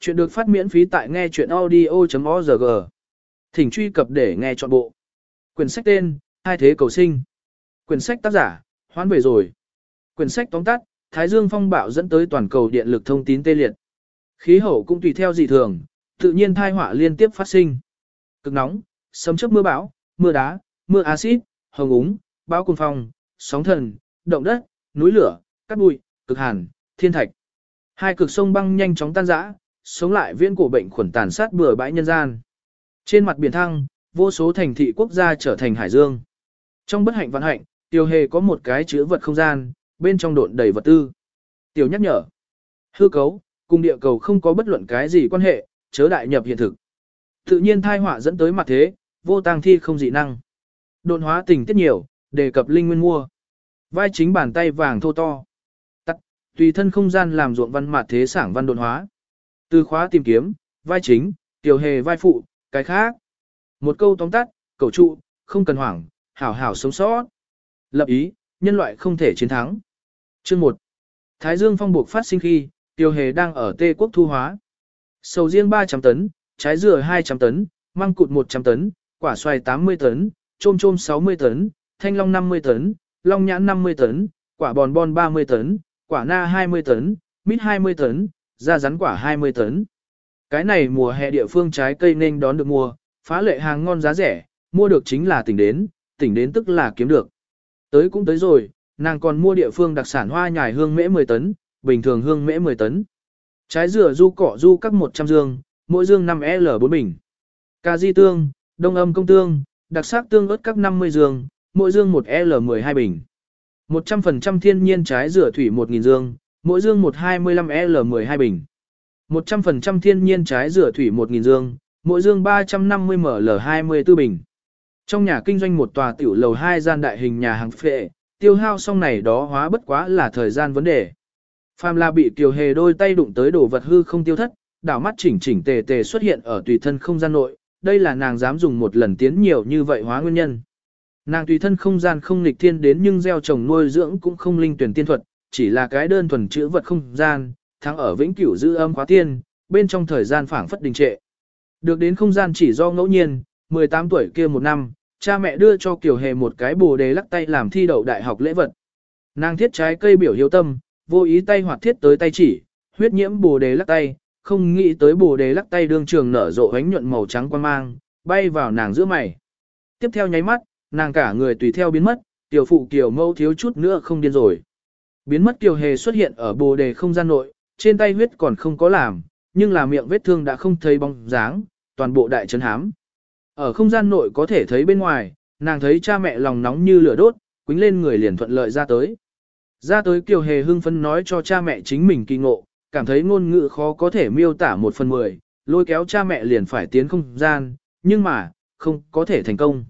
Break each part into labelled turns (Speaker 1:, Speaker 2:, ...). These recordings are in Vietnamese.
Speaker 1: Chuyện được phát miễn phí tại nghe chuyện audio.org. Thỉnh truy cập để nghe trọn bộ. Quyển sách tên, Hai Thế Cầu Sinh. Quyển sách tác giả, hoán về rồi. Quyển sách tóm tắt, Thái Dương phong bạo dẫn tới toàn cầu điện lực thông tin tê liệt. Khí hậu cũng tùy theo dị thường, tự nhiên thai họa liên tiếp phát sinh. Cực nóng, sấm chớp mưa bão, mưa đá, mưa axit, hồng úng, bão cồn phong, sóng thần, động đất, núi lửa, cát bụi, cực hàn, thiên thạch. Hai cực sông băng nhanh chóng tan rã, sống lại viễn cổ bệnh khuẩn tàn sát bừa bãi nhân gian. Trên mặt biển thăng, vô số thành thị quốc gia trở thành hải dương. Trong bất hạnh vạn hạnh, tiêu hề có một cái chứa vật không gian, bên trong độn đầy vật tư. Tiểu nhắc nhở. Hư cấu, cùng địa cầu không có bất luận cái gì quan hệ, chớ đại nhập hiện thực. Tự nhiên thai họa dẫn tới mặt thế, vô tang thi không dị năng. Độn hóa tình tiết nhiều, đề cập linh nguyên mua. Vai chính bàn tay vàng thô to. Tắt, tùy thân không gian làm ruộng văn mặt thế sảng văn độn hóa. Từ khóa tìm kiếm, vai chính, tiểu hề vai phụ, cái khác. Một câu tóm tắt, cầu trụ, không cần hoảng, hảo hảo sống sót. Lập ý, nhân loại không thể chiến thắng. Chương 1. Thái Dương phong buộc phát sinh khi, tiểu hề đang ở Tê quốc thu hóa. Sầu riêng 300 tấn, trái dừa 200 tấn, măng cụt 100 tấn, quả xoài 80 tấn, trôm trôm 60 tấn, thanh long 50 tấn, long nhãn 50 tấn, quả bòn bon 30 tấn, quả na 20 tấn, mít 20 tấn, ra rắn quả 20 tấn. Cái này mùa hè địa phương trái cây nên đón được mua, phá lệ hàng ngon giá rẻ, mua được chính là tỉnh đến, tỉnh đến tức là kiếm được. Tới cũng tới rồi, nàng còn mua địa phương đặc sản hoa nhài hương mễ 10 tấn, bình thường hương mễ 10 tấn. Trái dừa du cỏ du các 100 dương, mỗi dương 5L4 bình. Cà di tương, đông âm công tương, đặc sắc tương ớt các 50 dương, mỗi dương 1L12 bình. 100% thiên nhiên trái dừa thủy 1.000 dương, mỗi dương 125L12 bình. 100% thiên nhiên trái rửa thủy 1.000 dương, mỗi dương 350ml24 bình. Trong nhà kinh doanh một tòa tiểu lầu hai gian đại hình nhà hàng phệ, tiêu hao xong này đó hóa bất quá là thời gian vấn đề. Phàm là bị tiểu hề đôi tay đụng tới đồ vật hư không tiêu thất, đảo mắt chỉnh chỉnh tề tề xuất hiện ở tùy thân không gian nội, đây là nàng dám dùng một lần tiến nhiều như vậy hóa nguyên nhân. Nàng tùy thân không gian không nghịch thiên đến nhưng gieo trồng nuôi dưỡng cũng không linh tuyển tiên thuật, chỉ là cái đơn thuần chữ vật không gian, thắng ở vĩnh cửu giữ âm khóa tiên, bên trong thời gian phảng phất đình trệ. Được đến không gian chỉ do ngẫu nhiên, 18 tuổi kia một năm, cha mẹ đưa cho Kiều Hề một cái bồ đề lắc tay làm thi đậu đại học lễ vật. Nàng thiết trái cây biểu hiếu tâm, vô ý tay hoạt thiết tới tay chỉ, huyết nhiễm bồ đề lắc tay, không nghĩ tới bồ đề lắc tay đương trường nở rộ ánh nhuận màu trắng quan mang, bay vào nàng giữa mày. Tiếp theo nháy mắt, nàng cả người tùy theo biến mất, tiểu phụ Kiều mâu thiếu chút nữa không điên rồi. Biến mất Kiều Hề xuất hiện ở bồ đề không gian nội, trên tay huyết còn không có làm, nhưng là miệng vết thương đã không thấy bóng dáng, toàn bộ đại trấn hám. Ở không gian nội có thể thấy bên ngoài, nàng thấy cha mẹ lòng nóng như lửa đốt, quính lên người liền thuận lợi ra tới. Ra tới Kiều Hề hưng phấn nói cho cha mẹ chính mình kỳ ngộ, cảm thấy ngôn ngữ khó có thể miêu tả một phần mười, lôi kéo cha mẹ liền phải tiến không gian, nhưng mà, không có thể thành công.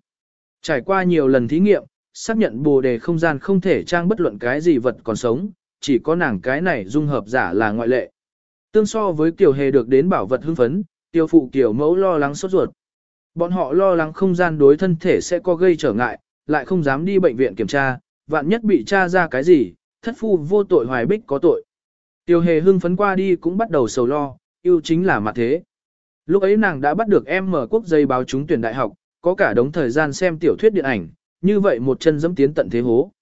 Speaker 1: Trải qua nhiều lần thí nghiệm, xác nhận bồ đề không gian không thể trang bất luận cái gì vật còn sống, chỉ có nàng cái này dung hợp giả là ngoại lệ. Tương so với Kiều Hề được đến bảo vật hưng phấn, tiêu phụ Kiều mẫu lo lắng sốt ruột. Bọn họ lo lắng không gian đối thân thể sẽ có gây trở ngại, lại không dám đi bệnh viện kiểm tra, vạn nhất bị tra ra cái gì, thất phu vô tội hoài bích có tội. Tiêu hề hưng phấn qua đi cũng bắt đầu sầu lo, yêu chính là mặt thế. Lúc ấy nàng đã bắt được em mở quốc dây báo trúng tuyển đại học, có cả đống thời gian xem tiểu thuyết điện ảnh, như vậy một chân dẫm tiến tận thế hố.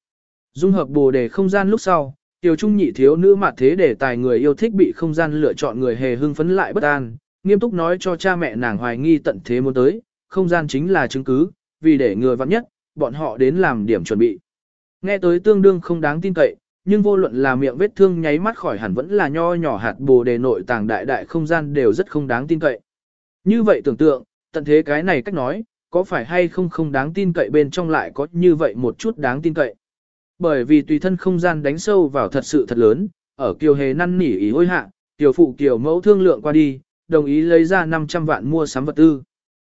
Speaker 1: Dung hợp bồ đề không gian lúc sau, Tiểu trung nhị thiếu nữ mặt thế để tài người yêu thích bị không gian lựa chọn người hề hưng phấn lại bất an, nghiêm túc nói cho cha mẹ nàng hoài nghi tận thế muốn tới, không gian chính là chứng cứ, vì để người vặn nhất, bọn họ đến làm điểm chuẩn bị. Nghe tới tương đương không đáng tin cậy, nhưng vô luận là miệng vết thương nháy mắt khỏi hẳn vẫn là nho nhỏ hạt bồ đề nội tàng đại đại không gian đều rất không đáng tin cậy. Như vậy tưởng tượng, tận thế cái này cách nói, có phải hay không không đáng tin cậy bên trong lại có như vậy một chút đáng tin cậy. Bởi vì tùy thân không gian đánh sâu vào thật sự thật lớn, ở kiều hề năn nỉ ý hối hạ, tiểu phụ kiều mẫu thương lượng qua đi, đồng ý lấy ra 500 vạn mua sắm vật tư.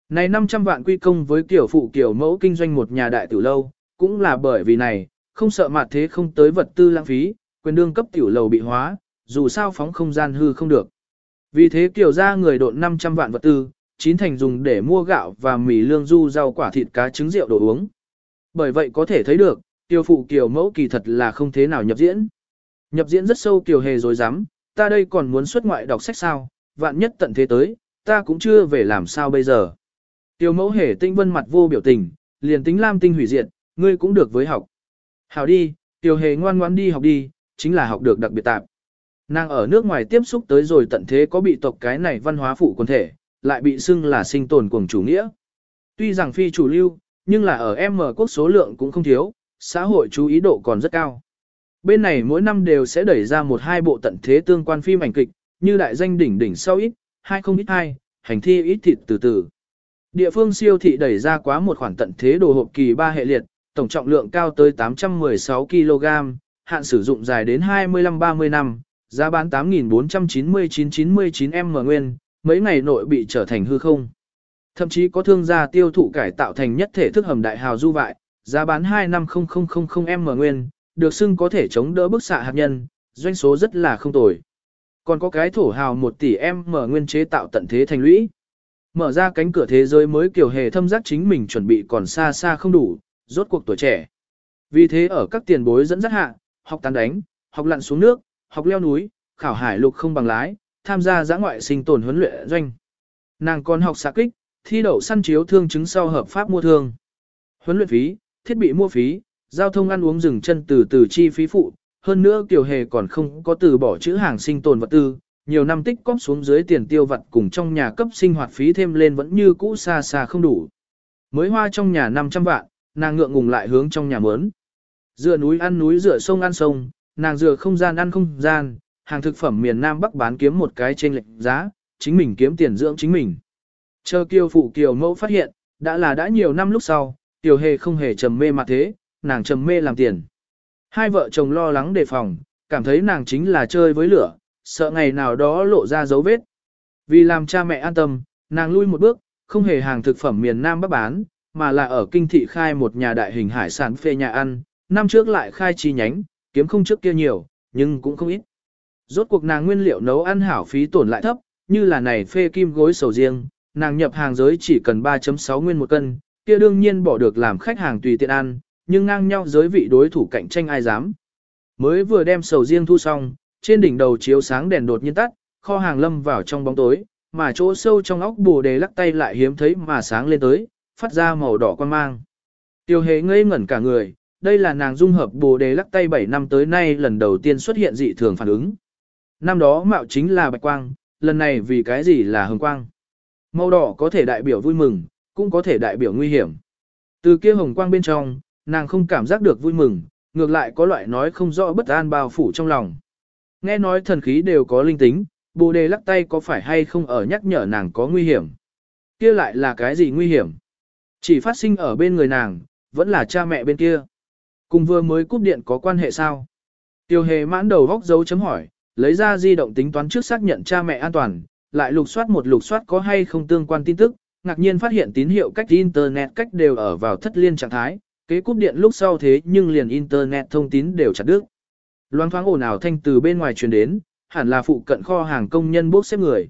Speaker 1: Này 500 vạn quy công với tiểu phụ kiều mẫu kinh doanh một nhà đại tiểu lâu, cũng là bởi vì này, không sợ mặt thế không tới vật tư lãng phí, quyền đương cấp tiểu lầu bị hóa, dù sao phóng không gian hư không được. Vì thế kiểu ra người độn 500 vạn vật tư, chín thành dùng để mua gạo và mì lương du rau quả thịt cá trứng rượu đồ uống. Bởi vậy có thể thấy được, Tiêu phụ kiều mẫu kỳ thật là không thế nào nhập diễn. Nhập diễn rất sâu kiều hề rồi dám, ta đây còn muốn xuất ngoại đọc sách sao, vạn nhất tận thế tới, ta cũng chưa về làm sao bây giờ. Tiêu mẫu hề tinh vân mặt vô biểu tình, liền tính lam tinh hủy diệt, ngươi cũng được với học. Hảo đi, tiêu hề ngoan ngoan đi học đi, chính là học được đặc biệt tạp. Nàng ở nước ngoài tiếp xúc tới rồi tận thế có bị tộc cái này văn hóa phụ quần thể, lại bị xưng là sinh tồn cuồng chủ nghĩa. Tuy rằng phi chủ lưu, nhưng là ở M quốc số lượng cũng không thiếu, xã hội chú ý độ còn rất cao. Bên này mỗi năm đều sẽ đẩy ra một hai bộ tận thế tương quan phim ảnh kịch, như đại danh đỉnh đỉnh sau ít, hai không ít hai, hành thi ít thịt từ từ. Địa phương siêu thị đẩy ra quá một khoản tận thế đồ hộp kỳ 3 hệ liệt, tổng trọng lượng cao tới 816 kg, hạn sử dụng dài đến 25-30 năm, giá bán 8.499-99 m nguyên, mấy ngày nội bị trở thành hư không. Thậm chí có thương gia tiêu thụ cải tạo thành nhất thể thức hầm đại hào du vại, giá bán 25000 m nguyên, được xưng có thể chống đỡ bức xạ hạt nhân, doanh số rất là không tồi. Còn có cái thổ hào 1 tỷ m nguyên chế tạo tận thế thành lũy. Mở ra cánh cửa thế giới mới kiểu hề thâm giác chính mình chuẩn bị còn xa xa không đủ, rốt cuộc tuổi trẻ. Vì thế ở các tiền bối dẫn dắt hạ, học tán đánh, học lặn xuống nước, học leo núi, khảo hải lục không bằng lái, tham gia giã ngoại sinh tồn huấn luyện doanh. Nàng còn học xạ kích, thi đậu săn chiếu thương chứng sau hợp pháp mua thương. Huấn luyện phí, thiết bị mua phí, giao thông ăn uống dừng chân từ từ chi phí phụ, hơn nữa Kiều Hề còn không có từ bỏ chữ hàng sinh tồn vật tư, nhiều năm tích cóp xuống dưới tiền tiêu vật cùng trong nhà cấp sinh hoạt phí thêm lên vẫn như cũ xa xa không đủ. Mới hoa trong nhà 500 vạn, nàng ngượng ngùng lại hướng trong nhà mớn. Dựa núi ăn núi dựa sông ăn sông, nàng dựa không gian ăn không gian, hàng thực phẩm miền Nam Bắc bán kiếm một cái trên lệnh giá, chính mình kiếm tiền dưỡng chính mình. Chờ kiều phụ kiều mẫu phát hiện, đã là đã nhiều năm lúc sau, tiểu hề không hề trầm mê mà thế, nàng trầm mê làm tiền. Hai vợ chồng lo lắng đề phòng, cảm thấy nàng chính là chơi với lửa, sợ ngày nào đó lộ ra dấu vết. Vì làm cha mẹ an tâm, nàng lui một bước, không hề hàng thực phẩm miền Nam Bắc bán, mà là ở kinh thị khai một nhà đại hình hải sản phê nhà ăn, năm trước lại khai chi nhánh, kiếm không trước kia nhiều, nhưng cũng không ít. Rốt cuộc nàng nguyên liệu nấu ăn hảo phí tổn lại thấp, như là này phê kim gối sầu riêng, nàng nhập hàng giới chỉ cần 3.6 nguyên một cân, kia đương nhiên bỏ được làm khách hàng tùy tiện ăn, nhưng ngang nhau giới vị đối thủ cạnh tranh ai dám. Mới vừa đem sầu riêng thu xong, trên đỉnh đầu chiếu sáng đèn đột nhiên tắt, kho hàng lâm vào trong bóng tối, mà chỗ sâu trong óc bồ đề lắc tay lại hiếm thấy mà sáng lên tới, phát ra màu đỏ quan mang. Tiêu hề ngây ngẩn cả người, đây là nàng dung hợp bồ đề lắc tay 7 năm tới nay lần đầu tiên xuất hiện dị thường phản ứng. Năm đó mạo chính là bạch quang, lần này vì cái gì là hồng quang. Màu đỏ có thể đại biểu vui mừng, cũng có thể đại biểu nguy hiểm. Từ kia hồng quang bên trong, nàng không cảm giác được vui mừng, ngược lại có loại nói không rõ bất an bao phủ trong lòng. Nghe nói thần khí đều có linh tính, bồ đề lắc tay có phải hay không ở nhắc nhở nàng có nguy hiểm. Kia lại là cái gì nguy hiểm? Chỉ phát sinh ở bên người nàng, vẫn là cha mẹ bên kia. Cùng vừa mới cúp điện có quan hệ sao? Tiêu hề mãn đầu góc dấu chấm hỏi, lấy ra di động tính toán trước xác nhận cha mẹ an toàn, lại lục soát một lục soát có hay không tương quan tin tức, ngạc nhiên phát hiện tín hiệu cách internet cách đều ở vào thất liên trạng thái, kế cúp điện lúc sau thế nhưng liền internet thông tín đều chặt đứt. Loan thoáng ồn ào thanh từ bên ngoài truyền đến, hẳn là phụ cận kho hàng công nhân bốc xếp người.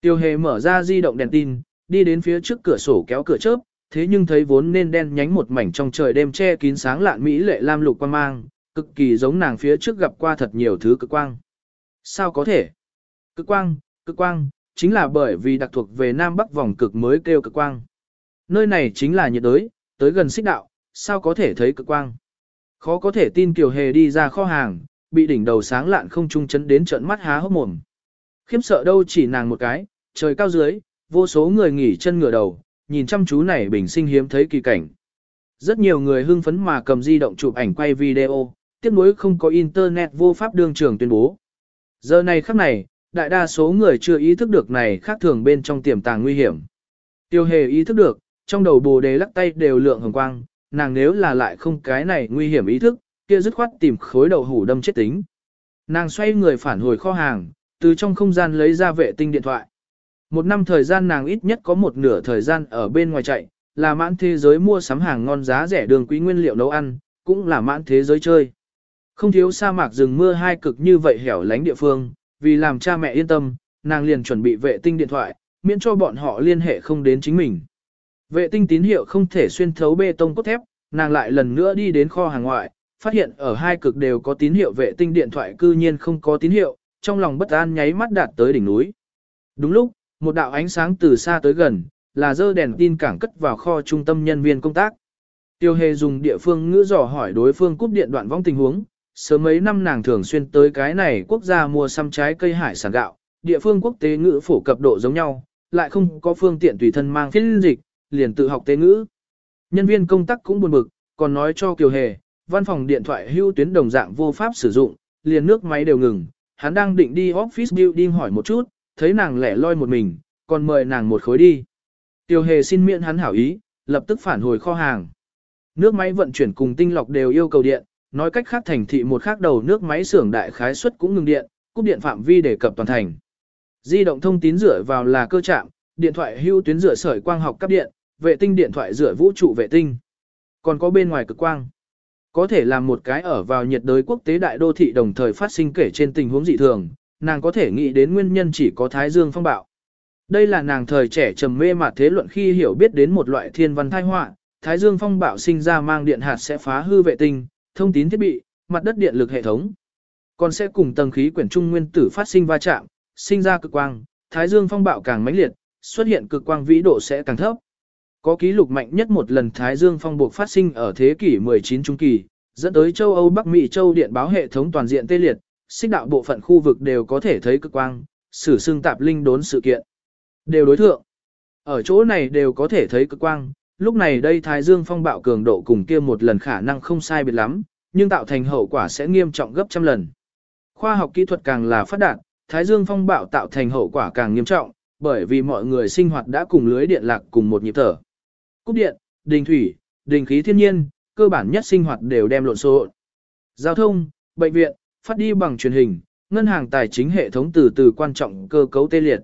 Speaker 1: Tiêu hề mở ra di động đèn tin, đi đến phía trước cửa sổ kéo cửa chớp, thế nhưng thấy vốn nên đen nhánh một mảnh trong trời đêm che kín sáng lạn mỹ lệ lam lục quang mang, cực kỳ giống nàng phía trước gặp qua thật nhiều thứ cực quang. Sao có thể? Cực quang, cực quang, chính là bởi vì đặc thuộc về Nam Bắc vòng cực mới kêu cực quang. Nơi này chính là nhiệt đới, tới gần xích đạo, sao có thể thấy cực quang? Khó có thể tin Kiều Hề đi ra kho hàng, bị đỉnh đầu sáng lạn không trung chấn đến trận mắt há hốc mồm. Khiếm sợ đâu chỉ nàng một cái, trời cao dưới, vô số người nghỉ chân ngửa đầu, nhìn chăm chú này bình sinh hiếm thấy kỳ cảnh. Rất nhiều người hưng phấn mà cầm di động chụp ảnh quay video, tiếp nối không có internet vô pháp đương trường tuyên bố. Giờ này khắc này, đại đa số người chưa ý thức được này khác thường bên trong tiềm tàng nguy hiểm. Tiêu hề ý thức được, trong đầu bồ đề lắc tay đều lượng hồng quang, nàng nếu là lại không cái này nguy hiểm ý thức, kia dứt khoát tìm khối đầu hủ đâm chết tính. Nàng xoay người phản hồi kho hàng, từ trong không gian lấy ra vệ tinh điện thoại. Một năm thời gian nàng ít nhất có một nửa thời gian ở bên ngoài chạy, là mãn thế giới mua sắm hàng ngon giá rẻ đường quý nguyên liệu nấu ăn, cũng là mãn thế giới chơi. Không thiếu sa mạc rừng mưa hai cực như vậy hẻo lánh địa phương, vì làm cha mẹ yên tâm, nàng liền chuẩn bị vệ tinh điện thoại, miễn cho bọn họ liên hệ không đến chính mình. Vệ tinh tín hiệu không thể xuyên thấu bê tông cốt thép, nàng lại lần nữa đi đến kho hàng ngoại, phát hiện ở hai cực đều có tín hiệu vệ tinh điện thoại cư nhiên không có tín hiệu, trong lòng bất an nháy mắt đạt tới đỉnh núi. Đúng lúc, một đạo ánh sáng từ xa tới gần, là dơ đèn tin cảng cất vào kho trung tâm nhân viên công tác. Tiêu hề dùng địa phương ngữ dò hỏi đối phương cúp điện đoạn vong tình huống, sớm mấy năm nàng thường xuyên tới cái này quốc gia mua xăm trái cây hải sản gạo, địa phương quốc tế ngữ phổ cập độ giống nhau, lại không có phương tiện tùy thân mang phiên dịch, liền tự học tế ngữ. Nhân viên công tác cũng buồn bực, còn nói cho Kiều Hề, văn phòng điện thoại hưu tuyến đồng dạng vô pháp sử dụng, liền nước máy đều ngừng, hắn đang định đi office building hỏi một chút, thấy nàng lẻ loi một mình, còn mời nàng một khối đi. Tiêu hề xin miễn hắn hảo ý, lập tức phản hồi kho hàng. Nước máy vận chuyển cùng tinh lọc đều yêu cầu điện, nói cách khác thành thị một khác đầu nước máy xưởng đại khái suất cũng ngừng điện, cúp điện phạm vi để cập toàn thành. Di động thông tín dựa vào là cơ trạm, điện thoại hưu tuyến dựa sợi quang học cấp điện, vệ tinh điện thoại dựa vũ trụ vệ tinh. Còn có bên ngoài cực quang. Có thể làm một cái ở vào nhiệt đới quốc tế đại đô thị đồng thời phát sinh kể trên tình huống dị thường, nàng có thể nghĩ đến nguyên nhân chỉ có Thái Dương phong bạo. Đây là nàng thời trẻ trầm mê mà thế luận khi hiểu biết đến một loại thiên văn thai họa, Thái Dương phong bạo sinh ra mang điện hạt sẽ phá hư vệ tinh, thông tín thiết bị, mặt đất điện lực hệ thống. Còn sẽ cùng tầng khí quyển trung nguyên tử phát sinh va chạm, sinh ra cực quang, Thái Dương phong bạo càng mãnh liệt, xuất hiện cực quang vĩ độ sẽ càng thấp. Có ký lục mạnh nhất một lần Thái Dương phong buộc phát sinh ở thế kỷ 19 trung kỳ, dẫn tới châu Âu Bắc Mỹ châu điện báo hệ thống toàn diện tê liệt, xích đạo bộ phận khu vực đều có thể thấy cực quang, sử xương tạp linh đốn sự kiện. Đều đối thượng. Ở chỗ này đều có thể thấy cực quang, lúc này đây Thái Dương phong bạo cường độ cùng kia một lần khả năng không sai biệt lắm, nhưng tạo thành hậu quả sẽ nghiêm trọng gấp trăm lần. Khoa học kỹ thuật càng là phát đạt, Thái Dương phong bạo tạo thành hậu quả càng nghiêm trọng, bởi vì mọi người sinh hoạt đã cùng lưới điện lạc cùng một nhịp thở. Cúp điện, đình thủy, đình khí thiên nhiên, cơ bản nhất sinh hoạt đều đem lộn xộn. Giao thông, bệnh viện, phát đi bằng truyền hình, ngân hàng tài chính hệ thống từ từ quan trọng cơ cấu tê liệt.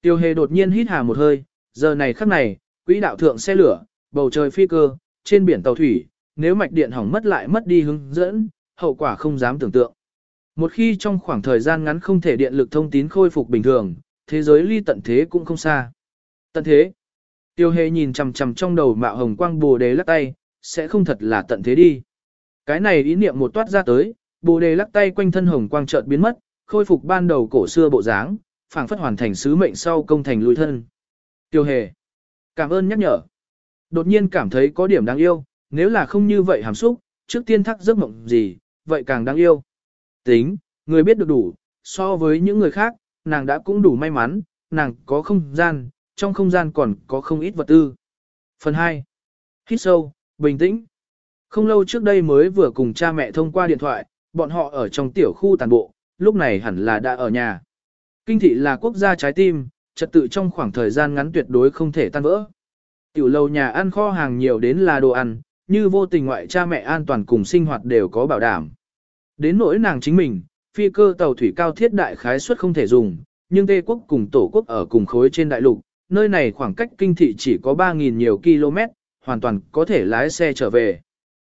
Speaker 1: Tiêu hề đột nhiên hít hà một hơi, giờ này khắc này, quỹ đạo thượng xe lửa, bầu trời phi cơ, trên biển tàu thủy, nếu mạch điện hỏng mất lại mất đi hướng dẫn, hậu quả không dám tưởng tượng. Một khi trong khoảng thời gian ngắn không thể điện lực thông tín khôi phục bình thường, thế giới ly tận thế cũng không xa. Tận thế. Tiêu hề nhìn chằm chằm trong đầu mạo hồng quang bồ đề lắc tay, sẽ không thật là tận thế đi. Cái này ý niệm một toát ra tới, bồ đề lắc tay quanh thân hồng quang chợt biến mất, khôi phục ban đầu cổ xưa bộ dáng, phảng phất hoàn thành sứ mệnh sau công thành lùi thân. Tiêu hề. Cảm ơn nhắc nhở. Đột nhiên cảm thấy có điểm đáng yêu, nếu là không như vậy hàm xúc, trước tiên thắc giấc mộng gì, vậy càng đáng yêu. Tính, người biết được đủ, so với những người khác, nàng đã cũng đủ may mắn, nàng có không gian, trong không gian còn có không ít vật tư. Phần 2. Hít sâu, bình tĩnh. Không lâu trước đây mới vừa cùng cha mẹ thông qua điện thoại, bọn họ ở trong tiểu khu tàn bộ, lúc này hẳn là đã ở nhà. Kinh thị là quốc gia trái tim, trật tự trong khoảng thời gian ngắn tuyệt đối không thể tan vỡ. Tiểu lầu nhà ăn kho hàng nhiều đến là đồ ăn, như vô tình ngoại cha mẹ an toàn cùng sinh hoạt đều có bảo đảm. Đến nỗi nàng chính mình, phi cơ tàu thủy cao thiết đại khái suất không thể dùng, nhưng Tây quốc cùng tổ quốc ở cùng khối trên đại lục, nơi này khoảng cách kinh thị chỉ có 3.000 nhiều km, hoàn toàn có thể lái xe trở về.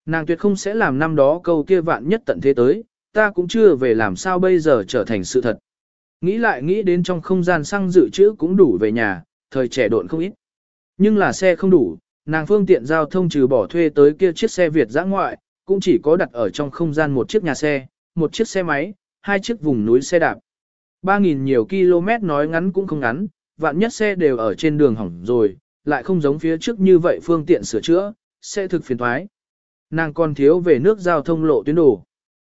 Speaker 1: Nàng tuyệt không sẽ làm năm đó câu kia vạn nhất tận thế tới, ta cũng chưa về làm sao bây giờ trở thành sự thật. Nghĩ lại nghĩ đến trong không gian xăng dự trữ cũng đủ về nhà, thời trẻ độn không ít. Nhưng là xe không đủ, nàng phương tiện giao thông trừ bỏ thuê tới kia chiếc xe Việt giã ngoại, cũng chỉ có đặt ở trong không gian một chiếc nhà xe, một chiếc xe máy, hai chiếc vùng núi xe đạp. 3.000 nhiều km nói ngắn cũng không ngắn, vạn nhất xe đều ở trên đường hỏng rồi, lại không giống phía trước như vậy phương tiện sửa chữa, sẽ thực phiền thoái. Nàng còn thiếu về nước giao thông lộ tuyến đồ.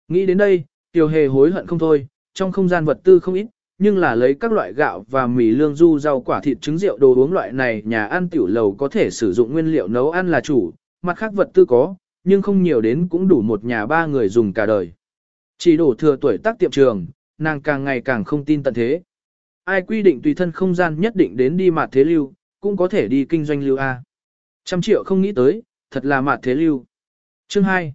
Speaker 1: Nghĩ đến đây, Tiêu Hề hối hận không thôi, trong không gian vật tư không ít, nhưng là lấy các loại gạo và mì lương du rau quả thịt trứng rượu đồ uống loại này nhà ăn tiểu lầu có thể sử dụng nguyên liệu nấu ăn là chủ, mặt khác vật tư có, nhưng không nhiều đến cũng đủ một nhà ba người dùng cả đời. Chỉ đổ thừa tuổi tác tiệm trường, nàng càng ngày càng không tin tận thế. Ai quy định tùy thân không gian nhất định đến đi mặt thế lưu, cũng có thể đi kinh doanh lưu A. Trăm triệu không nghĩ tới, thật là mặt thế lưu. Chương 2.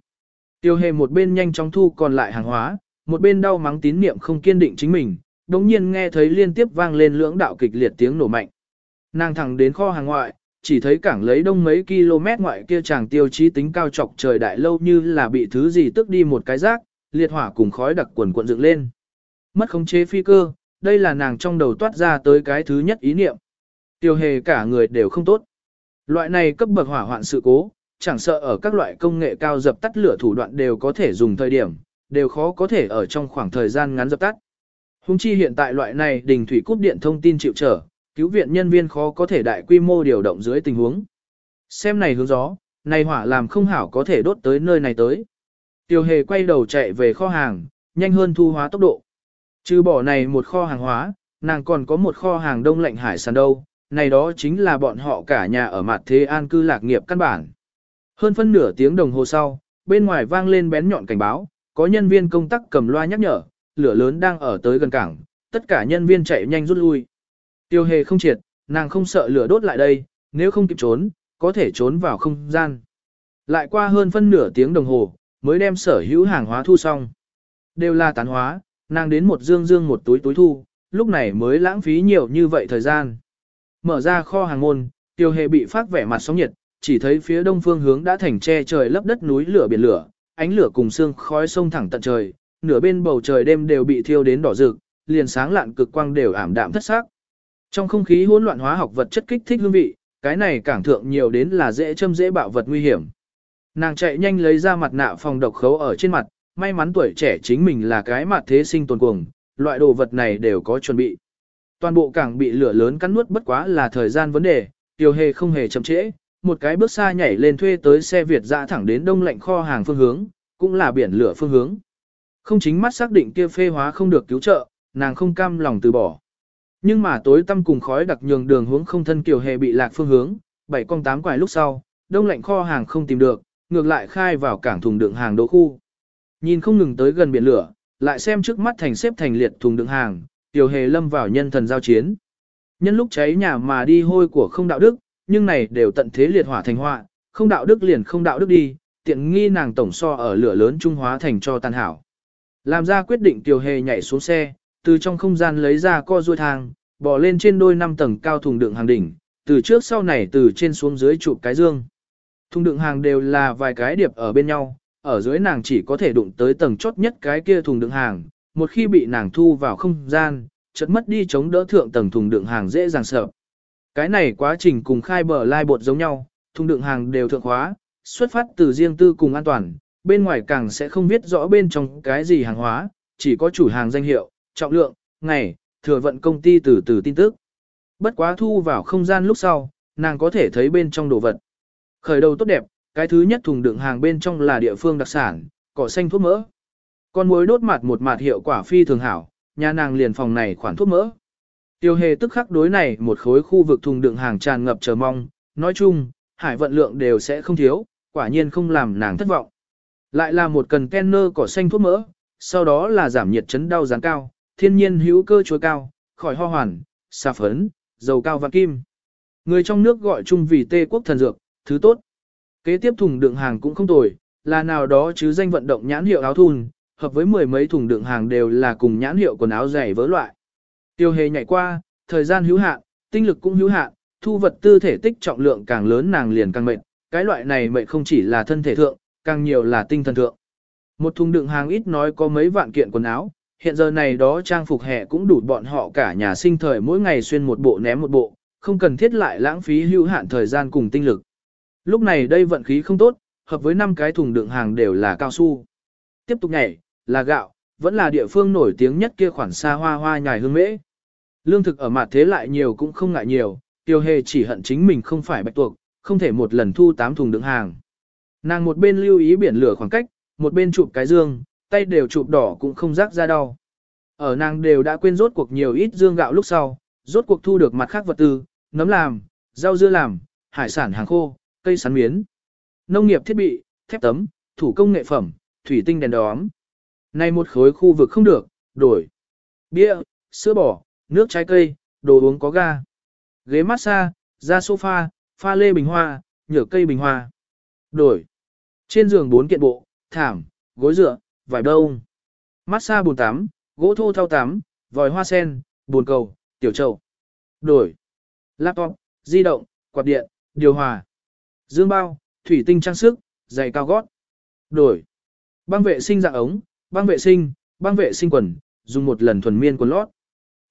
Speaker 1: Tiêu hề một bên nhanh chóng thu còn lại hàng hóa, một bên đau mắng tín niệm không kiên định chính mình, đồng nhiên nghe thấy liên tiếp vang lên lưỡng đạo kịch liệt tiếng nổ mạnh. Nàng thẳng đến kho hàng ngoại, chỉ thấy cảng lấy đông mấy km ngoại kia chàng tiêu chí tính cao trọc trời đại lâu như là bị thứ gì tức đi một cái rác, liệt hỏa cùng khói đặc quần cuộn dựng lên. Mất khống chế phi cơ, đây là nàng trong đầu toát ra tới cái thứ nhất ý niệm. Tiêu hề cả người đều không tốt. Loại này cấp bậc hỏa hoạn sự cố, chẳng sợ ở các loại công nghệ cao dập tắt lửa thủ đoạn đều có thể dùng thời điểm, đều khó có thể ở trong khoảng thời gian ngắn dập tắt. Hùng chi hiện tại loại này đình thủy cúp điện thông tin chịu trở, cứu viện nhân viên khó có thể đại quy mô điều động dưới tình huống. Xem này hướng gió, này hỏa làm không hảo có thể đốt tới nơi này tới. Tiêu hề quay đầu chạy về kho hàng, nhanh hơn thu hóa tốc độ. Trừ bỏ này một kho hàng hóa, nàng còn có một kho hàng đông lạnh hải sản đâu, này đó chính là bọn họ cả nhà ở mặt thế an cư lạc nghiệp căn bản. Hơn phân nửa tiếng đồng hồ sau, bên ngoài vang lên bén nhọn cảnh báo, có nhân viên công tác cầm loa nhắc nhở, lửa lớn đang ở tới gần cảng, tất cả nhân viên chạy nhanh rút lui. Tiêu hề không triệt, nàng không sợ lửa đốt lại đây, nếu không kịp trốn, có thể trốn vào không gian. Lại qua hơn phân nửa tiếng đồng hồ, mới đem sở hữu hàng hóa thu xong. Đều là tán hóa, nàng đến một dương dương một túi túi thu, lúc này mới lãng phí nhiều như vậy thời gian. Mở ra kho hàng môn, tiêu hề bị phát vẻ mặt sóng nhiệt, chỉ thấy phía đông phương hướng đã thành che trời lấp đất núi lửa biển lửa, ánh lửa cùng xương khói sông thẳng tận trời, nửa bên bầu trời đêm đều bị thiêu đến đỏ rực, liền sáng lạn cực quang đều ảm đạm thất sắc. Trong không khí hỗn loạn hóa học vật chất kích thích hương vị, cái này cảng thượng nhiều đến là dễ châm dễ bạo vật nguy hiểm. Nàng chạy nhanh lấy ra mặt nạ phòng độc khấu ở trên mặt, may mắn tuổi trẻ chính mình là cái mặt thế sinh tồn cuồng, loại đồ vật này đều có chuẩn bị. Toàn bộ cảng bị lửa lớn cắn nuốt bất quá là thời gian vấn đề, tiêu hề không hề chậm trễ, một cái bước xa nhảy lên thuê tới xe Việt dã thẳng đến đông lạnh kho hàng phương hướng, cũng là biển lửa phương hướng. Không chính mắt xác định kia phê hóa không được cứu trợ, nàng không cam lòng từ bỏ. Nhưng mà tối tăm cùng khói đặc nhường đường hướng không thân kiều hề bị lạc phương hướng, bảy con tám quải lúc sau, đông lạnh kho hàng không tìm được, ngược lại khai vào cảng thùng đựng hàng đỗ khu. Nhìn không ngừng tới gần biển lửa, lại xem trước mắt thành xếp thành liệt thùng đựng hàng, tiểu hề lâm vào nhân thần giao chiến. Nhân lúc cháy nhà mà đi hôi của không đạo đức, nhưng này đều tận thế liệt hỏa thành họa, không đạo đức liền không đạo đức đi, tiện nghi nàng tổng so ở lửa lớn trung hóa thành cho tàn hảo. Làm ra quyết định tiểu hề nhảy xuống xe, từ trong không gian lấy ra co ruôi thang, bỏ lên trên đôi năm tầng cao thùng đựng hàng đỉnh, từ trước sau này từ trên xuống dưới chụp cái dương. Thùng đựng hàng đều là vài cái điệp ở bên nhau, ở dưới nàng chỉ có thể đụng tới tầng chốt nhất cái kia thùng đựng hàng, một khi bị nàng thu vào không gian, chợt mất đi chống đỡ thượng tầng thùng đựng hàng dễ dàng sợ. Cái này quá trình cùng khai bờ lai bột giống nhau, thùng đựng hàng đều thượng hóa, xuất phát từ riêng tư cùng an toàn, bên ngoài càng sẽ không biết rõ bên trong cái gì hàng hóa, chỉ có chủ hàng danh hiệu, trọng lượng, ngày, thừa vận công ty từ từ tin tức. Bất quá thu vào không gian lúc sau, nàng có thể thấy bên trong đồ vật. Khởi đầu tốt đẹp, cái thứ nhất thùng đựng hàng bên trong là địa phương đặc sản, cỏ xanh thuốc mỡ. Con muối đốt mặt một mặt hiệu quả phi thường hảo, nhà nàng liền phòng này khoản thuốc mỡ. Tiêu hề tức khắc đối này một khối khu vực thùng đựng hàng tràn ngập chờ mong, nói chung, hải vận lượng đều sẽ không thiếu, quả nhiên không làm nàng thất vọng. Lại là một cần kenner cỏ xanh thuốc mỡ, sau đó là giảm nhiệt chấn đau dáng cao, thiên nhiên hữu cơ chuối cao, khỏi ho hoàn, xà phấn, dầu cao và kim. Người trong nước gọi chung vì tê quốc thần dược, thứ tốt. Kế tiếp thùng đựng hàng cũng không tồi, là nào đó chứ danh vận động nhãn hiệu áo thun, hợp với mười mấy thùng đựng hàng đều là cùng nhãn hiệu quần áo dày vỡ loại. Tiêu hề nhảy qua, thời gian hữu hạn, tinh lực cũng hữu hạn, thu vật tư thể tích trọng lượng càng lớn nàng liền càng mệt, cái loại này mệt không chỉ là thân thể thượng, càng nhiều là tinh thần thượng. Một thùng đựng hàng ít nói có mấy vạn kiện quần áo, hiện giờ này đó trang phục hè cũng đủ bọn họ cả nhà sinh thời mỗi ngày xuyên một bộ ném một bộ, không cần thiết lại lãng phí hữu hạn thời gian cùng tinh lực. Lúc này đây vận khí không tốt, hợp với 5 cái thùng đựng hàng đều là cao su. Tiếp tục nhảy, là gạo, vẫn là địa phương nổi tiếng nhất kia khoản xa hoa hoa nhài hương mễ. Lương thực ở mặt thế lại nhiều cũng không ngại nhiều, tiêu hề chỉ hận chính mình không phải bạch tuộc, không thể một lần thu 8 thùng đựng hàng. Nàng một bên lưu ý biển lửa khoảng cách, một bên chụp cái dương, tay đều chụp đỏ cũng không rác ra đau. Ở nàng đều đã quên rốt cuộc nhiều ít dương gạo lúc sau, rốt cuộc thu được mặt khác vật tư, nấm làm, rau dưa làm, hải sản hàng khô, cây sắn miến, nông nghiệp thiết bị, thép tấm, thủ công nghệ phẩm, thủy tinh đèn đóm. Nay một khối khu vực không được, đổi. Bia, sữa bò, nước trái cây, đồ uống có ga. Ghế massage, da sofa, pha lê bình hoa, nhựa cây bình hoa. Đổi. Trên giường bốn kiện bộ, thảm, gối dựa, vải đông. Massage bồn tắm, gỗ thô thao tắm, vòi hoa sen, bồn cầu, tiểu trầu. Đổi. Laptop, di động, quạt điện, điều hòa. Dương bao, thủy tinh trang sức, giày cao gót. Đổi. Băng vệ sinh dạng ống, băng vệ sinh, băng vệ sinh quần, dùng một lần thuần miên quần lót.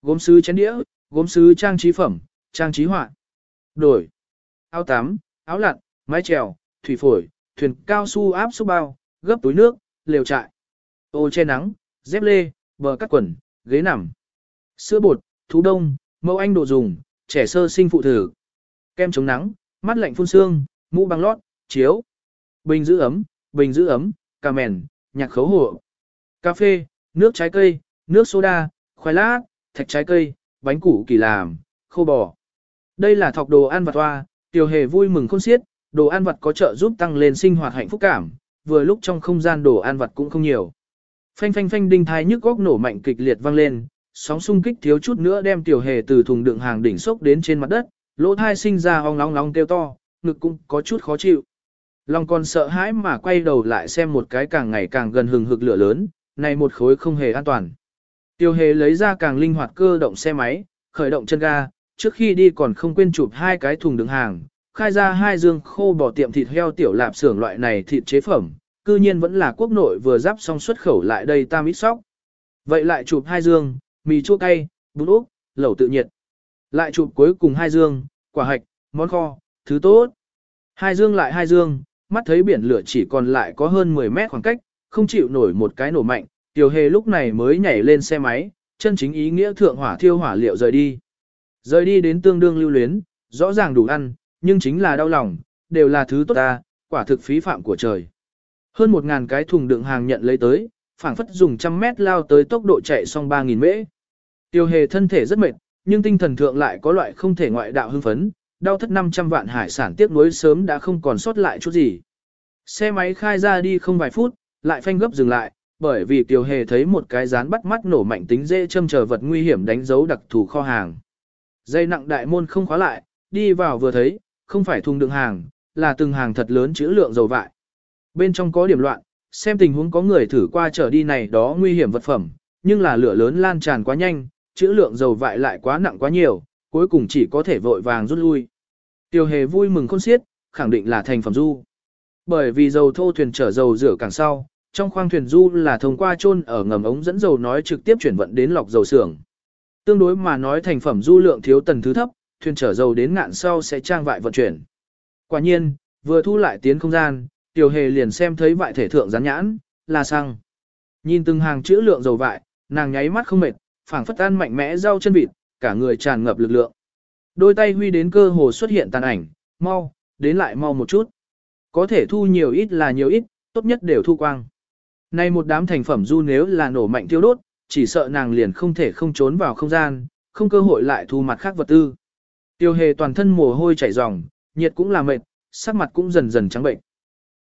Speaker 1: Gốm sứ chén đĩa, gốm sứ trang trí phẩm, trang trí họa. Đổi. Áo tắm, áo lặn, mái chèo, thủy phổi, thuyền cao su áp xúc bao, gấp túi nước, lều trại. Ô che nắng, dép lê, bờ cắt quần, ghế nằm. Sữa bột, thú đông, mẫu anh đồ dùng, trẻ sơ sinh phụ thử. Kem chống nắng, mắt lạnh phun xương, mũ băng lót, chiếu. Bình giữ ấm, bình giữ ấm, cà mèn, nhạc khấu hộ. Cà phê, nước trái cây, nước soda, khoai lát, thạch trái cây, bánh củ kỳ làm, khô bò. Đây là thọc đồ ăn vặt hoa, tiểu hề vui mừng khôn xiết, đồ ăn vặt có trợ giúp tăng lên sinh hoạt hạnh phúc cảm, vừa lúc trong không gian đồ ăn vặt cũng không nhiều. Phanh phanh phanh đinh thai nhức góc nổ mạnh kịch liệt vang lên, sóng xung kích thiếu chút nữa đem tiểu hề từ thùng đựng hàng đỉnh sốc đến trên mặt đất, lỗ thai sinh ra ong nóng nóng kêu to, ngực cũng có chút khó chịu. Long còn sợ hãi mà quay đầu lại xem một cái càng ngày càng gần hừng hực lửa lớn, này một khối không hề an toàn. Tiêu hề lấy ra càng linh hoạt cơ động xe máy, khởi động chân ga, trước khi đi còn không quên chụp hai cái thùng đựng hàng, khai ra hai dương khô bỏ tiệm thịt heo tiểu lạp xưởng loại này thịt chế phẩm, cư nhiên vẫn là quốc nội vừa giáp xong xuất khẩu lại đây tam ít sóc. Vậy lại chụp hai dương, mì chua cay, bún úp, lẩu tự nhiệt. Lại chụp cuối cùng hai dương, quả hạch, món kho, thứ tốt. Hai dương lại hai dương, mắt thấy biển lửa chỉ còn lại có hơn 10 mét khoảng cách, không chịu nổi một cái nổ mạnh, tiểu hề lúc này mới nhảy lên xe máy, chân chính ý nghĩa thượng hỏa thiêu hỏa liệu rời đi. Rời đi đến tương đương lưu luyến, rõ ràng đủ ăn, nhưng chính là đau lòng, đều là thứ tốt ta, quả thực phí phạm của trời. Hơn một ngàn cái thùng đựng hàng nhận lấy tới, phảng phất dùng trăm mét lao tới tốc độ chạy xong 3.000 mễ. Tiêu hề thân thể rất mệt, nhưng tinh thần thượng lại có loại không thể ngoại đạo hưng phấn, đau thất 500 vạn hải sản tiếc nuối sớm đã không còn sót lại chút gì. Xe máy khai ra đi không vài phút, lại phanh gấp dừng lại, bởi vì tiểu Hề thấy một cái rán bắt mắt nổ mạnh tính dễ châm chờ vật nguy hiểm đánh dấu đặc thù kho hàng. Dây nặng đại môn không khóa lại, đi vào vừa thấy, không phải thùng đựng hàng, là từng hàng thật lớn chữ lượng dầu vại. Bên trong có điểm loạn, xem tình huống có người thử qua trở đi này đó nguy hiểm vật phẩm, nhưng là lửa lớn lan tràn quá nhanh, chữ lượng dầu vại lại quá nặng quá nhiều, cuối cùng chỉ có thể vội vàng rút lui. Tiêu hề vui mừng khôn xiết, khẳng định là thành phẩm du. Bởi vì dầu thô thuyền chở dầu rửa càng sau, trong khoang thuyền du là thông qua chôn ở ngầm ống dẫn dầu nói trực tiếp chuyển vận đến lọc dầu xưởng. Tương đối mà nói thành phẩm du lượng thiếu tần thứ thấp, thuyền chở dầu đến ngạn sau sẽ trang vại vận chuyển. Quả nhiên, vừa thu lại tiến không gian, tiểu hề liền xem thấy vại thể thượng rắn nhãn, là xăng. Nhìn từng hàng chữ lượng dầu vại, nàng nháy mắt không mệt, phảng phất ăn mạnh mẽ rau chân vịt, cả người tràn ngập lực lượng. Đôi tay huy đến cơ hồ xuất hiện tàn ảnh, mau, đến lại mau một chút. Có thể thu nhiều ít là nhiều ít, tốt nhất đều thu quang nay một đám thành phẩm du nếu là nổ mạnh tiêu đốt, chỉ sợ nàng liền không thể không trốn vào không gian, không cơ hội lại thu mặt khác vật tư. Tiêu hề toàn thân mồ hôi chảy ròng, nhiệt cũng là mệt, sắc mặt cũng dần dần trắng bệnh.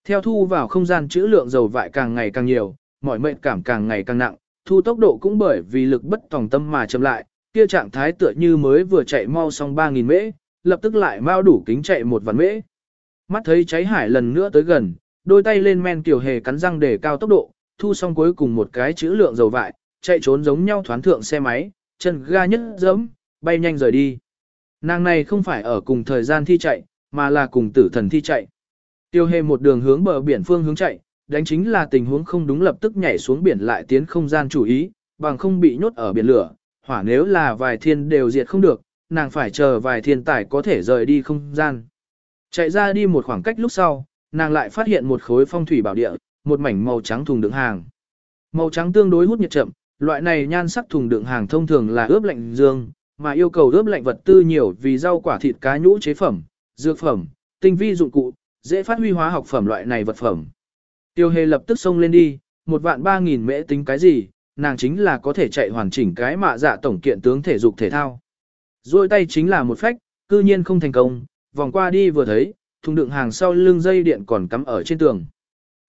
Speaker 1: Theo thu vào không gian chữ lượng dầu vại càng ngày càng nhiều, mọi mệt cảm càng ngày càng nặng, thu tốc độ cũng bởi vì lực bất tòng tâm mà chậm lại, kia trạng thái tựa như mới vừa chạy mau xong 3.000 mễ, lập tức lại mau đủ kính chạy một vạn mễ. Mắt thấy cháy hải lần nữa tới gần, đôi tay lên men tiểu hề cắn răng để cao tốc độ, thu xong cuối cùng một cái chữ lượng dầu vại, chạy trốn giống nhau thoán thượng xe máy, chân ga nhất dẫm, bay nhanh rời đi. Nàng này không phải ở cùng thời gian thi chạy, mà là cùng tử thần thi chạy. Tiêu hề một đường hướng bờ biển phương hướng chạy, đánh chính là tình huống không đúng lập tức nhảy xuống biển lại tiến không gian chủ ý, bằng không bị nhốt ở biển lửa, hỏa nếu là vài thiên đều diệt không được, nàng phải chờ vài thiên tài có thể rời đi không gian. Chạy ra đi một khoảng cách lúc sau, nàng lại phát hiện một khối phong thủy bảo địa, một mảnh màu trắng thùng đựng hàng. Màu trắng tương đối hút nhiệt chậm, loại này nhan sắc thùng đựng hàng thông thường là ướp lạnh dương, mà yêu cầu ướp lạnh vật tư nhiều vì rau quả thịt cá nhũ chế phẩm, dược phẩm, tinh vi dụng cụ, dễ phát huy hóa học phẩm loại này vật phẩm. Tiêu hề lập tức xông lên đi, một vạn ba nghìn mễ tính cái gì, nàng chính là có thể chạy hoàn chỉnh cái mạ dạ tổng kiện tướng thể dục thể thao. Rồi tay chính là một phách, cư nhiên không thành công, vòng qua đi vừa thấy, thùng đựng hàng sau lưng dây điện còn cắm ở trên tường.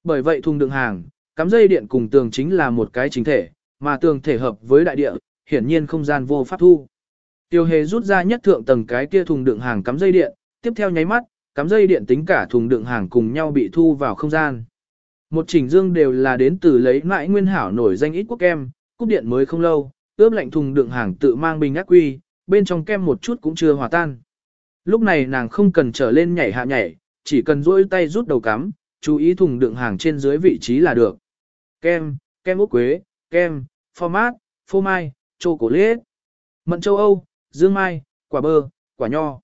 Speaker 1: Bởi vậy thùng đựng hàng, cắm dây điện cùng tường chính là một cái chính thể, mà tường thể hợp với đại địa, hiển nhiên không gian vô pháp thu. Tiêu hề rút ra nhất thượng tầng cái kia thùng đựng hàng cắm dây điện, tiếp theo nháy mắt, cắm dây điện tính cả thùng đựng hàng cùng nhau bị thu vào không gian. Một chỉnh dương đều là đến từ lấy mãi nguyên hảo nổi danh ít quốc kem, cúp điện mới không lâu, ướp lạnh thùng đựng hàng tự mang bình ác quy, bên trong kem một chút cũng chưa hòa tan. Lúc này nàng không cần trở lên nhảy hạ nhảy, chỉ cần duỗi tay rút đầu cắm, chú ý thùng đựng hàng trên dưới vị trí là được. Kem, kem ốc quế, kem, phô mát phô mai, châu cổ lết mận châu Âu, dương mai, quả bơ, quả nho,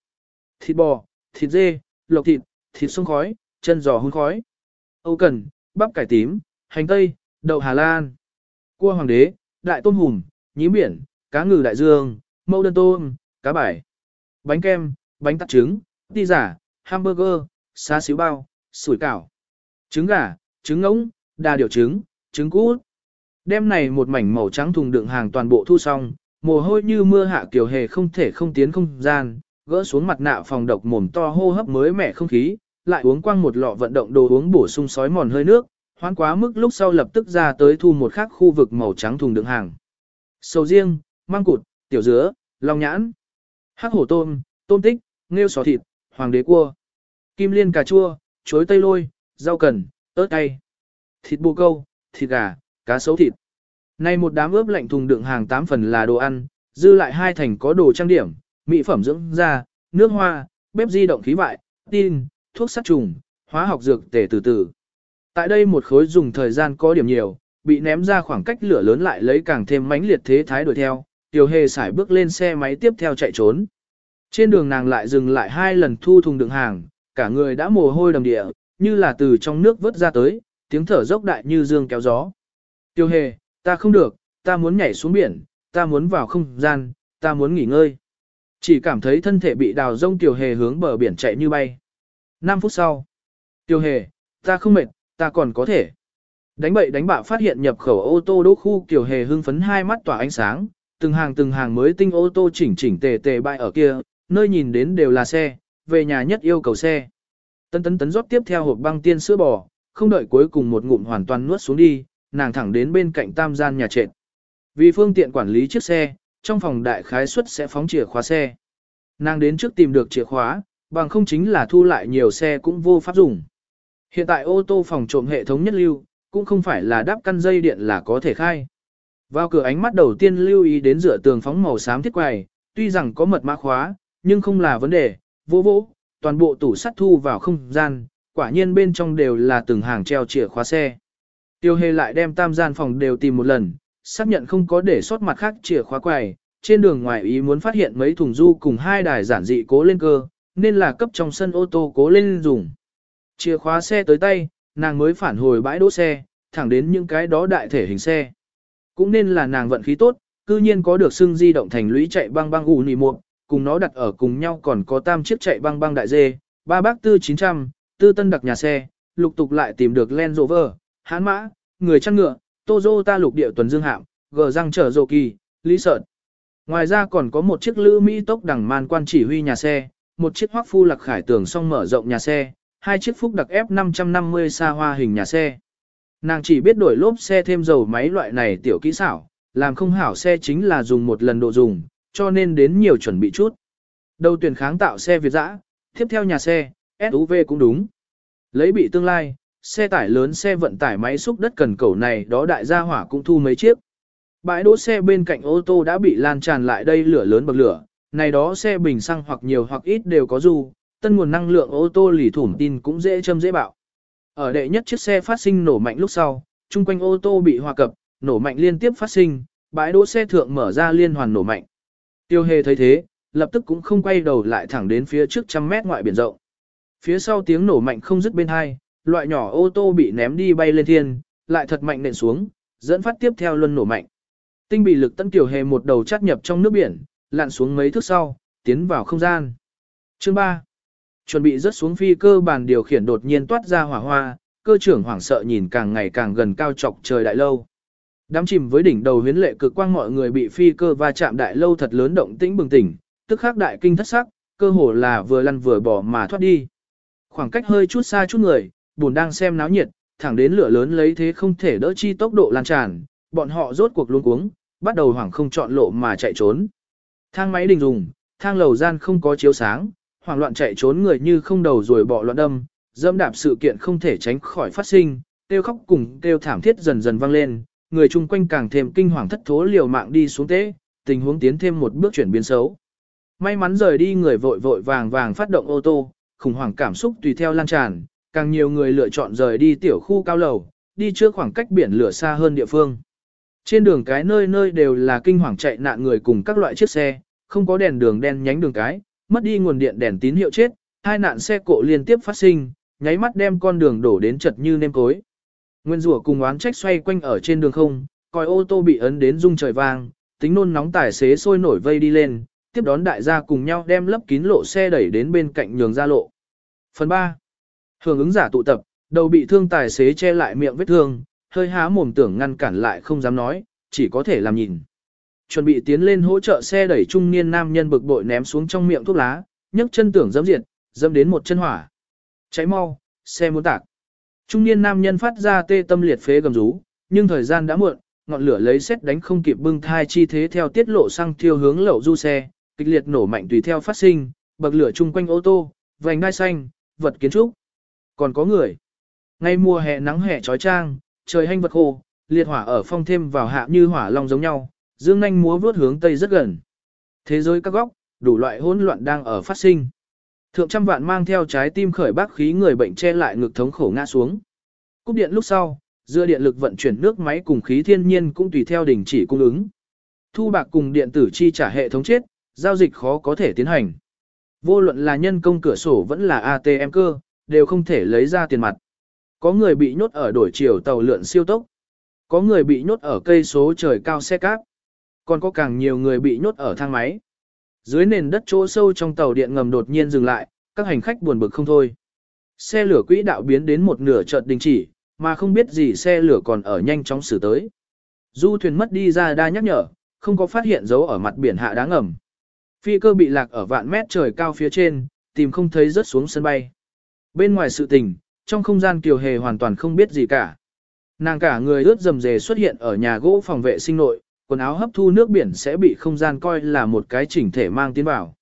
Speaker 1: thịt bò, thịt dê, lộc thịt, thịt sông khói, chân giò hun khói. Âu cần, bắp cải tím, hành tây, đậu Hà Lan, cua hoàng đế, đại tôm hùm, nhím biển, cá ngừ đại dương, mâu đơn tôm, cá bảy bánh kem, bánh tắt trứng, ti giả, hamburger, xá xíu bao, sủi cảo, trứng gà, trứng ngỗng, đà điều trứng, trứng cút. Đêm này một mảnh màu trắng thùng đựng hàng toàn bộ thu xong, mồ hôi như mưa hạ kiểu hề không thể không tiến không gian, gỡ xuống mặt nạ phòng độc mồm to hô hấp mới mẻ không khí, lại uống quăng một lọ vận động đồ uống bổ sung sói mòn hơi nước, hoán quá mức lúc sau lập tức ra tới thu một khác khu vực màu trắng thùng đựng hàng. Sầu riêng, măng cụt, tiểu dứa, long nhãn, hắc hổ tôm, tôm tích, nghêu sò thịt, hoàng đế cua, kim liên cà chua, chuối tây lôi, rau cần, ớt cay, thịt bồ câu, thịt gà, cá sấu thịt. Nay một đám ướp lạnh thùng đựng hàng 8 phần là đồ ăn, dư lại hai thành có đồ trang điểm, mỹ phẩm dưỡng da, nước hoa, bếp di động khí vại, tin, thuốc sát trùng, hóa học dược tể từ từ. Tại đây một khối dùng thời gian có điểm nhiều, bị ném ra khoảng cách lửa lớn lại lấy càng thêm mãnh liệt thế thái đuổi theo, Tiểu Hề xải bước lên xe máy tiếp theo chạy trốn. Trên đường nàng lại dừng lại hai lần thu thùng đựng hàng, cả người đã mồ hôi đầm địa, như là từ trong nước vớt ra tới, tiếng thở dốc đại như dương kéo gió. Tiêu hề, ta không được, ta muốn nhảy xuống biển, ta muốn vào không gian, ta muốn nghỉ ngơi. Chỉ cảm thấy thân thể bị đào rông Tiêu hề hướng bờ biển chạy như bay. 5 phút sau. Tiêu hề, ta không mệt, ta còn có thể. Đánh bậy đánh bạ phát hiện nhập khẩu ô tô đỗ khu Tiêu hề hưng phấn hai mắt tỏa ánh sáng, từng hàng từng hàng mới tinh ô tô chỉnh chỉnh tề tề bại ở kia, nơi nhìn đến đều là xe, về nhà nhất yêu cầu xe tấn tấn tấn rót tiếp theo hộp băng tiên sữa bò, không đợi cuối cùng một ngụm hoàn toàn nuốt xuống đi, nàng thẳng đến bên cạnh tam gian nhà trệt. Vì phương tiện quản lý chiếc xe, trong phòng đại khái suất sẽ phóng chìa khóa xe. Nàng đến trước tìm được chìa khóa, bằng không chính là thu lại nhiều xe cũng vô pháp dùng. Hiện tại ô tô phòng trộm hệ thống nhất lưu, cũng không phải là đáp căn dây điện là có thể khai. Vào cửa ánh mắt đầu tiên lưu ý đến rửa tường phóng màu xám thiết quầy, tuy rằng có mật mã khóa, nhưng không là vấn đề, vô vô, toàn bộ tủ sắt thu vào không gian, quả nhiên bên trong đều là từng hàng treo chìa khóa xe. Tiêu hề lại đem tam gian phòng đều tìm một lần, xác nhận không có để sót mặt khác chìa khóa quầy, trên đường ngoài ý muốn phát hiện mấy thùng du cùng hai đài giản dị cố lên cơ, nên là cấp trong sân ô tô cố lên dùng. Chìa khóa xe tới tay, nàng mới phản hồi bãi đỗ xe, thẳng đến những cái đó đại thể hình xe. Cũng nên là nàng vận khí tốt, cư nhiên có được xưng di động thành lũy chạy băng băng ủ nì muộn cùng nó đặt ở cùng nhau còn có tam chiếc chạy băng băng đại dê, ba bác tư 900, tư tân đặc nhà xe, lục tục lại tìm được Land Rover, hán mã, người chăn ngựa, Toyota lục địa tuần dương hạm, gờ răng trở rộ kỳ, lý sợn. Ngoài ra còn có một chiếc lữ Mỹ tốc đẳng man quan chỉ huy nhà xe, một chiếc hoắc phu lạc khải tường song mở rộng nhà xe, hai chiếc phúc đặc F550 xa hoa hình nhà xe. Nàng chỉ biết đổi lốp xe thêm dầu máy loại này tiểu kỹ xảo, làm không hảo xe chính là dùng một lần độ dùng, cho nên đến nhiều chuẩn bị chút. Đầu tuyển kháng tạo xe Việt dã, tiếp theo nhà xe, SUV cũng đúng. Lấy bị tương lai, xe tải lớn xe vận tải máy xúc đất cần cầu này đó đại gia hỏa cũng thu mấy chiếc. Bãi đỗ xe bên cạnh ô tô đã bị lan tràn lại đây lửa lớn bậc lửa, này đó xe bình xăng hoặc nhiều hoặc ít đều có dù, tân nguồn năng lượng ô tô lì thủm tin cũng dễ châm dễ bạo. Ở đệ nhất chiếc xe phát sinh nổ mạnh lúc sau, chung quanh ô tô bị hòa cập, nổ mạnh liên tiếp phát sinh, bãi đỗ xe thượng mở ra liên hoàn nổ mạnh. Tiêu hề thấy thế, lập tức cũng không quay đầu lại thẳng đến phía trước trăm mét ngoại biển rộng. Phía sau tiếng nổ mạnh không dứt bên hai, loại nhỏ ô tô bị ném đi bay lên thiên, lại thật mạnh nện xuống, dẫn phát tiếp theo luân nổ mạnh. Tinh bị lực tân tiểu hề một đầu chát nhập trong nước biển, lặn xuống mấy thước sau, tiến vào không gian. Chương 3. Chuẩn bị rớt xuống phi cơ bàn điều khiển đột nhiên toát ra hỏa hoa, cơ trưởng hoảng sợ nhìn càng ngày càng gần cao trọc trời đại lâu. Đám chìm với đỉnh đầu huyến lệ cực quang mọi người bị phi cơ va chạm đại lâu thật lớn động tĩnh bừng tỉnh, tức khắc đại kinh thất sắc, cơ hồ là vừa lăn vừa bỏ mà thoát đi. Khoảng cách hơi chút xa chút người, buồn đang xem náo nhiệt, thẳng đến lửa lớn lấy thế không thể đỡ chi tốc độ lan tràn, bọn họ rốt cuộc luống cuống, bắt đầu hoảng không chọn lộ mà chạy trốn. Thang máy đình dùng, thang lầu gian không có chiếu sáng, hoảng loạn chạy trốn người như không đầu rồi bỏ loạn đâm, dẫm đạp sự kiện không thể tránh khỏi phát sinh, kêu khóc cùng kêu thảm thiết dần dần vang lên, người chung quanh càng thêm kinh hoàng thất thố liều mạng đi xuống tế, tình huống tiến thêm một bước chuyển biến xấu. May mắn rời đi người vội vội vàng vàng phát động ô tô, khủng hoảng cảm xúc tùy theo lan tràn, càng nhiều người lựa chọn rời đi tiểu khu cao lầu, đi trước khoảng cách biển lửa xa hơn địa phương. Trên đường cái nơi nơi đều là kinh hoàng chạy nạn người cùng các loại chiếc xe, không có đèn đường đen nhánh đường cái, mất đi nguồn điện đèn tín hiệu chết, hai nạn xe cộ liên tiếp phát sinh, nháy mắt đem con đường đổ đến chật như nêm cối. Nguyên rủa cùng oán trách xoay quanh ở trên đường không, coi ô tô bị ấn đến rung trời vang, tính nôn nóng tài xế sôi nổi vây đi lên, tiếp đón đại gia cùng nhau đem lấp kín lộ xe đẩy đến bên cạnh nhường ra lộ. Phần 3. Hưởng ứng giả tụ tập, đầu bị thương tài xế che lại miệng vết thương, hơi há mồm tưởng ngăn cản lại không dám nói, chỉ có thể làm nhìn. Chuẩn bị tiến lên hỗ trợ xe đẩy trung niên nam nhân bực bội ném xuống trong miệng thuốc lá, nhấc chân tưởng dẫm diệt, dẫm đến một chân hỏa. Cháy mau, xe muốn tạc. Trung niên nam nhân phát ra tê tâm liệt phế gầm rú, nhưng thời gian đã muộn, ngọn lửa lấy xét đánh không kịp bưng thai chi thế theo tiết lộ sang thiêu hướng lậu du xe, kịch liệt nổ mạnh tùy theo phát sinh, bậc lửa chung quanh ô tô, vành đai xanh, vật kiến trúc. Còn có người. Ngay mùa hè nắng hè trói trang, trời hanh vật khô, liệt hỏa ở phong thêm vào hạ như hỏa long giống nhau, dương nhanh múa vướt hướng tây rất gần. Thế giới các góc, đủ loại hỗn loạn đang ở phát sinh. Thượng trăm vạn mang theo trái tim khởi bác khí người bệnh che lại ngực thống khổ ngã xuống. Cúp điện lúc sau, dựa điện lực vận chuyển nước máy cùng khí thiên nhiên cũng tùy theo đình chỉ cung ứng. Thu bạc cùng điện tử chi trả hệ thống chết, giao dịch khó có thể tiến hành. Vô luận là nhân công cửa sổ vẫn là ATM cơ, đều không thể lấy ra tiền mặt. Có người bị nhốt ở đổi chiều tàu lượn siêu tốc. Có người bị nhốt ở cây số trời cao xe cáp. Còn có càng nhiều người bị nhốt ở thang máy. Dưới nền đất chỗ sâu trong tàu điện ngầm đột nhiên dừng lại, các hành khách buồn bực không thôi. Xe lửa quỹ đạo biến đến một nửa chợt đình chỉ, mà không biết gì xe lửa còn ở nhanh chóng xử tới. Du thuyền mất đi ra đa nhắc nhở, không có phát hiện dấu ở mặt biển hạ đáng ngầm. Phi cơ bị lạc ở vạn mét trời cao phía trên, tìm không thấy rớt xuống sân bay. Bên ngoài sự tình, trong không gian kiều hề hoàn toàn không biết gì cả. Nàng cả người ướt dầm dề xuất hiện ở nhà gỗ phòng vệ sinh nội, quần áo hấp thu nước biển sẽ bị không gian coi là một cái chỉnh thể mang tiến vào.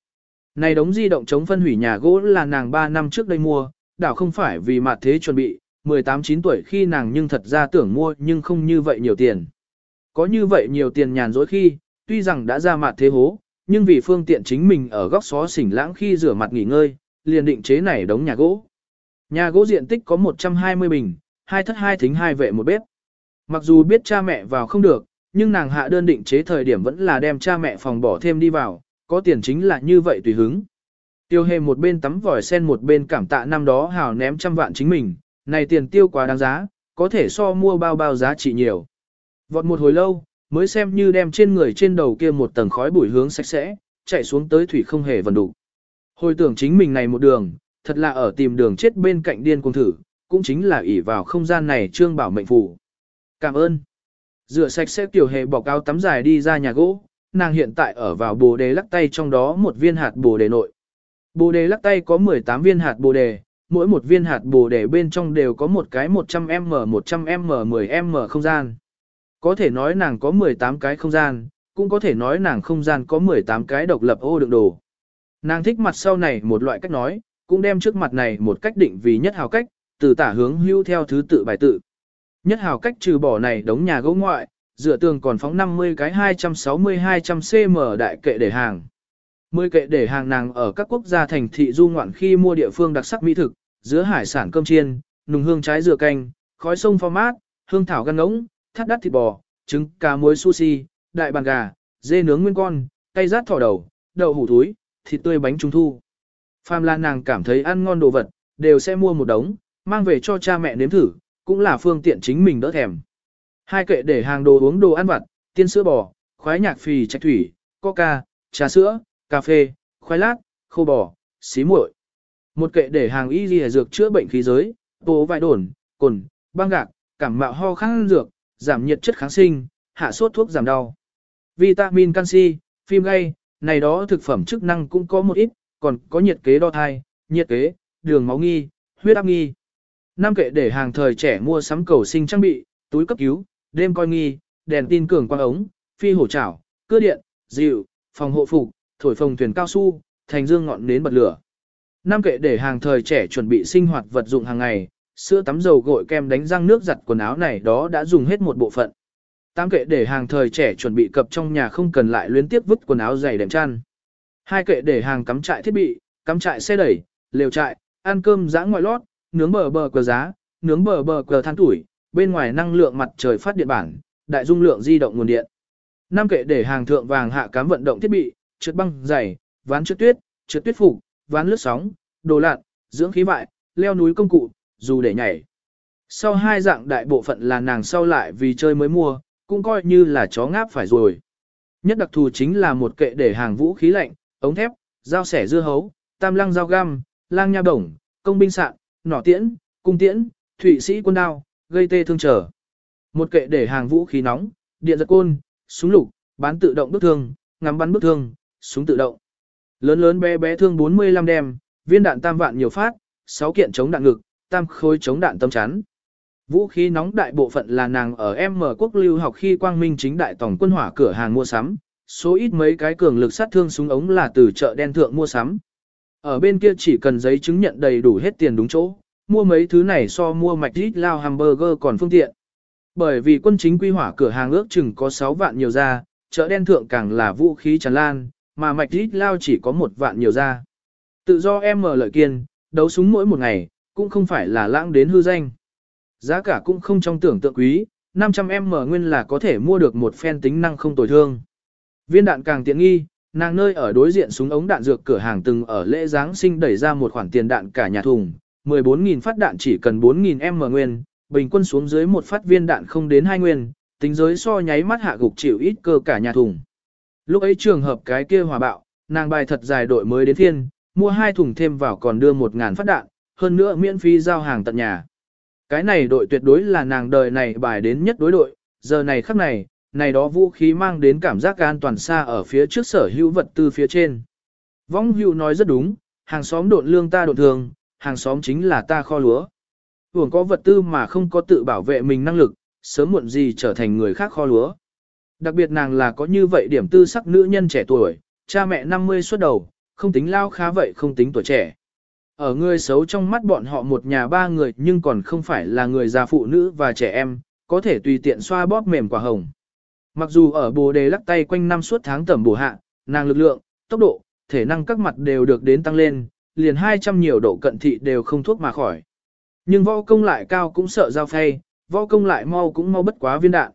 Speaker 1: Này đống di động chống phân hủy nhà gỗ là nàng 3 năm trước đây mua, đảo không phải vì mặt thế chuẩn bị, 18-9 tuổi khi nàng nhưng thật ra tưởng mua nhưng không như vậy nhiều tiền. Có như vậy nhiều tiền nhàn rỗi khi, tuy rằng đã ra mặt thế hố, nhưng vì phương tiện chính mình ở góc xó xỉnh lãng khi rửa mặt nghỉ ngơi, liền định chế này đống nhà gỗ. Nhà gỗ diện tích có 120 bình, hai thất hai thính hai vệ một bếp. Mặc dù biết cha mẹ vào không được, nhưng nàng hạ đơn định chế thời điểm vẫn là đem cha mẹ phòng bỏ thêm đi vào, có tiền chính là như vậy tùy hứng. Tiêu hề một bên tắm vòi sen một bên cảm tạ năm đó hào ném trăm vạn chính mình, này tiền tiêu quá đáng giá, có thể so mua bao bao giá trị nhiều. Vọt một hồi lâu, mới xem như đem trên người trên đầu kia một tầng khói bụi hướng sạch sẽ, chạy xuống tới thủy không hề vần đủ. Hồi tưởng chính mình này một đường, thật là ở tìm đường chết bên cạnh điên cuồng thử, cũng chính là ỷ vào không gian này trương bảo mệnh phủ. Cảm ơn. Rửa sạch sẽ tiểu hệ bọc áo tắm dài đi ra nhà gỗ, nàng hiện tại ở vào bồ đề lắc tay trong đó một viên hạt bồ đề nội. Bồ đề lắc tay có 18 viên hạt bồ đề, mỗi một viên hạt bồ đề bên trong đều có một cái 100m 100m 10m không gian. Có thể nói nàng có 18 cái không gian, cũng có thể nói nàng không gian có 18 cái độc lập ô đựng đồ. Nàng thích mặt sau này một loại cách nói, cũng đem trước mặt này một cách định vì nhất hào cách, từ tả hướng hưu theo thứ tự bài tự. Nhất hào cách trừ bỏ này đống nhà gỗ ngoại, dựa tường còn phóng 50 cái 260-200 cm đại kệ để hàng. 10 kệ để hàng nàng ở các quốc gia thành thị du ngoạn khi mua địa phương đặc sắc mỹ thực, giữa hải sản cơm chiên, nùng hương trái dừa canh, khói sông pho mát, hương thảo gan ngỗng, thắt đắt thịt bò, trứng, cá muối sushi, đại bàn gà, dê nướng nguyên con, cây rát thỏ đầu, đậu hủ túi, thịt tươi bánh trung thu. Phàm là nàng cảm thấy ăn ngon đồ vật, đều sẽ mua một đống, mang về cho cha mẹ nếm thử, cũng là phương tiện chính mình đỡ thèm. Hai kệ để hàng đồ uống đồ ăn vặt, tiên sữa bò, khoái nhạc phì trạch thủy, coca, trà sữa, cà phê, khoai lát, khô bò, xí muội. Một kệ để hàng y dìa dược chữa bệnh khí giới, bố vải đồn, cồn, băng gạc, cảm mạo ho kháng dược, giảm nhiệt chất kháng sinh, hạ sốt thuốc giảm đau. Vitamin canxi, phim gay, này đó thực phẩm chức năng cũng có một ít, còn có nhiệt kế đo thai, nhiệt kế, đường máu nghi, huyết áp nghi. Năm kệ để hàng thời trẻ mua sắm cầu sinh trang bị, túi cấp cứu, đêm coi nghi, đèn tin cường quang ống, phi hổ chảo, cưa điện, dịu, phòng hộ phục, thổi phồng thuyền cao su, thành dương ngọn nến bật lửa. Năm kệ để hàng thời trẻ chuẩn bị sinh hoạt vật dụng hàng ngày, sữa tắm dầu gội kem đánh răng nước giặt quần áo này đó đã dùng hết một bộ phận. Tám kệ để hàng thời trẻ chuẩn bị cập trong nhà không cần lại luyến tiếp vứt quần áo dày đệm chăn. Hai kệ để hàng cắm trại thiết bị, cắm trại xe đẩy, lều trại, ăn cơm giã ngoại lót, nướng bờ bờ cờ giá, nướng bờ bờ cờ than tuổi, bên ngoài năng lượng mặt trời phát điện bản, đại dung lượng di động nguồn điện. Năm kệ để hàng thượng vàng hạ cám vận động thiết bị, trượt băng dày, ván trượt tuyết, trượt tuyết phục, ván lướt sóng, đồ lặn, dưỡng khí vại, leo núi công cụ, dù để nhảy. Sau hai dạng đại bộ phận là nàng sau lại vì chơi mới mua, cũng coi như là chó ngáp phải rồi. Nhất đặc thù chính là một kệ để hàng vũ khí lạnh, ống thép, dao sẻ dưa hấu, tam lăng dao găm, lang nha bổng, công binh sạn, nỏ tiễn, cung tiễn, thủy sĩ quân đao, gây tê thương trở. Một kệ để hàng vũ khí nóng, điện giật côn, súng lục, bán tự động bức thương, ngắm bắn bức thương, súng tự động. Lớn lớn bé bé thương 45 đem, viên đạn tam vạn nhiều phát, 6 kiện chống đạn ngực, tam khối chống đạn tâm chắn. Vũ khí nóng đại bộ phận là nàng ở M quốc lưu học khi quang minh chính đại tổng quân hỏa cửa hàng mua sắm, số ít mấy cái cường lực sát thương súng ống là từ chợ đen thượng mua sắm. Ở bên kia chỉ cần giấy chứng nhận đầy đủ hết tiền đúng chỗ, mua mấy thứ này so mua mạch rít lao hamburger còn phương tiện. Bởi vì quân chính quy hỏa cửa hàng ước chừng có 6 vạn nhiều ra, chợ đen thượng càng là vũ khí tràn lan, mà mạch rít lao chỉ có một vạn nhiều ra. Tự do em mở lợi kiên, đấu súng mỗi một ngày, cũng không phải là lãng đến hư danh. Giá cả cũng không trong tưởng tượng quý, 500M nguyên là có thể mua được một phen tính năng không tồi thương. Viên đạn càng tiện nghi, nàng nơi ở đối diện súng ống đạn dược cửa hàng từng ở lễ Giáng sinh đẩy ra một khoản tiền đạn cả nhà thùng, 14.000 phát đạn chỉ cần 4.000M nguyên, bình quân xuống dưới một phát viên đạn không đến hai nguyên, tính giới so nháy mắt hạ gục chịu ít cơ cả nhà thùng. Lúc ấy trường hợp cái kia hòa bạo, nàng bài thật dài đội mới đến thiên, mua hai thùng thêm vào còn đưa 1.000 phát đạn, hơn nữa miễn phí giao hàng tận nhà. Cái này đội tuyệt đối là nàng đời này bài đến nhất đối đội, giờ này khắc này, này đó vũ khí mang đến cảm giác an toàn xa ở phía trước sở hữu vật tư phía trên. Vong hữu nói rất đúng, hàng xóm độn lương ta độn thường, hàng xóm chính là ta kho lúa. Hưởng có vật tư mà không có tự bảo vệ mình năng lực, sớm muộn gì trở thành người khác kho lúa. Đặc biệt nàng là có như vậy điểm tư sắc nữ nhân trẻ tuổi, cha mẹ 50 xuất đầu, không tính lao khá vậy không tính tuổi trẻ. Ở người xấu trong mắt bọn họ một nhà ba người nhưng còn không phải là người già phụ nữ và trẻ em, có thể tùy tiện xoa bóp mềm quả hồng. Mặc dù ở bồ đề lắc tay quanh năm suốt tháng tẩm bổ hạ, nàng lực lượng, tốc độ, thể năng các mặt đều được đến tăng lên, liền 200 nhiều độ cận thị đều không thuốc mà khỏi. Nhưng võ công lại cao cũng sợ giao phay, võ công lại mau cũng mau bất quá viên đạn.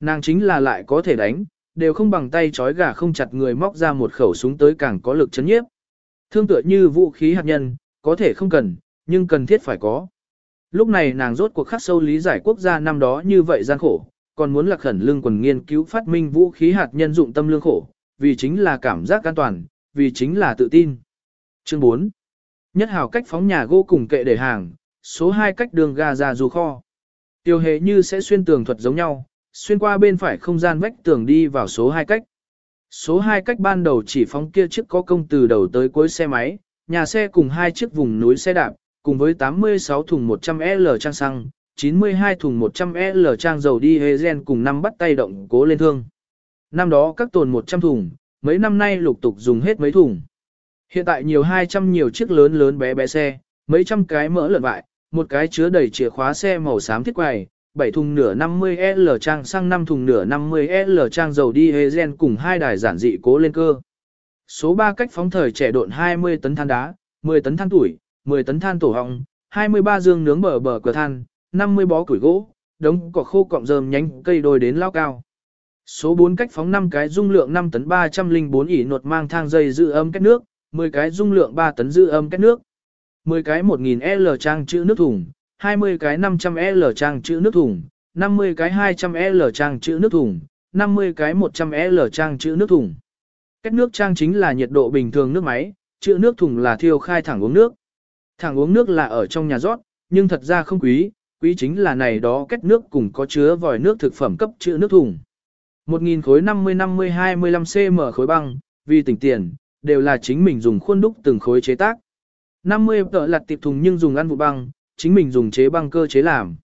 Speaker 1: Nàng chính là lại có thể đánh, đều không bằng tay chói gà không chặt người móc ra một khẩu súng tới càng có lực chấn nhiếp. Thương tựa như vũ khí hạt nhân, có thể không cần, nhưng cần thiết phải có. Lúc này nàng rốt cuộc khắc sâu lý giải quốc gia năm đó như vậy gian khổ, còn muốn lạc khẩn lương quần nghiên cứu phát minh vũ khí hạt nhân dụng tâm lương khổ, vì chính là cảm giác an toàn, vì chính là tự tin. Chương 4. Nhất hào cách phóng nhà gỗ cùng kệ để hàng, số 2 cách đường ga ra dù kho. Tiêu hệ như sẽ xuyên tường thuật giống nhau, xuyên qua bên phải không gian vách tường đi vào số 2 cách. Số 2 cách ban đầu chỉ phóng kia chiếc có công từ đầu tới cuối xe máy, nhà xe cùng hai chiếc vùng núi xe đạp, cùng với 86 thùng 100L trang xăng, 92 thùng 100L trang dầu đi hê gen cùng năm bắt tay động cố lên thương. Năm đó các tồn 100 thùng, mấy năm nay lục tục dùng hết mấy thùng. Hiện tại nhiều 200 nhiều chiếc lớn lớn bé bé xe, mấy trăm cái mỡ lợn vại, một cái chứa đầy chìa khóa xe màu xám thiết quầy, 7 thùng nửa 50L trang sang 5 thùng nửa 50L trang dầu đi hê gen cùng hai đài giản dị cố lên cơ. Số 3 cách phóng thời trẻ độn 20 tấn than đá, 10 tấn than tuổi, 10 tấn than tổ họng, 23 dương nướng bờ bờ cửa than, 50 bó củi gỗ, đống cỏ khô cọng rơm nhánh cây đồi đến lao cao. Số 4 cách phóng 5 cái dung lượng 5 tấn 304 ỉ nột mang thang dây giữ âm cách nước, 10 cái dung lượng 3 tấn giữ âm cách nước, 10 cái 1000L trang chữ nước thùng, 20 cái 500L trang chữ nước thùng, 50 cái 200L trang chữ nước thùng, 50 cái 100L trang chữ nước thùng. Cách nước trang chính là nhiệt độ bình thường nước máy, chữ nước thùng là thiêu khai thẳng uống nước. Thẳng uống nước là ở trong nhà rót, nhưng thật ra không quý, quý chính là này đó kết nước cùng có chứa vòi nước thực phẩm cấp chữ nước thùng. 1.000 khối 50-50-25 cm khối băng, vì tỉnh tiền, đều là chính mình dùng khuôn đúc từng khối chế tác. 50 tợ lặt tiệp thùng nhưng dùng ăn vụ băng, chính mình dùng chế băng cơ chế làm.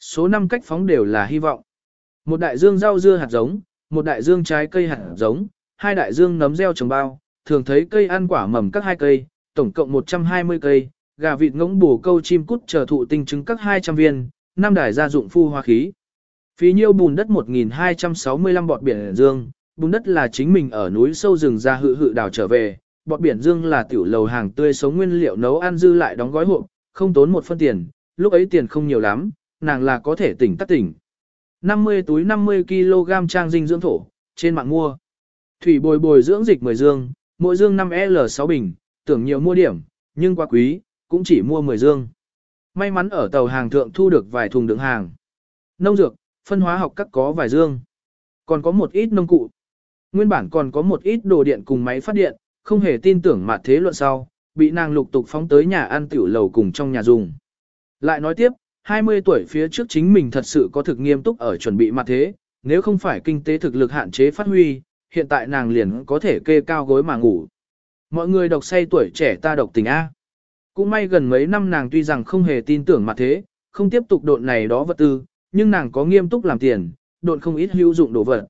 Speaker 1: Số 5 cách phóng đều là hy vọng. Một đại dương rau dưa hạt giống, một đại dương trái cây hạt giống, hai đại dương nấm gieo trồng bao, thường thấy cây ăn quả mầm các hai cây, tổng cộng 120 cây, gà vịt ngỗng bổ câu chim cút chờ thụ tinh trứng các 200 viên, năm đài gia dụng phu hoa khí. Phí nhiêu bùn đất 1265 bọt biển dương, bùn đất là chính mình ở núi sâu rừng ra hự hự đào trở về, bọt biển dương là tiểu lầu hàng tươi sống nguyên liệu nấu ăn dư lại đóng gói hộp, không tốn một phân tiền, lúc ấy tiền không nhiều lắm, nàng là có thể tỉnh tắt tỉnh. 50 túi 50 kg trang dinh dưỡng thổ, trên mạng mua. Thủy bồi bồi dưỡng dịch 10 dương, mỗi dương 5L6 bình, tưởng nhiều mua điểm, nhưng quá quý, cũng chỉ mua 10 dương. May mắn ở tàu hàng thượng thu được vài thùng đựng hàng. Nông dược, phân hóa học các có vài dương. Còn có một ít nông cụ. Nguyên bản còn có một ít đồ điện cùng máy phát điện, không hề tin tưởng mặt thế luận sau, bị nàng lục tục phóng tới nhà ăn tiểu lầu cùng trong nhà dùng. Lại nói tiếp, 20 tuổi phía trước chính mình thật sự có thực nghiêm túc ở chuẩn bị mặt thế, nếu không phải kinh tế thực lực hạn chế phát huy, hiện tại nàng liền có thể kê cao gối mà ngủ. Mọi người độc say tuổi trẻ ta độc tình A. Cũng may gần mấy năm nàng tuy rằng không hề tin tưởng mặt thế, không tiếp tục độn này đó vật tư, nhưng nàng có nghiêm túc làm tiền, độn không ít hữu dụng đồ vật.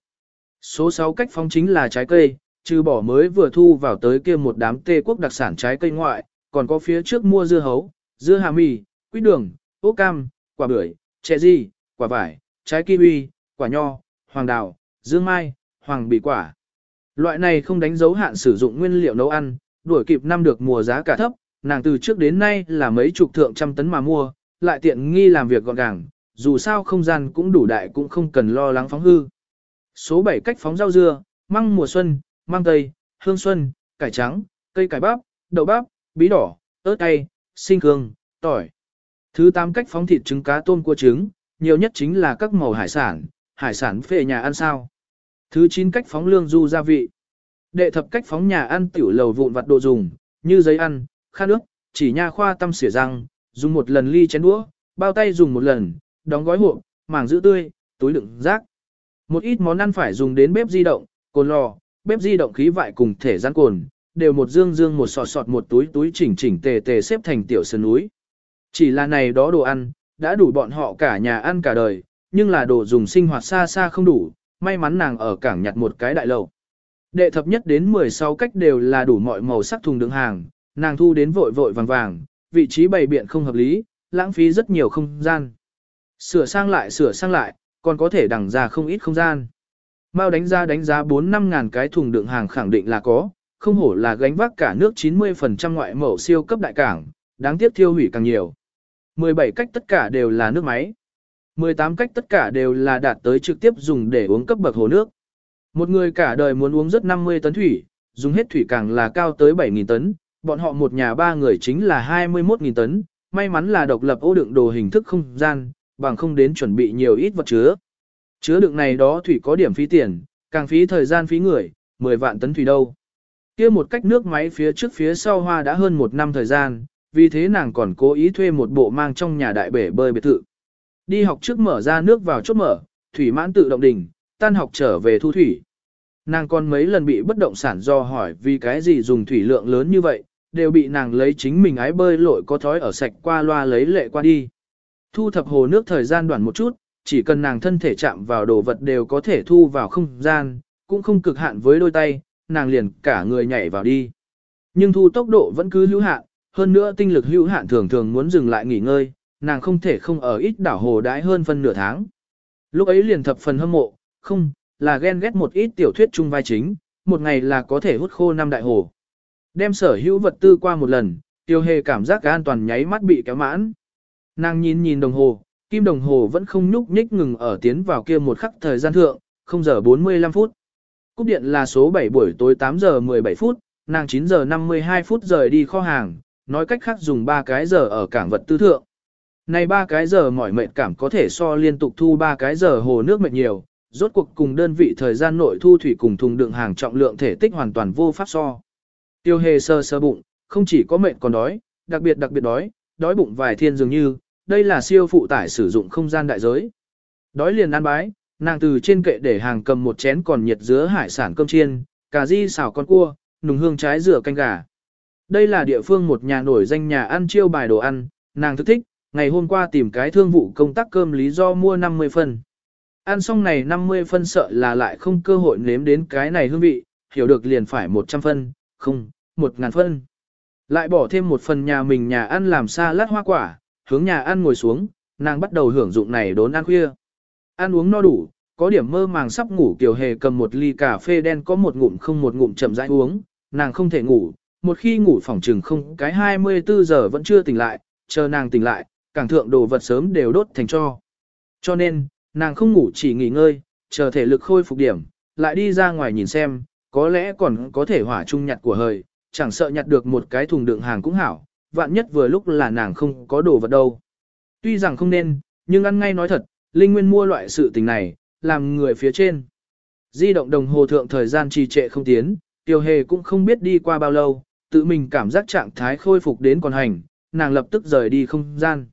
Speaker 1: Số 6 cách phóng chính là trái cây, trừ bỏ mới vừa thu vào tới kia một đám tê quốc đặc sản trái cây ngoại, còn có phía trước mua dưa hấu, dưa hà mì, quýt đường, ốc cam, quả bưởi, chè di, quả vải, trái kiwi, quả nho, hoàng đào, dương mai, hoàng bì quả. Loại này không đánh dấu hạn sử dụng nguyên liệu nấu ăn, đuổi kịp năm được mùa giá cả thấp, nàng từ trước đến nay là mấy chục thượng trăm tấn mà mua, lại tiện nghi làm việc gọn gàng, dù sao không gian cũng đủ đại cũng không cần lo lắng phóng hư. Số 7 cách phóng rau dưa, măng mùa xuân, măng tây, hương xuân, cải trắng, cây cải bắp, đậu bắp, bí đỏ, ớt cay, sinh cương, tỏi. Thứ 8 cách phóng thịt trứng cá tôm cua trứng, nhiều nhất chính là các màu hải sản, hải sản về nhà ăn sao. Thứ 9 cách phóng lương du gia vị. Đệ thập cách phóng nhà ăn tiểu lầu vụn vặt đồ dùng, như giấy ăn, khăn nước, chỉ nha khoa tâm xỉa răng, dùng một lần ly chén đũa, bao tay dùng một lần, đóng gói hộp, màng giữ tươi, túi đựng rác. Một ít món ăn phải dùng đến bếp di động, cồn lò, bếp di động khí vại cùng thể gian cồn, đều một dương dương một sọt sọt một túi túi chỉnh chỉnh tề tề xếp thành tiểu sơn núi. Chỉ là này đó đồ ăn, đã đủ bọn họ cả nhà ăn cả đời, nhưng là đồ dùng sinh hoạt xa xa không đủ, may mắn nàng ở cảng nhặt một cái đại lầu. Đệ thập nhất đến 16 cách đều là đủ mọi màu sắc thùng đựng hàng, nàng thu đến vội vội vàng vàng, vị trí bày biện không hợp lý, lãng phí rất nhiều không gian. Sửa sang lại sửa sang lại, còn có thể đằng ra không ít không gian. Mao đánh ra đánh giá 4-5 ngàn cái thùng đựng hàng khẳng định là có, không hổ là gánh vác cả nước 90% ngoại mẫu siêu cấp đại cảng, đáng tiếc thiêu hủy càng nhiều. 17 cách tất cả đều là nước máy. 18 cách tất cả đều là đạt tới trực tiếp dùng để uống cấp bậc hồ nước. Một người cả đời muốn uống rất 50 tấn thủy, dùng hết thủy càng là cao tới 7.000 tấn, bọn họ một nhà ba người chính là 21.000 tấn, may mắn là độc lập ô đựng đồ hình thức không gian, bằng không đến chuẩn bị nhiều ít vật chứa. Chứa đựng này đó thủy có điểm phí tiền, càng phí thời gian phí người, 10 vạn tấn thủy đâu. kia một cách nước máy phía trước phía sau hoa đã hơn một năm thời gian, vì thế nàng còn cố ý thuê một bộ mang trong nhà đại bể bơi biệt thự. Đi học trước mở ra nước vào chốt mở, thủy mãn tự động đỉnh, tan học trở về thu thủy. Nàng còn mấy lần bị bất động sản do hỏi vì cái gì dùng thủy lượng lớn như vậy, đều bị nàng lấy chính mình ái bơi lội có thói ở sạch qua loa lấy lệ qua đi. Thu thập hồ nước thời gian đoạn một chút, chỉ cần nàng thân thể chạm vào đồ vật đều có thể thu vào không gian, cũng không cực hạn với đôi tay, nàng liền cả người nhảy vào đi. Nhưng thu tốc độ vẫn cứ hữu hạn, hơn nữa tinh lực hữu hạn thường thường muốn dừng lại nghỉ ngơi, nàng không thể không ở ít đảo hồ đãi hơn phân nửa tháng. Lúc ấy liền thập phần hâm mộ, không, là ghen ghét một ít tiểu thuyết chung vai chính, một ngày là có thể hút khô năm đại hồ. Đem sở hữu vật tư qua một lần, tiêu hề cảm giác an toàn nháy mắt bị kéo mãn. Nàng nhìn nhìn đồng hồ, kim đồng hồ vẫn không nhúc nhích ngừng ở tiến vào kia một khắc thời gian thượng, 0 giờ 45 phút. Cúp điện là số 7 buổi tối 8 giờ 17 phút, nàng 9 giờ 52 phút rời đi kho hàng, nói cách khác dùng 3 cái giờ ở cảng vật tư thượng. Này 3 cái giờ mỏi mệt cảm có thể so liên tục thu 3 cái giờ hồ nước mệt nhiều, rốt cuộc cùng đơn vị thời gian nội thu thủy cùng thùng đựng hàng trọng lượng thể tích hoàn toàn vô pháp so. Tiêu hề sơ sơ bụng, không chỉ có mệt còn đói, đặc biệt đặc biệt đói, đói bụng vài thiên dường như, đây là siêu phụ tải sử dụng không gian đại giới. Đói liền ăn bái, nàng từ trên kệ để hàng cầm một chén còn nhiệt dứa hải sản cơm chiên, cà ri xào con cua, nùng hương trái rửa canh gà. Đây là địa phương một nhà nổi danh nhà ăn chiêu bài đồ ăn, nàng thức thích, ngày hôm qua tìm cái thương vụ công tác cơm lý do mua 50 phân. Ăn xong này 50 phân sợ là lại không cơ hội nếm đến cái này hương vị, hiểu được liền phải 100 phân, không, một ngàn phân. Lại bỏ thêm một phần nhà mình nhà ăn làm xa lát hoa quả, hướng nhà ăn ngồi xuống, nàng bắt đầu hưởng dụng này đốn ăn khuya. Ăn uống no đủ, có điểm mơ màng sắp ngủ Kiều Hề cầm một ly cà phê đen có một ngụm không một ngụm chậm rãi uống, nàng không thể ngủ, một khi ngủ phòng trừng không cái 24 giờ vẫn chưa tỉnh lại, chờ nàng tỉnh lại, càng thượng đồ vật sớm đều đốt thành cho. Cho nên, nàng không ngủ chỉ nghỉ ngơi, chờ thể lực khôi phục điểm, lại đi ra ngoài nhìn xem, có lẽ còn có thể hỏa trung nhặt của hời, chẳng sợ nhặt được một cái thùng đựng hàng cũng hảo, vạn nhất vừa lúc là nàng không có đồ vật đâu. Tuy rằng không nên, nhưng ăn ngay nói thật, Linh Nguyên mua loại sự tình này, làm người phía trên. Di động đồng hồ thượng thời gian trì trệ không tiến, Tiêu Hề cũng không biết đi qua bao lâu, tự mình cảm giác trạng thái khôi phục đến còn hành, nàng lập tức rời đi không gian.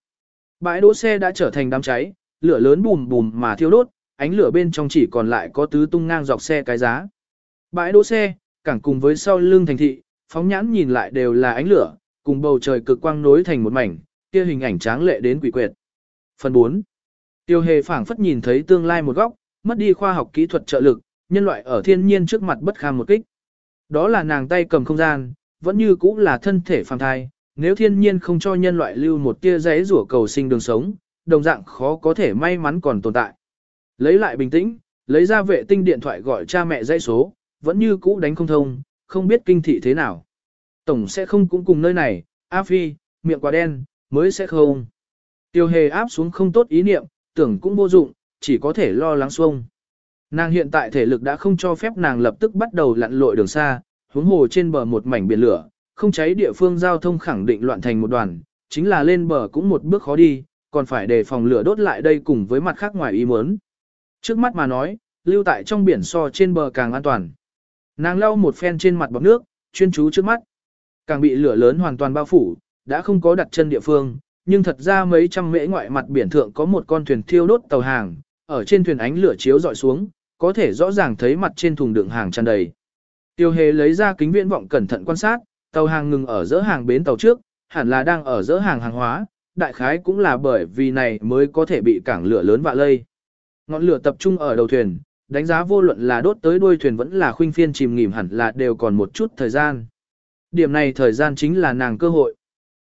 Speaker 1: Bãi đỗ xe đã trở thành đám cháy, lửa lớn bùm bùm mà thiêu đốt, ánh lửa bên trong chỉ còn lại có tứ tung ngang dọc xe cái giá. Bãi đỗ xe, cảng cùng với sau lưng thành thị, phóng nhãn nhìn lại đều là ánh lửa, cùng bầu trời cực quang nối thành một mảnh, kia hình ảnh tráng lệ đến quỷ quyệt. Phần 4. Tiêu hề phảng phất nhìn thấy tương lai một góc, mất đi khoa học kỹ thuật trợ lực, nhân loại ở thiên nhiên trước mặt bất kham một kích. Đó là nàng tay cầm không gian, vẫn như cũ là thân thể phàm thai, nếu thiên nhiên không cho nhân loại lưu một tia giấy rủa cầu sinh đường sống, đồng dạng khó có thể may mắn còn tồn tại. Lấy lại bình tĩnh, lấy ra vệ tinh điện thoại gọi cha mẹ dãy số, vẫn như cũ đánh không thông, không biết kinh thị thế nào. Tổng sẽ không cũng cùng nơi này, A Phi, miệng quá đen, mới sẽ không. Tiêu hề áp xuống không tốt ý niệm, tưởng cũng vô dụng, chỉ có thể lo lắng xuông. Nàng hiện tại thể lực đã không cho phép nàng lập tức bắt đầu lặn lội đường xa, huống hồ trên bờ một mảnh biển lửa, không cháy địa phương giao thông khẳng định loạn thành một đoàn, chính là lên bờ cũng một bước khó đi, còn phải đề phòng lửa đốt lại đây cùng với mặt khác ngoài ý muốn. Trước mắt mà nói, lưu tại trong biển so trên bờ càng an toàn. Nàng lau một phen trên mặt bọc nước, chuyên chú trước mắt. Càng bị lửa lớn hoàn toàn bao phủ, đã không có đặt chân địa phương, nhưng thật ra mấy trăm mễ ngoại mặt biển thượng có một con thuyền thiêu đốt tàu hàng, ở trên thuyền ánh lửa chiếu dọi xuống, có thể rõ ràng thấy mặt trên thùng đựng hàng tràn đầy. Tiêu hề lấy ra kính viễn vọng cẩn thận quan sát, tàu hàng ngừng ở giữa hàng bến tàu trước, hẳn là đang ở giữa hàng hàng hóa, đại khái cũng là bởi vì này mới có thể bị cảng lửa lớn vạ lây. Ngọn lửa tập trung ở đầu thuyền, đánh giá vô luận là đốt tới đuôi thuyền vẫn là khuynh phiên chìm nghỉm hẳn là đều còn một chút thời gian. Điểm này thời gian chính là nàng cơ hội.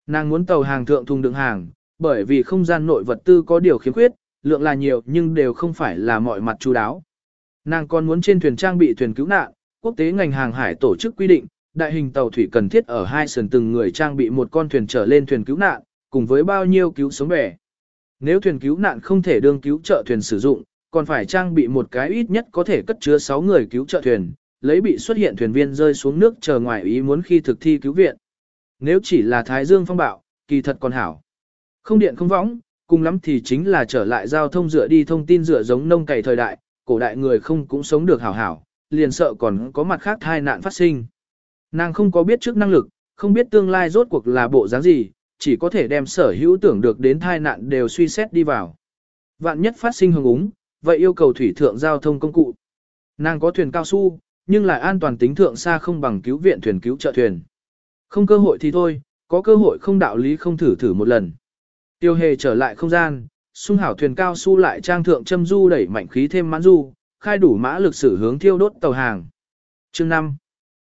Speaker 1: Nàng muốn tàu hàng thượng thùng đựng hàng, bởi vì không gian nội vật tư có điều khiếm khuyết, lượng là nhiều nhưng đều không phải là mọi mặt chú đáo. Nàng còn muốn trên thuyền trang bị thuyền cứu nạn, quốc tế ngành hàng hải tổ chức quy định, đại hình tàu thủy cần thiết ở hai sườn từng người trang bị một con thuyền trở lên thuyền cứu nạn, cùng với bao nhiêu cứu sống bè. Nếu thuyền cứu nạn không thể đương cứu trợ thuyền sử dụng, còn phải trang bị một cái ít nhất có thể cất chứa 6 người cứu trợ thuyền, lấy bị xuất hiện thuyền viên rơi xuống nước chờ ngoài ý muốn khi thực thi cứu viện. Nếu chỉ là Thái Dương phong bạo, kỳ thật còn hảo. Không điện không võng, cùng lắm thì chính là trở lại giao thông dựa đi thông tin dựa giống nông cày thời đại, cổ đại người không cũng sống được hảo hảo, liền sợ còn có mặt khác thai nạn phát sinh. Nàng không có biết trước năng lực, không biết tương lai rốt cuộc là bộ dáng gì, chỉ có thể đem sở hữu tưởng được đến thai nạn đều suy xét đi vào. Vạn nhất phát sinh hưởng úng, vậy yêu cầu thủy thượng giao thông công cụ. Nàng có thuyền cao su, nhưng lại an toàn tính thượng xa không bằng cứu viện thuyền cứu trợ thuyền. Không cơ hội thì thôi, có cơ hội không đạo lý không thử thử một lần. Tiêu hề trở lại không gian, sung hảo thuyền cao su lại trang thượng châm du đẩy mạnh khí thêm mãn du, khai đủ mã lực sử hướng thiêu đốt tàu hàng. Chương 5.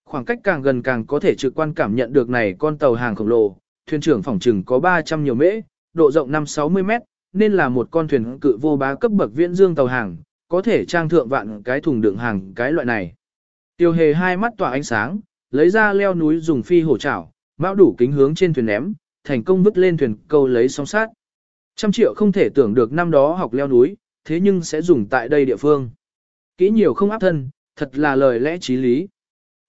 Speaker 1: Khoảng cách càng gần càng có thể trực quan cảm nhận được này con tàu hàng khổng lồ, thuyền trưởng phòng trừng có 300 nhiều mễ, độ rộng 5-60 mét, nên là một con thuyền cự vô bá cấp bậc viễn dương tàu hàng, có thể trang thượng vạn cái thùng đựng hàng cái loại này. Tiêu hề hai mắt tỏa ánh sáng, lấy ra leo núi dùng phi hổ chảo, mão đủ kính hướng trên thuyền ném, thành công vứt lên thuyền câu lấy song sát. Trăm triệu không thể tưởng được năm đó học leo núi, thế nhưng sẽ dùng tại đây địa phương. Kỹ nhiều không áp thân, thật là lời lẽ trí lý.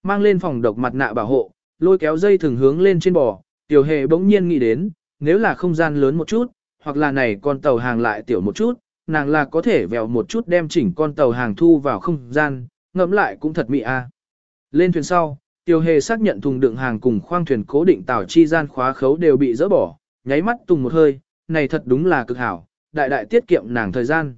Speaker 1: Mang lên phòng độc mặt nạ bảo hộ, lôi kéo dây thường hướng lên trên bò, tiểu hề bỗng nhiên nghĩ đến, nếu là không gian lớn một chút, hoặc là này con tàu hàng lại tiểu một chút, nàng là có thể vèo một chút đem chỉnh con tàu hàng thu vào không gian, ngẫm lại cũng thật mị a. Lên thuyền sau, Tiêu hề xác nhận thùng đựng hàng cùng khoang thuyền cố định tàu chi gian khóa khấu đều bị dỡ bỏ, nháy mắt tùng một hơi, này thật đúng là cực hảo, đại đại tiết kiệm nàng thời gian.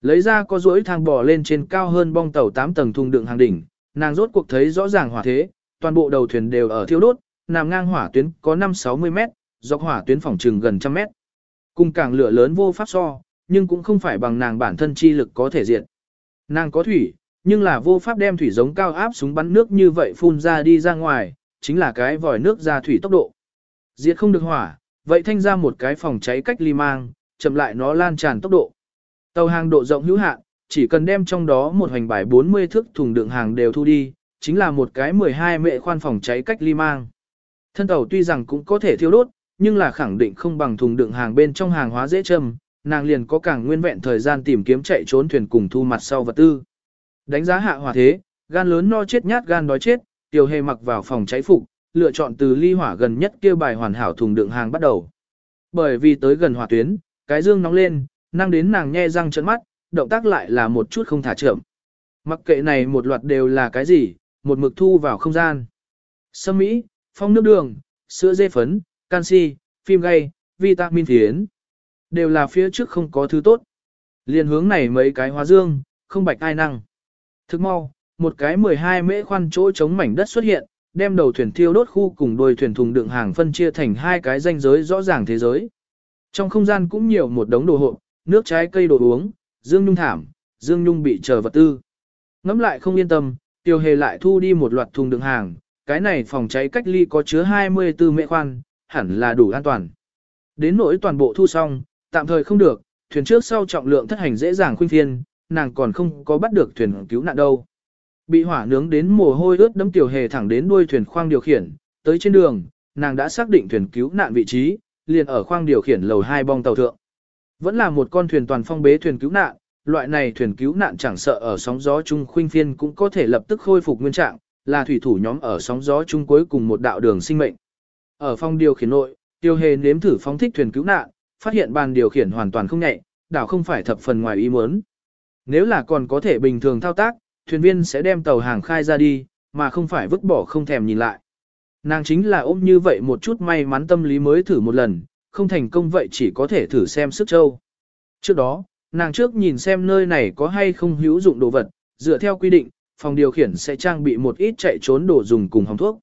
Speaker 1: Lấy ra có duỗi thang bò lên trên cao hơn bong tàu 8 tầng thùng đựng hàng đỉnh, nàng rốt cuộc thấy rõ ràng hỏa thế, toàn bộ đầu thuyền đều ở thiêu đốt, nằm ngang hỏa tuyến có 5-60 mét, dọc hỏa tuyến phòng trừng gần trăm mét. Cùng càng lửa lớn vô pháp so, nhưng cũng không phải bằng nàng bản thân chi lực có thể diệt. Nàng có thủy, nhưng là vô pháp đem thủy giống cao áp súng bắn nước như vậy phun ra đi ra ngoài, chính là cái vòi nước ra thủy tốc độ. Diệt không được hỏa, vậy thanh ra một cái phòng cháy cách ly mang, chậm lại nó lan tràn tốc độ. Tàu hàng độ rộng hữu hạn, chỉ cần đem trong đó một hoành bài 40 thước thùng đựng hàng đều thu đi, chính là một cái 12 mệ khoan phòng cháy cách ly mang. Thân tàu tuy rằng cũng có thể thiêu đốt, nhưng là khẳng định không bằng thùng đựng hàng bên trong hàng hóa dễ châm, nàng liền có càng nguyên vẹn thời gian tìm kiếm chạy trốn thuyền cùng thu mặt sau vật tư. Đánh giá hạ hỏa thế, gan lớn no chết nhát gan đói chết, tiểu hề mặc vào phòng cháy phục, lựa chọn từ ly hỏa gần nhất kia bài hoàn hảo thùng đựng hàng bắt đầu. Bởi vì tới gần hỏa tuyến, cái dương nóng lên, năng đến nàng nhe răng trợn mắt, động tác lại là một chút không thả chậm. Mặc kệ này một loạt đều là cái gì, một mực thu vào không gian. Sâm Mỹ, phong nước đường, sữa dê phấn, canxi, phim gay, vitamin thiến. Đều là phía trước không có thứ tốt. Liên hướng này mấy cái hóa dương, không bạch ai năng. Thức mau, một cái 12 mễ khoan chỗ chống mảnh đất xuất hiện, đem đầu thuyền thiêu đốt khu cùng đôi thuyền thùng đựng hàng phân chia thành hai cái danh giới rõ ràng thế giới. Trong không gian cũng nhiều một đống đồ hộp, nước trái cây đồ uống, dương nhung thảm, dương nhung bị chờ vật tư. Ngắm lại không yên tâm, tiêu hề lại thu đi một loạt thùng đựng hàng, cái này phòng cháy cách ly có chứa 24 mễ khoan, hẳn là đủ an toàn. Đến nỗi toàn bộ thu xong, tạm thời không được, thuyền trước sau trọng lượng thất hành dễ dàng khuynh thiên nàng còn không có bắt được thuyền cứu nạn đâu. Bị hỏa nướng đến mồ hôi ướt đấm tiểu hề thẳng đến đuôi thuyền khoang điều khiển, tới trên đường, nàng đã xác định thuyền cứu nạn vị trí, liền ở khoang điều khiển lầu hai bong tàu thượng. Vẫn là một con thuyền toàn phong bế thuyền cứu nạn, loại này thuyền cứu nạn chẳng sợ ở sóng gió chung khuynh phiên cũng có thể lập tức khôi phục nguyên trạng, là thủy thủ nhóm ở sóng gió chung cuối cùng một đạo đường sinh mệnh. Ở phòng điều khiển nội, tiêu hề nếm thử phóng thích thuyền cứu nạn, phát hiện bàn điều khiển hoàn toàn không nhẹ đảo không phải thập phần ngoài ý muốn. Nếu là còn có thể bình thường thao tác, thuyền viên sẽ đem tàu hàng khai ra đi, mà không phải vứt bỏ không thèm nhìn lại. Nàng chính là ôm như vậy một chút may mắn tâm lý mới thử một lần, không thành công vậy chỉ có thể thử xem sức châu. Trước đó, nàng trước nhìn xem nơi này có hay không hữu dụng đồ vật, dựa theo quy định, phòng điều khiển sẽ trang bị một ít chạy trốn đồ dùng cùng hòng thuốc.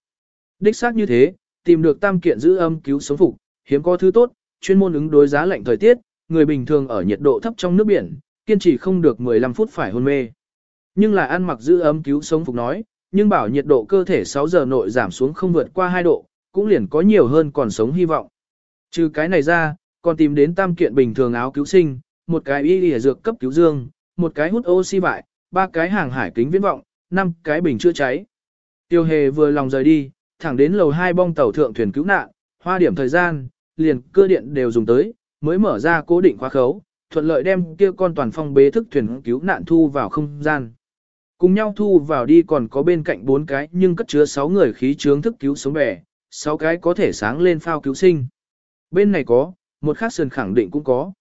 Speaker 1: Đích xác như thế, tìm được tam kiện giữ âm cứu sống phục, hiếm có thứ tốt, chuyên môn ứng đối giá lạnh thời tiết, người bình thường ở nhiệt độ thấp trong nước biển, kiên trì không được 15 phút phải hôn mê. Nhưng là ăn mặc giữ ấm cứu sống phục nói, nhưng bảo nhiệt độ cơ thể 6 giờ nội giảm xuống không vượt qua 2 độ, cũng liền có nhiều hơn còn sống hy vọng. Trừ cái này ra, còn tìm đến tam kiện bình thường áo cứu sinh, một cái y lìa dược cấp cứu dương, một cái hút oxy vải, ba cái hàng hải kính viễn vọng, năm cái bình chữa cháy. Tiêu hề vừa lòng rời đi, thẳng đến lầu hai bong tàu thượng thuyền cứu nạn, hoa điểm thời gian, liền cơ điện đều dùng tới, mới mở ra cố định khóa khấu, thuận lợi đem kia con toàn phong bế thức thuyền cứu nạn thu vào không gian. Cùng nhau thu vào đi còn có bên cạnh bốn cái nhưng cất chứa 6 người khí chướng thức cứu sống bè, 6 cái có thể sáng lên phao cứu sinh. Bên này có, một khác sườn khẳng định cũng có.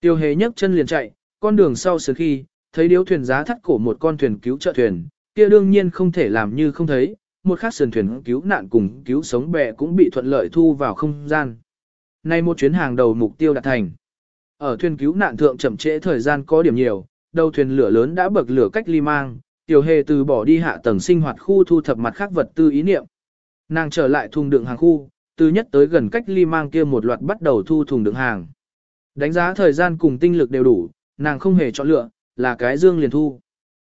Speaker 1: Tiêu hề nhấc chân liền chạy, con đường sau sườn khi, thấy điếu thuyền giá thắt cổ một con thuyền cứu trợ thuyền, kia đương nhiên không thể làm như không thấy, một khác sườn thuyền cứu nạn cùng cứu sống bè cũng bị thuận lợi thu vào không gian. Nay một chuyến hàng đầu mục tiêu đạt thành. Ở thuyền cứu nạn thượng chậm trễ thời gian có điểm nhiều, đầu thuyền lửa lớn đã bậc lửa cách ly mang, tiểu hề từ bỏ đi hạ tầng sinh hoạt khu thu thập mặt khác vật tư ý niệm. Nàng trở lại thùng đựng hàng khu, từ nhất tới gần cách ly mang kia một loạt bắt đầu thu thùng đựng hàng. Đánh giá thời gian cùng tinh lực đều đủ, nàng không hề chọn lựa, là cái dương liền thu.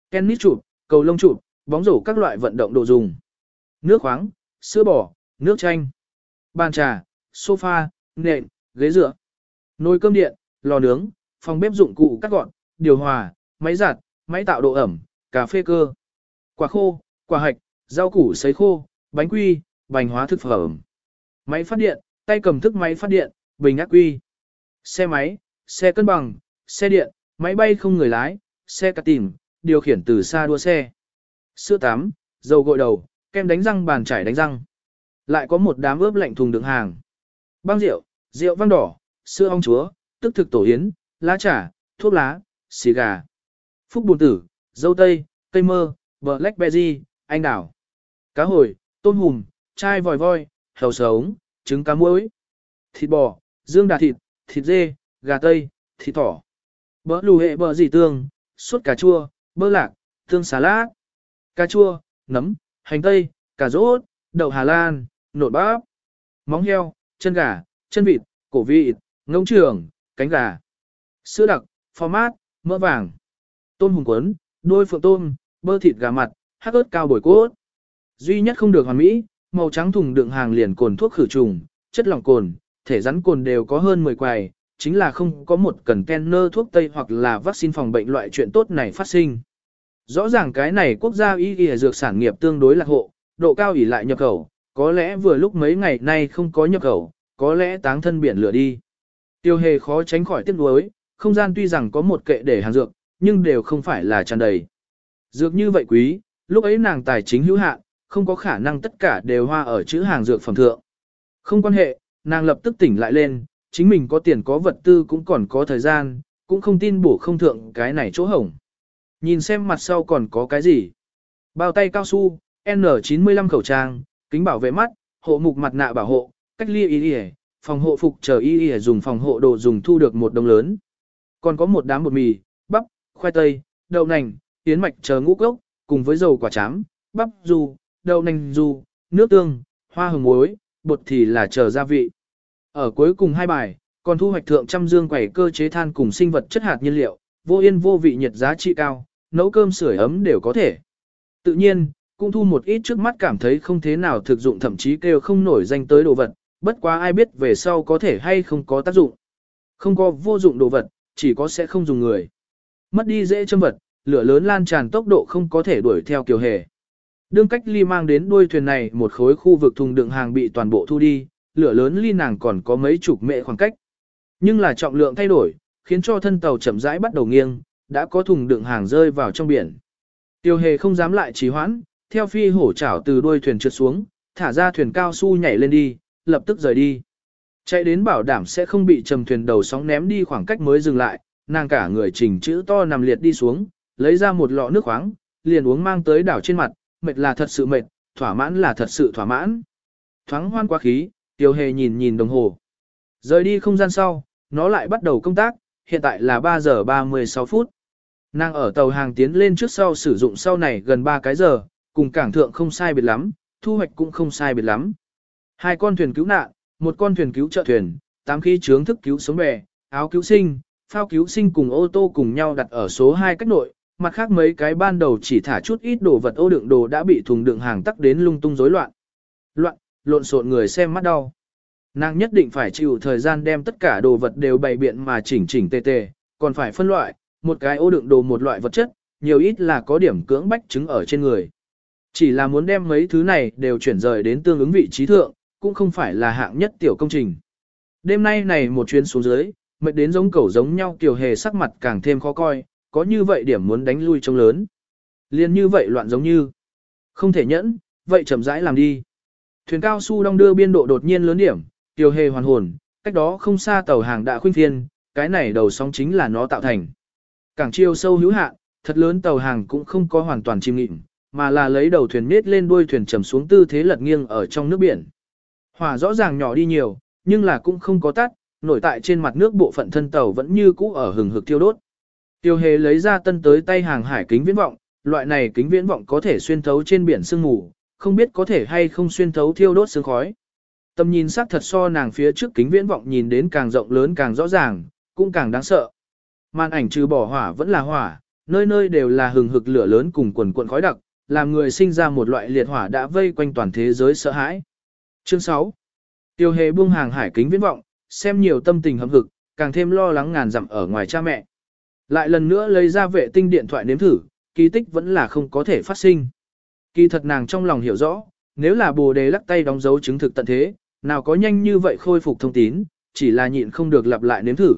Speaker 1: Tennis chụp, cầu lông chụp, bóng rổ các loại vận động đồ dùng. Nước khoáng, sữa bò, nước chanh, bàn trà, sofa, nệm, ghế dựa, nồi cơm điện, lò nướng, phòng bếp dụng cụ cắt gọn, điều hòa, máy giặt, máy tạo độ ẩm, cà phê cơ, quả khô, quả hạch, rau củ sấy khô, bánh quy, bánh hóa thực phẩm. Máy phát điện, tay cầm thức máy phát điện, bình ác quy. Xe máy, xe cân bằng, xe điện, máy bay không người lái, xe cà tìm, điều khiển từ xa đua xe. Sữa tắm, dầu gội đầu, kem đánh răng bàn chải đánh răng. Lại có một đám ướp lạnh thùng đựng hàng. Băng rượu, rượu vang đỏ, sữa ong chúa, tức thực tổ yến, lá trà, thuốc lá, xì gà. Phúc bùn tử, dâu tây, cây mơ, blackberry, anh đào. Cá hồi, tôm hùm, chai vòi voi, hầu sống, trứng cá muối. Thịt bò, dương đà thịt, thịt dê, gà tây, thịt thỏ. Bỡ lù hệ bờ dì tương, suốt cà chua, bơ lạc, tương xà lát. Cà chua, nấm, hành tây, cà rốt, đậu Hà Lan, nộn bắp, móng heo, chân gà, chân vịt, cổ vịt, ngông trường, cánh gà, sữa đặc, phó mát, mỡ vàng, tôm hùng quấn, đôi phượng tôm, bơ thịt gà mặt, hắc ớt cao bồi cốt. Duy nhất không được hoàn mỹ, màu trắng thùng đựng hàng liền cồn thuốc khử trùng, chất lỏng cồn, thể rắn cồn đều có hơn 10 quầy, chính là không có một cần kenner thuốc tây hoặc là vaccine phòng bệnh loại chuyện tốt này phát sinh. Rõ ràng cái này quốc gia y y dược sản nghiệp tương đối lạc hộ, độ cao ỷ lại nhập khẩu, có lẽ vừa lúc mấy ngày nay không có nhập khẩu, có lẽ táng thân biển lửa đi. Tiêu hề khó tránh khỏi tiếc nuối, không gian tuy rằng có một kệ để hàng dược, nhưng đều không phải là tràn đầy. Dược như vậy quý, lúc ấy nàng tài chính hữu hạn, không có khả năng tất cả đều hoa ở chữ hàng dược phẩm thượng. Không quan hệ, nàng lập tức tỉnh lại lên, chính mình có tiền có vật tư cũng còn có thời gian, cũng không tin bổ không thượng cái này chỗ hổng. Nhìn xem mặt sau còn có cái gì. Bao tay cao su, N95 khẩu trang, kính bảo vệ mắt, hộ mục mặt nạ bảo hộ, cách ly y y, phòng hộ phục chờ y y dùng phòng hộ đồ dùng thu được một đồng lớn. Còn có một đám bột mì, bắp, khoai tây, đậu nành, tiến mạch chờ ngũ cốc, cùng với dầu quả chám, bắp du, đậu nành du, nước tương, hoa hồng muối, bột thì là chờ gia vị. Ở cuối cùng hai bài, còn thu hoạch thượng trăm dương quẩy cơ chế than cùng sinh vật chất hạt nhiên liệu, vô yên vô vị nhiệt giá trị cao, nấu cơm sưởi ấm đều có thể. Tự nhiên, cũng thu một ít trước mắt cảm thấy không thế nào thực dụng thậm chí kêu không nổi danh tới đồ vật, bất quá ai biết về sau có thể hay không có tác dụng. Không có vô dụng đồ vật, chỉ có sẽ không dùng người. Mất đi dễ châm vật, lửa lớn lan tràn tốc độ không có thể đuổi theo kiều hề. Đương cách ly mang đến đuôi thuyền này một khối khu vực thùng đựng hàng bị toàn bộ thu đi, lửa lớn ly nàng còn có mấy chục mệ khoảng cách. Nhưng là trọng lượng thay đổi, khiến cho thân tàu chậm rãi bắt đầu nghiêng, đã có thùng đựng hàng rơi vào trong biển. Tiêu hề không dám lại trì hoãn, theo phi hổ chảo từ đuôi thuyền trượt xuống, thả ra thuyền cao su nhảy lên đi, lập tức rời đi. Chạy đến bảo đảm sẽ không bị trầm thuyền đầu sóng ném đi khoảng cách mới dừng lại, nàng cả người chỉnh chữ to nằm liệt đi xuống, lấy ra một lọ nước khoáng, liền uống mang tới đảo trên mặt, mệt là thật sự mệt, thỏa mãn là thật sự thỏa mãn. Thoáng hoan quá khí, tiêu hề nhìn nhìn đồng hồ. Rời đi không gian sau, nó lại bắt đầu công tác, hiện tại là 3 giờ 36 phút. Nàng ở tàu hàng tiến lên trước sau sử dụng sau này gần 3 cái giờ, cùng cảng thượng không sai biệt lắm, thu hoạch cũng không sai biệt lắm. Hai con thuyền cứu nạn, một con thuyền cứu trợ thuyền, tám khí chướng thức cứu sống bè, áo cứu sinh, phao cứu sinh cùng ô tô cùng nhau đặt ở số 2 cách nội, mặt khác mấy cái ban đầu chỉ thả chút ít đồ vật ô đựng đồ đã bị thùng đựng hàng tắc đến lung tung rối loạn. Loạn, lộn xộn người xem mắt đau. Nàng nhất định phải chịu thời gian đem tất cả đồ vật đều bày biện mà chỉnh chỉnh tề tề, còn phải phân loại, một cái ô đựng đồ một loại vật chất, nhiều ít là có điểm cưỡng bách chứng ở trên người. Chỉ là muốn đem mấy thứ này đều chuyển rời đến tương ứng vị trí thượng, cũng không phải là hạng nhất tiểu công trình. Đêm nay này một chuyến xuống dưới, mệt đến giống cẩu giống nhau tiểu hề sắc mặt càng thêm khó coi, có như vậy điểm muốn đánh lui trông lớn. Liên như vậy loạn giống như. Không thể nhẫn, vậy chậm rãi làm đi. Thuyền cao su đong đưa biên độ đột nhiên lớn điểm, tiểu hề hoàn hồn, cách đó không xa tàu hàng đã khuyên phiên, cái này đầu sóng chính là nó tạo thành. Càng chiều sâu hữu hạn, thật lớn tàu hàng cũng không có hoàn toàn chìm nghịm, mà là lấy đầu thuyền nết lên đuôi thuyền trầm xuống tư thế lật nghiêng ở trong nước biển. Hỏa rõ ràng nhỏ đi nhiều, nhưng là cũng không có tắt, nổi tại trên mặt nước bộ phận thân tàu vẫn như cũ ở hừng hực thiêu đốt. Tiêu hề lấy ra tân tới tay hàng hải kính viễn vọng, loại này kính viễn vọng có thể xuyên thấu trên biển sương mù, không biết có thể hay không xuyên thấu thiêu đốt sương khói. Tầm nhìn sắc thật so nàng phía trước kính viễn vọng nhìn đến càng rộng lớn càng rõ ràng, cũng càng đáng sợ. Màn ảnh trừ bỏ hỏa vẫn là hỏa, nơi nơi đều là hừng hực lửa lớn cùng quần cuộn khói đặc, làm người sinh ra một loại liệt hỏa đã vây quanh toàn thế giới sợ hãi. Chương 6. Tiêu hề buông hàng hải kính viễn vọng, xem nhiều tâm tình hâm hực, càng thêm lo lắng ngàn dặm ở ngoài cha mẹ. Lại lần nữa lấy ra vệ tinh điện thoại nếm thử, kỳ tích vẫn là không có thể phát sinh. Kỳ thật nàng trong lòng hiểu rõ, nếu là bồ đề lắc tay đóng dấu chứng thực tận thế, nào có nhanh như vậy khôi phục thông tín, chỉ là nhịn không được lặp lại nếm thử.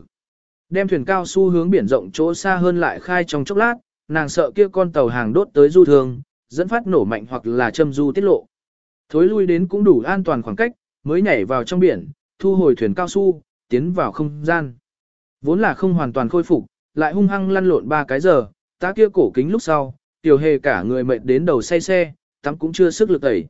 Speaker 1: Đem thuyền cao su hướng biển rộng chỗ xa hơn lại khai trong chốc lát, nàng sợ kia con tàu hàng đốt tới du thương dẫn phát nổ mạnh hoặc là châm du tiết lộ. Thối lui đến cũng đủ an toàn khoảng cách, mới nhảy vào trong biển, thu hồi thuyền cao su, tiến vào không gian. Vốn là không hoàn toàn khôi phục, lại hung hăng lăn lộn ba cái giờ, ta kia cổ kính lúc sau, tiểu hề cả người mệt đến đầu say xe, tắm cũng chưa sức lực tẩy.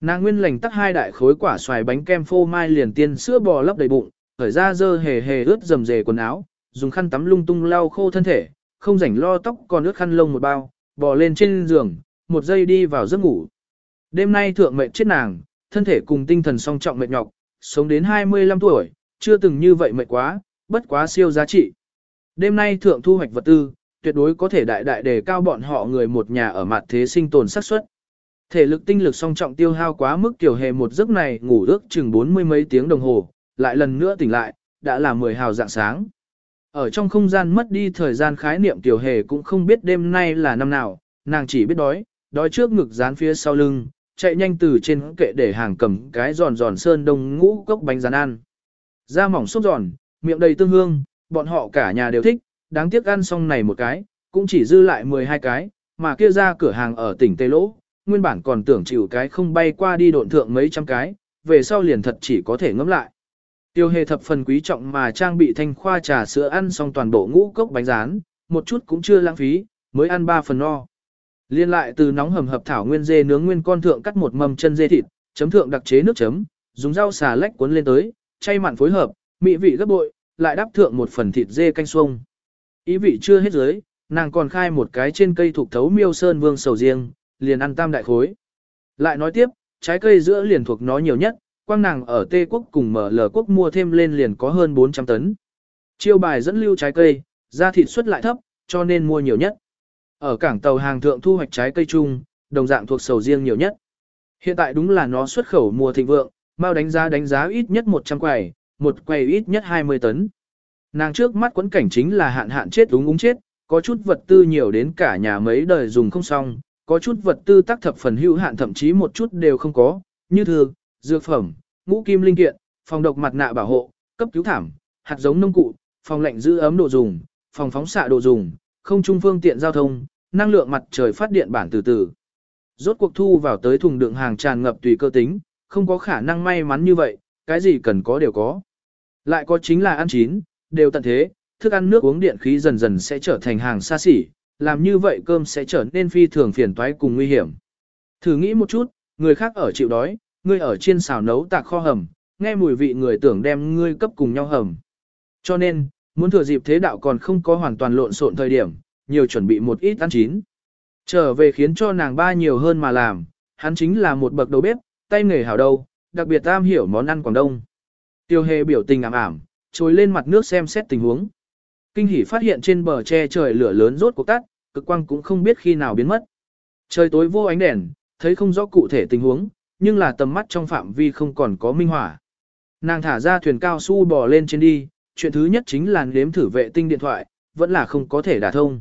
Speaker 1: Nàng nguyên lành tắt hai đại khối quả xoài bánh kem phô mai liền tiên sữa bò lấp đầy bụng, khởi ra dơ hề hề ướt dầm dề quần áo, dùng khăn tắm lung tung lau khô thân thể, không rảnh lo tóc còn ướt khăn lông một bao, bò lên trên giường, một giây đi vào giấc ngủ. Đêm nay thượng mệnh chết nàng, thân thể cùng tinh thần song trọng mệt nhọc, sống đến 25 tuổi, chưa từng như vậy mệt quá, bất quá siêu giá trị. Đêm nay thượng thu hoạch vật tư, tuyệt đối có thể đại đại đề cao bọn họ người một nhà ở mặt thế sinh tồn xác suất. Thể lực tinh lực song trọng tiêu hao quá mức tiểu hề một giấc này ngủ ước chừng bốn mươi mấy tiếng đồng hồ, lại lần nữa tỉnh lại, đã là 10 hào dạng sáng. Ở trong không gian mất đi thời gian khái niệm tiểu hề cũng không biết đêm nay là năm nào, nàng chỉ biết đói, đói trước ngực dán phía sau lưng, chạy nhanh từ trên kệ để hàng cầm cái giòn giòn sơn đông ngũ cốc bánh rán ăn. Da mỏng xốp giòn, miệng đầy tương hương, bọn họ cả nhà đều thích, đáng tiếc ăn xong này một cái, cũng chỉ dư lại 12 cái, mà kia ra cửa hàng ở tỉnh Tây Lỗ, nguyên bản còn tưởng chịu cái không bay qua đi độn thượng mấy trăm cái, về sau liền thật chỉ có thể ngấm lại. Tiêu hề thập phần quý trọng mà trang bị thanh khoa trà sữa ăn xong toàn bộ ngũ cốc bánh rán, một chút cũng chưa lãng phí, mới ăn 3 phần no. Liên lại từ nóng hầm hập thảo nguyên dê nướng nguyên con thượng cắt một mầm chân dê thịt, chấm thượng đặc chế nước chấm, dùng rau xà lách cuốn lên tới, chay mặn phối hợp, mỹ vị gấp bội, lại đắp thượng một phần thịt dê canh xuông. Ý vị chưa hết dưới, nàng còn khai một cái trên cây thuộc thấu miêu sơn vương sầu riêng, liền ăn tam đại khối. Lại nói tiếp, trái cây giữa liền thuộc nó nhiều nhất, quang nàng ở Tê quốc cùng mở lờ quốc mua thêm lên liền có hơn 400 tấn. Chiêu bài dẫn lưu trái cây, giá thịt xuất lại thấp, cho nên mua nhiều nhất. Ở cảng tàu hàng thượng thu hoạch trái cây chung, đồng dạng thuộc sầu riêng nhiều nhất. Hiện tại đúng là nó xuất khẩu mùa thịnh vượng, mau đánh giá đánh giá ít nhất 100 quầy, một quầy ít nhất 20 tấn. Nàng trước mắt quấn cảnh chính là hạn hạn chết đúng úng chết, có chút vật tư nhiều đến cả nhà mấy đời dùng không xong, có chút vật tư tác thập phần hữu hạn thậm chí một chút đều không có, như thường dược phẩm, ngũ kim linh kiện, phòng độc mặt nạ bảo hộ, cấp cứu thảm, hạt giống nông cụ, phòng lạnh giữ ấm đồ dùng, phòng phóng xạ đồ dùng, không trung phương tiện giao thông, năng lượng mặt trời phát điện bản từ từ. Rốt cuộc thu vào tới thùng đựng hàng tràn ngập tùy cơ tính, không có khả năng may mắn như vậy, cái gì cần có đều có. Lại có chính là ăn chín, đều tận thế, thức ăn nước uống điện khí dần dần sẽ trở thành hàng xa xỉ, làm như vậy cơm sẽ trở nên phi thường phiền toái cùng nguy hiểm. Thử nghĩ một chút, người khác ở chịu đói, Ngươi ở trên xào nấu tạc kho hầm, nghe mùi vị người tưởng đem ngươi cấp cùng nhau hầm. Cho nên, muốn thừa dịp thế đạo còn không có hoàn toàn lộn xộn thời điểm, nhiều chuẩn bị một ít ăn chín. Trở về khiến cho nàng ba nhiều hơn mà làm, hắn chính là một bậc đầu bếp, tay nghề hảo đâu, đặc biệt tam hiểu món ăn Quảng Đông. Tiêu hề biểu tình ảm ảm, trồi lên mặt nước xem xét tình huống. Kinh hỉ phát hiện trên bờ tre trời lửa lớn rốt cuộc tắt, cực quang cũng không biết khi nào biến mất. Trời tối vô ánh đèn, thấy không rõ cụ thể tình huống, nhưng là tầm mắt trong phạm vi không còn có minh hỏa. Nàng thả ra thuyền cao su bò lên trên đi, chuyện thứ nhất chính là nếm thử vệ tinh điện thoại, vẫn là không có thể đả thông.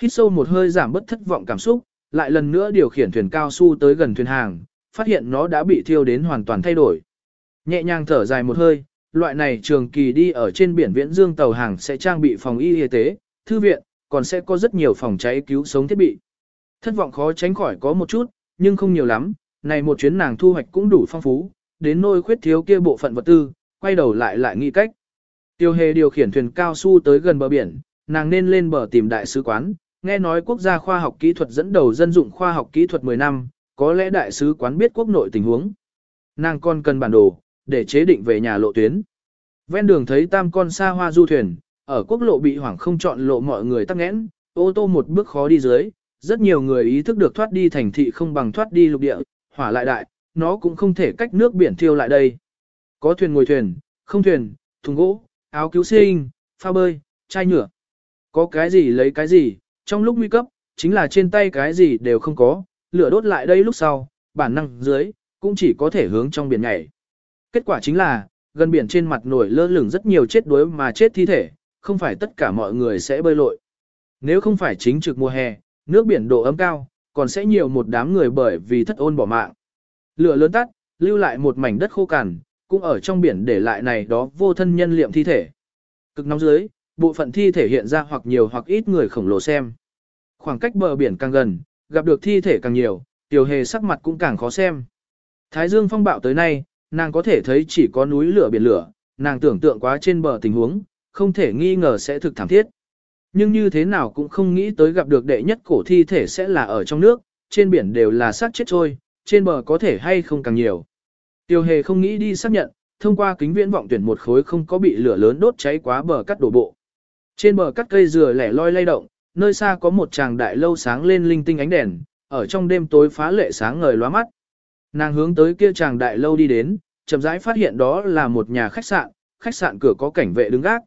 Speaker 1: Hít sâu một hơi giảm bất thất vọng cảm xúc, lại lần nữa điều khiển thuyền cao su tới gần thuyền hàng, phát hiện nó đã bị thiêu đến hoàn toàn thay đổi. Nhẹ nhàng thở dài một hơi, loại này trường kỳ đi ở trên biển viễn dương tàu hàng sẽ trang bị phòng y y tế, thư viện, còn sẽ có rất nhiều phòng cháy cứu sống thiết bị. Thất vọng khó tránh khỏi có một chút, nhưng không nhiều lắm, này một chuyến nàng thu hoạch cũng đủ phong phú, đến nôi khuyết thiếu kia bộ phận vật tư, quay đầu lại lại nghĩ cách. Tiêu hề điều khiển thuyền cao su tới gần bờ biển, nàng nên lên bờ tìm đại sứ quán, nghe nói quốc gia khoa học kỹ thuật dẫn đầu dân dụng khoa học kỹ thuật 10 năm, có lẽ đại sứ quán biết quốc nội tình huống. Nàng còn cần bản đồ, để chế định về nhà lộ tuyến. Ven đường thấy tam con xa hoa du thuyền, ở quốc lộ bị hoảng không chọn lộ mọi người tắc nghẽn, ô tô một bước khó đi dưới, rất nhiều người ý thức được thoát đi thành thị không bằng thoát đi lục địa, hỏa lại đại, nó cũng không thể cách nước biển thiêu lại đây. Có thuyền ngồi thuyền, không thuyền, thùng gỗ, áo cứu sinh, pha bơi, chai nhựa. Có cái gì lấy cái gì, trong lúc nguy cấp, chính là trên tay cái gì đều không có, lửa đốt lại đây lúc sau, bản năng dưới, cũng chỉ có thể hướng trong biển nhảy. Kết quả chính là, gần biển trên mặt nổi lơ lửng rất nhiều chết đuối mà chết thi thể, không phải tất cả mọi người sẽ bơi lội. Nếu không phải chính trực mùa hè, nước biển độ ấm cao, còn sẽ nhiều một đám người bởi vì thất ôn bỏ mạng. Lửa lớn tắt, lưu lại một mảnh đất khô cằn, cũng ở trong biển để lại này đó vô thân nhân liệm thi thể. Cực nóng dưới, bộ phận thi thể hiện ra hoặc nhiều hoặc ít người khổng lồ xem. Khoảng cách bờ biển càng gần, gặp được thi thể càng nhiều, tiểu hề sắc mặt cũng càng khó xem. Thái dương phong bạo tới nay, nàng có thể thấy chỉ có núi lửa biển lửa, nàng tưởng tượng quá trên bờ tình huống, không thể nghi ngờ sẽ thực thảm thiết. Nhưng như thế nào cũng không nghĩ tới gặp được đệ nhất cổ thi thể sẽ là ở trong nước, trên biển đều là xác chết trôi, trên bờ có thể hay không càng nhiều. Tiêu hề không nghĩ đi xác nhận, thông qua kính viễn vọng tuyển một khối không có bị lửa lớn đốt cháy quá bờ cắt đổ bộ. Trên bờ cắt cây dừa lẻ loi lay động, nơi xa có một tràng đại lâu sáng lên linh tinh ánh đèn, ở trong đêm tối phá lệ sáng ngời lóa mắt. Nàng hướng tới kia tràng đại lâu đi đến, chậm rãi phát hiện đó là một nhà khách sạn, khách sạn cửa có cảnh vệ đứng gác.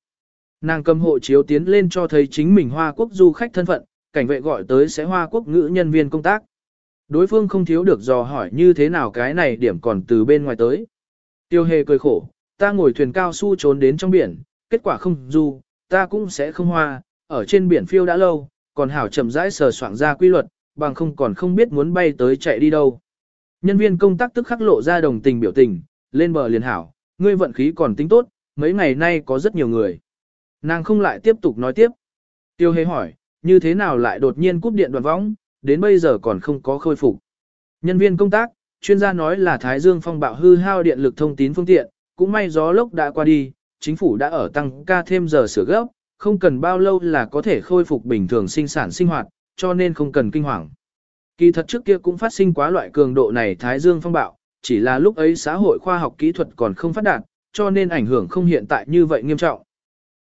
Speaker 1: Nàng cầm hộ chiếu tiến lên cho thấy chính mình Hoa Quốc du khách thân phận, cảnh vệ gọi tới sẽ Hoa Quốc ngữ nhân viên công tác. Đối phương không thiếu được dò hỏi như thế nào cái này điểm còn từ bên ngoài tới. Tiêu hề cười khổ, ta ngồi thuyền cao su trốn đến trong biển, kết quả không du, ta cũng sẽ không hoa, ở trên biển phiêu đã lâu, còn hảo chậm rãi sờ soạn ra quy luật, bằng không còn không biết muốn bay tới chạy đi đâu. Nhân viên công tác tức khắc lộ ra đồng tình biểu tình, lên bờ liền hảo, ngươi vận khí còn tính tốt, mấy ngày nay có rất nhiều người. Nàng không lại tiếp tục nói tiếp. Tiêu hề hỏi, như thế nào lại đột nhiên cúp điện đoạn võng, đến bây giờ còn không có khôi phục. Nhân viên công tác, chuyên gia nói là Thái Dương phong bạo hư hao điện lực thông tín phương tiện, cũng may gió lốc đã qua đi, chính phủ đã ở tăng ca thêm giờ sửa gấp, không cần bao lâu là có thể khôi phục bình thường sinh sản sinh hoạt, cho nên không cần kinh hoàng. Kỳ thật trước kia cũng phát sinh quá loại cường độ này thái dương phong bạo, chỉ là lúc ấy xã hội khoa học kỹ thuật còn không phát đạt, cho nên ảnh hưởng không hiện tại như vậy nghiêm trọng.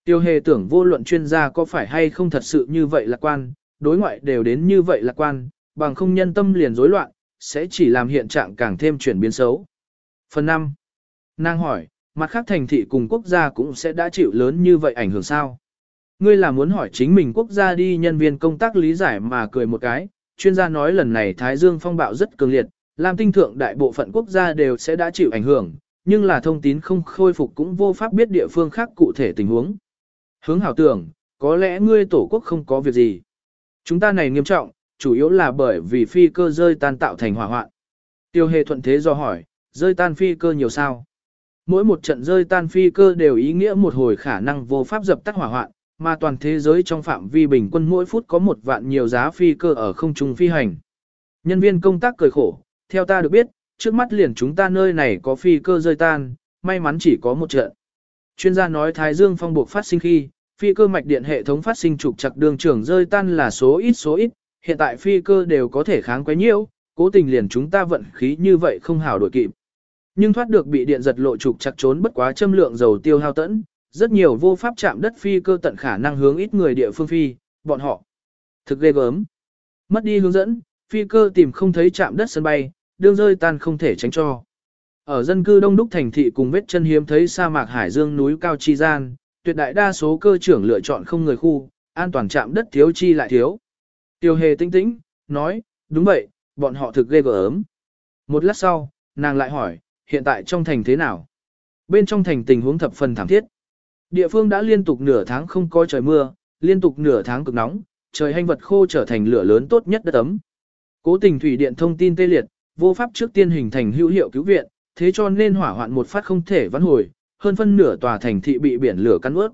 Speaker 1: Tiêu hề tưởng vô luận chuyên gia có phải hay không thật sự như vậy lạc quan, đối ngoại đều đến như vậy lạc quan, bằng không nhân tâm liền rối loạn, sẽ chỉ làm hiện trạng càng thêm chuyển biến xấu. Phần 5. Nàng hỏi, mặt khác thành thị cùng quốc gia cũng sẽ đã chịu lớn như vậy ảnh hưởng sao? Ngươi là muốn hỏi chính mình quốc gia đi nhân viên công tác lý giải mà cười một cái, chuyên gia nói lần này Thái Dương phong bạo rất cường liệt, làm tinh thượng đại bộ phận quốc gia đều sẽ đã chịu ảnh hưởng, nhưng là thông tín không khôi phục cũng vô pháp biết địa phương khác cụ thể tình huống. Hướng hảo tưởng, có lẽ ngươi tổ quốc không có việc gì. Chúng ta này nghiêm trọng, chủ yếu là bởi vì phi cơ rơi tan tạo thành hỏa hoạn. Tiêu hề thuận thế do hỏi, rơi tan phi cơ nhiều sao? Mỗi một trận rơi tan phi cơ đều ý nghĩa một hồi khả năng vô pháp dập tắt hỏa hoạn, mà toàn thế giới trong phạm vi bình quân mỗi phút có một vạn nhiều giá phi cơ ở không trung phi hành. Nhân viên công tác cười khổ, theo ta được biết, trước mắt liền chúng ta nơi này có phi cơ rơi tan, may mắn chỉ có một trận. Chuyên gia nói Thái Dương phong buộc phát sinh khi, phi cơ mạch điện hệ thống phát sinh trục chặt đường trường rơi tan là số ít số ít, hiện tại phi cơ đều có thể kháng quấy nhiễu, cố tình liền chúng ta vận khí như vậy không hào đổi kịp. Nhưng thoát được bị điện giật lộ trục chặt trốn bất quá châm lượng dầu tiêu hao tẫn, rất nhiều vô pháp chạm đất phi cơ tận khả năng hướng ít người địa phương phi, bọn họ thực ghê gớm. Mất đi hướng dẫn, phi cơ tìm không thấy chạm đất sân bay, đương rơi tan không thể tránh cho. Ở dân cư đông đúc thành thị cùng vết chân hiếm thấy sa mạc hải dương núi cao chi gian, tuyệt đại đa số cơ trưởng lựa chọn không người khu, an toàn chạm đất thiếu chi lại thiếu. Tiêu hề tinh tĩnh, nói, đúng vậy, bọn họ thực ghê gớm. Một lát sau, nàng lại hỏi, hiện tại trong thành thế nào? Bên trong thành tình huống thập phần thảm thiết. Địa phương đã liên tục nửa tháng không có trời mưa, liên tục nửa tháng cực nóng, trời hành vật khô trở thành lửa lớn tốt nhất đất ấm. Cố tình thủy điện thông tin tê liệt, vô pháp trước tiên hình thành hữu hiệu cứu viện, thế cho nên hỏa hoạn một phát không thể vãn hồi, hơn phân nửa tòa thành thị bị biển lửa cắn ướt.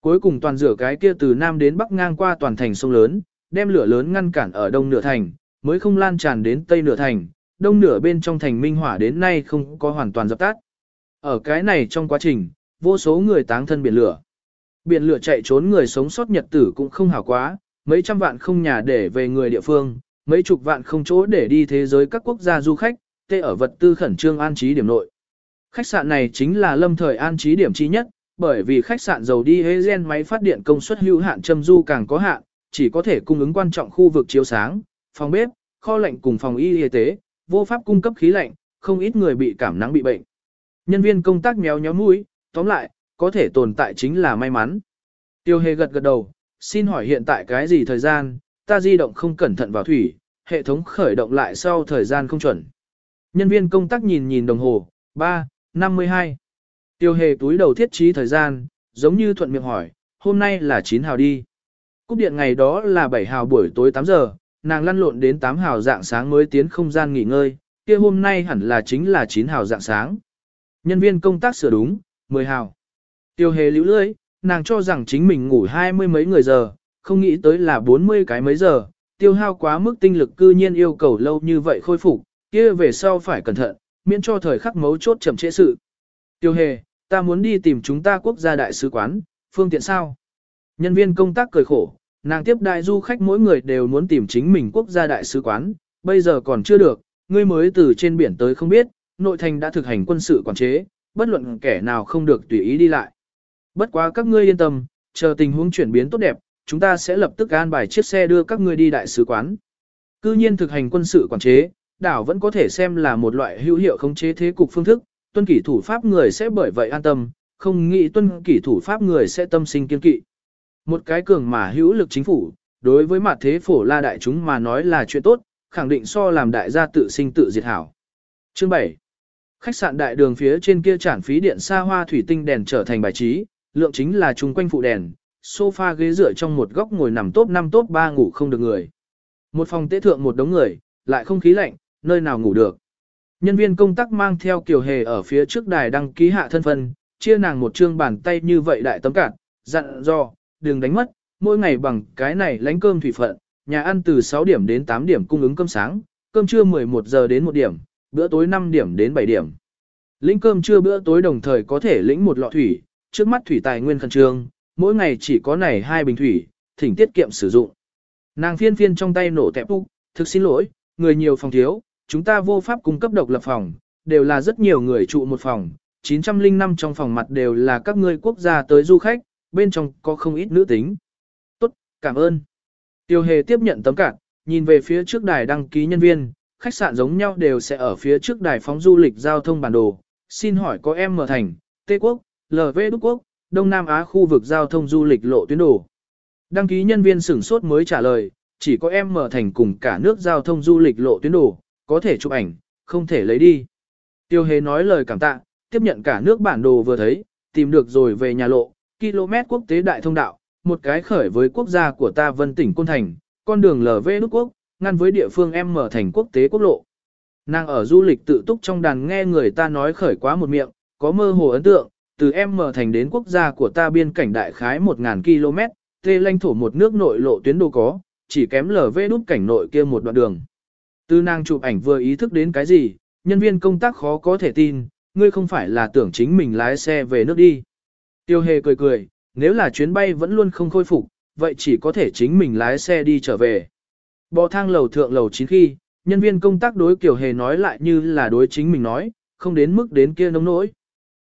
Speaker 1: Cuối cùng toàn rửa cái kia từ nam đến bắc ngang qua toàn thành sông lớn, đem lửa lớn ngăn cản ở đông nửa thành, mới không lan tràn đến tây nửa thành, đông nửa bên trong thành minh hỏa đến nay không có hoàn toàn dập tắt. Ở cái này trong quá trình, vô số người táng thân biển lửa. Biển lửa chạy trốn người sống sót nhật tử cũng không hảo quá, mấy trăm vạn không nhà để về người địa phương, mấy chục vạn không chỗ để đi thế giới các quốc gia du khách, tê ở vật tư khẩn trương an trí điểm nội. Khách sạn này chính là lâm thời an trí điểm trí nhất, bởi vì khách sạn dầu đi hê gen máy phát điện công suất hữu hạn châm du càng có hạn, chỉ có thể cung ứng quan trọng khu vực chiếu sáng, phòng bếp, kho lạnh cùng phòng y y tế, vô pháp cung cấp khí lạnh, không ít người bị cảm nắng bị bệnh. Nhân viên công tác méo nhéo mũi, tóm lại, có thể tồn tại chính là may mắn. Tiêu hề gật gật đầu, xin hỏi hiện tại cái gì thời gian, ta di động không cẩn thận vào thủy, hệ thống khởi động lại sau thời gian không chuẩn. Nhân viên công tác nhìn nhìn đồng hồ, ba. 52. Tiêu hề túi đầu thiết trí thời gian, giống như thuận miệng hỏi, hôm nay là 9 hào đi. Cúp điện ngày đó là 7 hào buổi tối 8 giờ, nàng lăn lộn đến 8 hào dạng sáng mới tiến không gian nghỉ ngơi, kia hôm nay hẳn là chính là 9 hào dạng sáng. Nhân viên công tác sửa đúng, 10 hào. Tiêu hề lưu lưới, nàng cho rằng chính mình ngủ hai mươi mấy người giờ, không nghĩ tới là 40 cái mấy giờ, tiêu hao quá mức tinh lực cư nhiên yêu cầu lâu như vậy khôi phục, kia về sau phải cẩn thận, miễn cho thời khắc mấu chốt chậm trễ sự. Tiêu hề, ta muốn đi tìm chúng ta quốc gia đại sứ quán, phương tiện sao? Nhân viên công tác cười khổ, nàng tiếp đại du khách mỗi người đều muốn tìm chính mình quốc gia đại sứ quán, bây giờ còn chưa được, ngươi mới từ trên biển tới không biết, nội thành đã thực hành quân sự quản chế, bất luận kẻ nào không được tùy ý đi lại. Bất quá các ngươi yên tâm, chờ tình huống chuyển biến tốt đẹp, chúng ta sẽ lập tức an bài chiếc xe đưa các ngươi đi đại sứ quán. Cư nhiên thực hành quân sự quản chế, đảo vẫn có thể xem là một loại hữu hiệu khống chế thế cục phương thức, tuân kỷ thủ pháp người sẽ bởi vậy an tâm, không nghĩ tuân kỷ thủ pháp người sẽ tâm sinh kiên kỵ. Một cái cường mà hữu lực chính phủ, đối với mặt thế phổ la đại chúng mà nói là chuyện tốt, khẳng định so làm đại gia tự sinh tự diệt hảo. Chương 7. Khách sạn đại đường phía trên kia trản phí điện xa hoa thủy tinh đèn trở thành bài trí, lượng chính là chung quanh phụ đèn, sofa ghế dựa trong một góc ngồi nằm tốt 5 tốt 3 ngủ không được người. Một phòng tế thượng một đống người, lại không khí lạnh, nơi nào ngủ được. Nhân viên công tác mang theo kiều hề ở phía trước đài đăng ký hạ thân phân, chia nàng một chương bàn tay như vậy đại tấm cạn, dặn do, đừng đánh mất, mỗi ngày bằng cái này lánh cơm thủy phận, nhà ăn từ 6 điểm đến 8 điểm cung ứng cơm sáng, cơm trưa 11 giờ đến 1 điểm, bữa tối 5 điểm đến 7 điểm. Lĩnh cơm trưa bữa tối đồng thời có thể lĩnh một lọ thủy, trước mắt thủy tài nguyên khẩn trương, mỗi ngày chỉ có này hai bình thủy, thỉnh tiết kiệm sử dụng. Nàng phiên phiên trong tay nổ tẹp úc, thực xin lỗi, người nhiều phòng thiếu, chúng ta vô pháp cung cấp độc lập phòng, đều là rất nhiều người trụ một phòng, 905 trong phòng mặt đều là các ngươi quốc gia tới du khách, bên trong có không ít nữ tính. Tốt, cảm ơn. Tiêu hề tiếp nhận tấm card, nhìn về phía trước đài đăng ký nhân viên, khách sạn giống nhau đều sẽ ở phía trước đài phóng du lịch giao thông bản đồ. Xin hỏi có em mở thành, Tây Quốc, LV Đức Quốc, Đông Nam Á khu vực giao thông du lịch lộ tuyến đồ. Đăng ký nhân viên sửng sốt mới trả lời, chỉ có em mở thành cùng cả nước giao thông du lịch lộ tuyến đồ, có thể chụp ảnh, không thể lấy đi. Tiêu hề nói lời cảm tạ, tiếp nhận cả nước bản đồ vừa thấy, tìm được rồi về nhà lộ, km quốc tế đại thông đạo, một cái khởi với quốc gia của ta vân tỉnh Côn Thành, con đường LV nước Quốc, ngăn với địa phương em mở thành quốc tế quốc lộ. Nàng ở du lịch tự túc trong đàn nghe người ta nói khởi quá một miệng, có mơ hồ ấn tượng, từ em mở thành đến quốc gia của ta biên cảnh đại khái 1.000 km, tê lãnh thổ một nước nội lộ tuyến đồ có, chỉ kém LV đút cảnh nội kia một đoạn đường. Từ nàng chụp ảnh vừa ý thức đến cái gì, nhân viên công tác khó có thể tin, ngươi không phải là tưởng chính mình lái xe về nước đi. Tiêu hề cười cười, nếu là chuyến bay vẫn luôn không khôi phục, vậy chỉ có thể chính mình lái xe đi trở về. Bò thang lầu thượng lầu chín khi, nhân viên công tác đối Kiều Hề nói lại như là đối chính mình nói, không đến mức đến kia nông nỗi.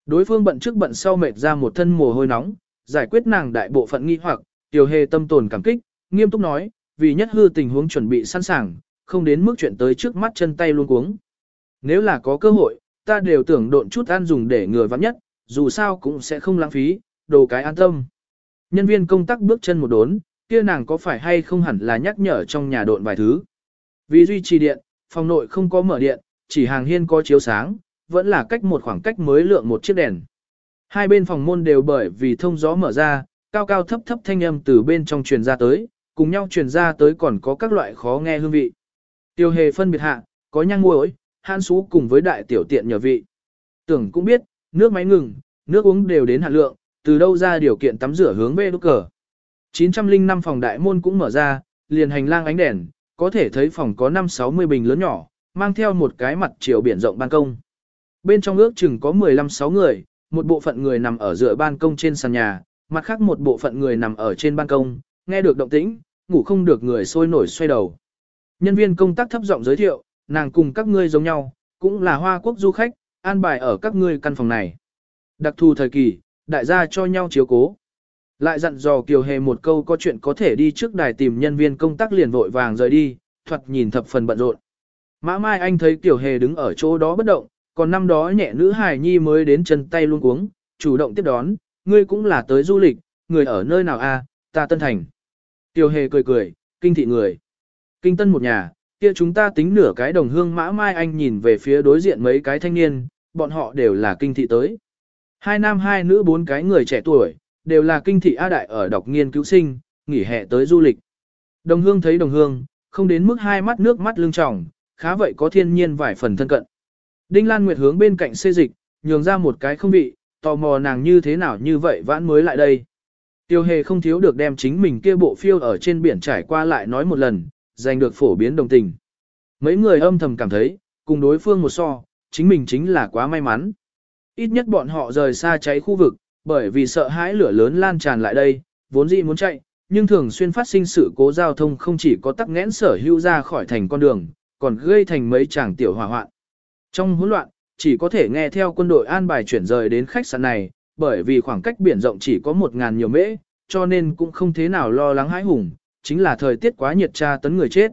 Speaker 1: Đối phương bận trước bận sau mệt ra một thân mồ hôi nóng, giải quyết nàng đại bộ phận nghi hoặc, Kiều Hề tâm tồn cảm kích, nghiêm túc nói, vì nhất hư tình huống chuẩn bị sẵn sàng, không đến mức chuyện tới trước mắt chân tay luôn cuống. Nếu là có cơ hội, ta đều tưởng độn chút ăn dùng để người vắng nhất, dù sao cũng sẽ không lãng phí, đồ cái an tâm. Nhân viên công tác bước chân một đốn, kia nàng có phải hay không hẳn là nhắc nhở trong nhà độn vài thứ. Vì duy trì điện, phòng nội không có mở điện, chỉ hàng hiên có chiếu sáng, vẫn là cách một khoảng cách mới lượng một chiếc đèn. Hai bên phòng môn đều bởi vì thông gió mở ra, cao cao thấp thấp thanh âm từ bên trong truyền ra tới, cùng nhau truyền ra tới còn có các loại khó nghe hương vị. Tiêu hề phân biệt hạ, có nhang muối, han xú cùng với đại tiểu tiện nhờ vị. Tưởng cũng biết, nước máy ngừng, nước uống đều đến hạn lượng, từ đâu ra điều kiện tắm rửa hướng về đúc cờ. 905 phòng đại môn cũng mở ra, liền hành lang ánh đèn, có thể thấy phòng có 5-60 bình lớn nhỏ, mang theo một cái mặt chiều biển rộng ban công. Bên trong ước chừng có 15-6 người, một bộ phận người nằm ở giữa ban công trên sàn nhà, mặt khác một bộ phận người nằm ở trên ban công, nghe được động tĩnh, ngủ không được người sôi nổi xoay đầu. Nhân viên công tác thấp giọng giới thiệu, nàng cùng các ngươi giống nhau, cũng là hoa quốc du khách, an bài ở các ngươi căn phòng này. Đặc thù thời kỳ, đại gia cho nhau chiếu cố. Lại dặn dò Kiều Hề một câu có chuyện có thể đi trước đài tìm nhân viên công tác liền vội vàng rời đi, thuật nhìn thập phần bận rộn. Mã Mai Anh thấy Kiều Hề đứng ở chỗ đó bất động, còn năm đó nhẹ nữ hài nhi mới đến chân tay luôn cuống, chủ động tiếp đón, ngươi cũng là tới du lịch, người ở nơi nào a? ta Tân Thành. Kiều Hề cười cười, kinh thị người. Kinh Tân một nhà, kia chúng ta tính nửa cái đồng hương Mã Mai Anh nhìn về phía đối diện mấy cái thanh niên, bọn họ đều là kinh thị tới. Hai nam hai nữ bốn cái người trẻ tuổi, đều là kinh thị A Đại ở đọc nghiên cứu sinh, nghỉ hè tới du lịch. Đồng hương thấy đồng hương, không đến mức hai mắt nước mắt lưng tròng, khá vậy có thiên nhiên vài phần thân cận. Đinh Lan Nguyệt hướng bên cạnh xê dịch, nhường ra một cái không vị, tò mò nàng như thế nào như vậy vãn mới lại đây. Tiêu hề không thiếu được đem chính mình kia bộ phiêu ở trên biển trải qua lại nói một lần, giành được phổ biến đồng tình. Mấy người âm thầm cảm thấy, cùng đối phương một so, chính mình chính là quá may mắn. Ít nhất bọn họ rời xa cháy khu vực, bởi vì sợ hãi lửa lớn lan tràn lại đây, vốn dĩ muốn chạy, nhưng thường xuyên phát sinh sự cố giao thông không chỉ có tắc nghẽn sở hữu ra khỏi thành con đường, còn gây thành mấy chàng tiểu hỏa hoạn. Trong hỗn loạn, chỉ có thể nghe theo quân đội an bài chuyển rời đến khách sạn này, bởi vì khoảng cách biển rộng chỉ có 1.000 nhiều mễ, cho nên cũng không thế nào lo lắng hãi hùng, chính là thời tiết quá nhiệt tra tấn người chết.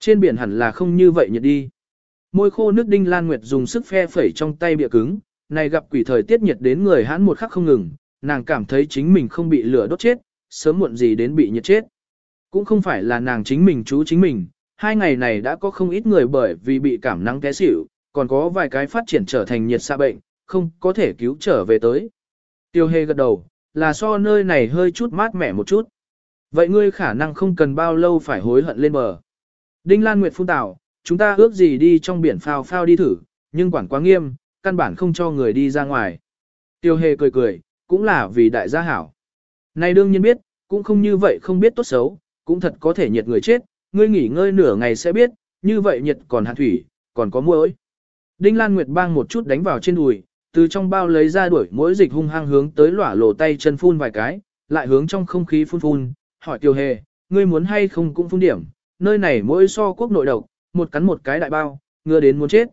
Speaker 1: Trên biển hẳn là không như vậy nhiệt đi. Môi khô nước đinh lan nguyệt dùng sức phe phẩy trong tay bịa cứng, này gặp quỷ thời tiết nhiệt đến người hãn một khắc không ngừng, nàng cảm thấy chính mình không bị lửa đốt chết, sớm muộn gì đến bị nhiệt chết. Cũng không phải là nàng chính mình chú chính mình, hai ngày này đã có không ít người bởi vì bị cảm nắng té xỉu, còn có vài cái phát triển trở thành nhiệt xa bệnh, không có thể cứu trở về tới. Tiêu hề gật đầu, là so nơi này hơi chút mát mẻ một chút. Vậy ngươi khả năng không cần bao lâu phải hối hận lên bờ. Đinh Lan Nguyệt phun tảo, chúng ta ước gì đi trong biển phao phao đi thử, nhưng quản quá nghiêm, căn bản không cho người đi ra ngoài. Tiêu hề cười cười, cũng là vì đại gia hảo. Này đương nhiên biết, cũng không như vậy không biết tốt xấu, cũng thật có thể nhiệt người chết, ngươi nghỉ ngơi nửa ngày sẽ biết, như vậy nhiệt còn hạt thủy, còn có muối. Đinh Lan Nguyệt bang một chút đánh vào trên đùi, từ trong bao lấy ra đuổi mỗi dịch hung hăng hướng tới lỏa lộ tay chân phun vài cái, lại hướng trong không khí phun phun, hỏi tiêu hề, ngươi muốn hay không cũng phun điểm, nơi này mỗi so quốc nội độc, một cắn một cái đại bao, ngừa đến muốn chết.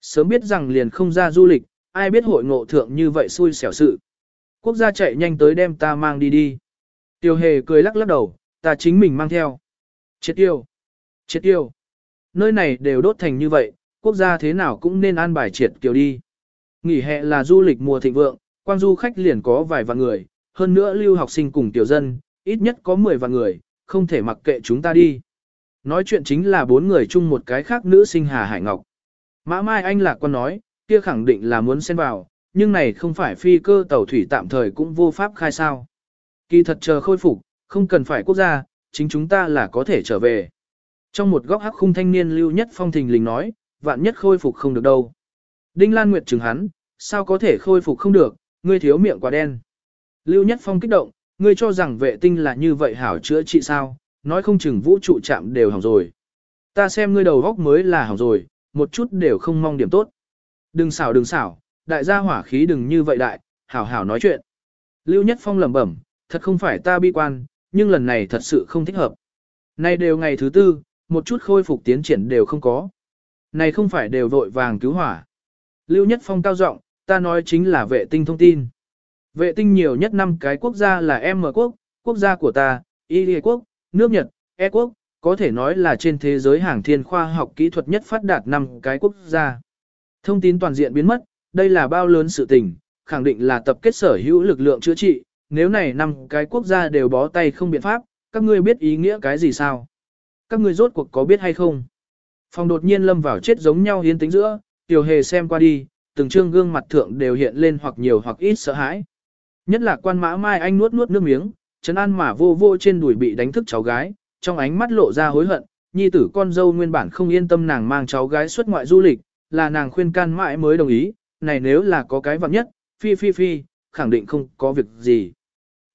Speaker 1: Sớm biết rằng liền không ra du lịch, ai biết hội ngộ thượng như vậy xui xẻo sự. Quốc gia chạy nhanh tới đem ta mang đi đi. Tiêu hề cười lắc lắc đầu, ta chính mình mang theo. Chết tiêu. Chết tiêu. Nơi này đều đốt thành như vậy, quốc gia thế nào cũng nên an bài triệt kiều đi. Nghỉ hè là du lịch mùa thịnh vượng, quan du khách liền có vài vạn người, hơn nữa lưu học sinh cùng tiểu dân, ít nhất có 10 vạn người, không thể mặc kệ chúng ta đi. Nói chuyện chính là bốn người chung một cái khác nữ sinh Hà Hải Ngọc. Mã Mai Anh lạc quan nói, kia khẳng định là muốn xen vào, nhưng này không phải phi cơ tàu thủy tạm thời cũng vô pháp khai sao. Kỳ thật chờ khôi phục, không cần phải quốc gia, chính chúng ta là có thể trở về. Trong một góc hắc khung thanh niên lưu nhất phong thình lình nói, vạn nhất khôi phục không được đâu. Đinh Lan Nguyệt chừng hắn, sao có thể khôi phục không được, ngươi thiếu miệng quá đen. Lưu Nhất Phong kích động, ngươi cho rằng vệ tinh là như vậy hảo chữa trị sao, nói không chừng vũ trụ chạm đều hỏng rồi. Ta xem ngươi đầu góc mới là hỏng rồi, một chút đều không mong điểm tốt. Đừng xảo đừng xảo, đại gia hỏa khí đừng như vậy đại, hảo hảo nói chuyện. Lưu Nhất Phong lẩm bẩm, thật không phải ta bi quan, nhưng lần này thật sự không thích hợp. Nay đều ngày thứ tư, một chút khôi phục tiến triển đều không có. Này không phải đều vội vàng cứu hỏa. Lưu Nhất Phong cao giọng, ta nói chính là vệ tinh thông tin. Vệ tinh nhiều nhất năm cái quốc gia là M quốc, quốc gia của ta, Y quốc, nước Nhật, E quốc, có thể nói là trên thế giới hàng thiên khoa học kỹ thuật nhất phát đạt năm cái quốc gia. Thông tin toàn diện biến mất, đây là bao lớn sự tình, khẳng định là tập kết sở hữu lực lượng chữa trị, nếu này năm cái quốc gia đều bó tay không biện pháp, các ngươi biết ý nghĩa cái gì sao? Các ngươi rốt cuộc có biết hay không? Phòng đột nhiên lâm vào chết giống nhau hiến tính giữa, tiểu hề xem qua đi, từng trương gương mặt thượng đều hiện lên hoặc nhiều hoặc ít sợ hãi. Nhất là quan mã mai anh nuốt nuốt nước miếng, chấn an mà vô vô trên đùi bị đánh thức cháu gái, trong ánh mắt lộ ra hối hận, nhi tử con dâu nguyên bản không yên tâm nàng mang cháu gái xuất ngoại du lịch, là nàng khuyên can mãi mới đồng ý, này nếu là có cái vặn nhất, phi phi phi, khẳng định không có việc gì.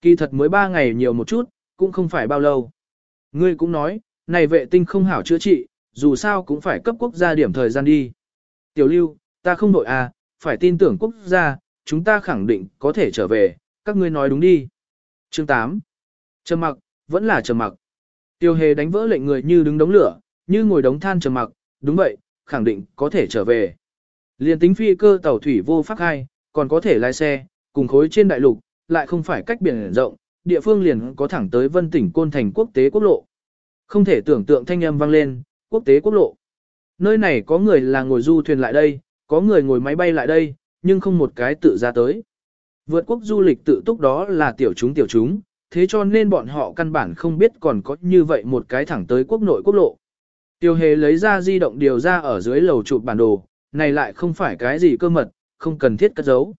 Speaker 1: Kỳ thật mới ba ngày nhiều một chút, cũng không phải bao lâu. Ngươi cũng nói, này vệ tinh không hảo chữa trị, dù sao cũng phải cấp quốc gia điểm thời gian đi. Tiểu lưu, ta không nội à, phải tin tưởng quốc gia, chúng ta khẳng định có thể trở về, các ngươi nói đúng đi. Chương 8. Trầm mặc, vẫn là trầm mặc. Tiêu hề đánh vỡ lệnh người như đứng đống lửa, như ngồi đống than trầm mặc, đúng vậy, khẳng định có thể trở về. Liên tính phi cơ tàu thủy vô pháp hai, còn có thể lái xe, cùng khối trên đại lục, lại không phải cách biển rộng, địa phương liền có thẳng tới vân tỉnh côn thành quốc tế quốc lộ. Không thể tưởng tượng thanh âm vang lên, quốc tế quốc lộ. Nơi này có người là ngồi du thuyền lại đây, có người ngồi máy bay lại đây, nhưng không một cái tự ra tới. Vượt quốc du lịch tự túc đó là tiểu chúng tiểu chúng, thế cho nên bọn họ căn bản không biết còn có như vậy một cái thẳng tới quốc nội quốc lộ. Tiêu hề lấy ra di động điều ra ở dưới lầu chụp bản đồ, này lại không phải cái gì cơ mật, không cần thiết cất giấu.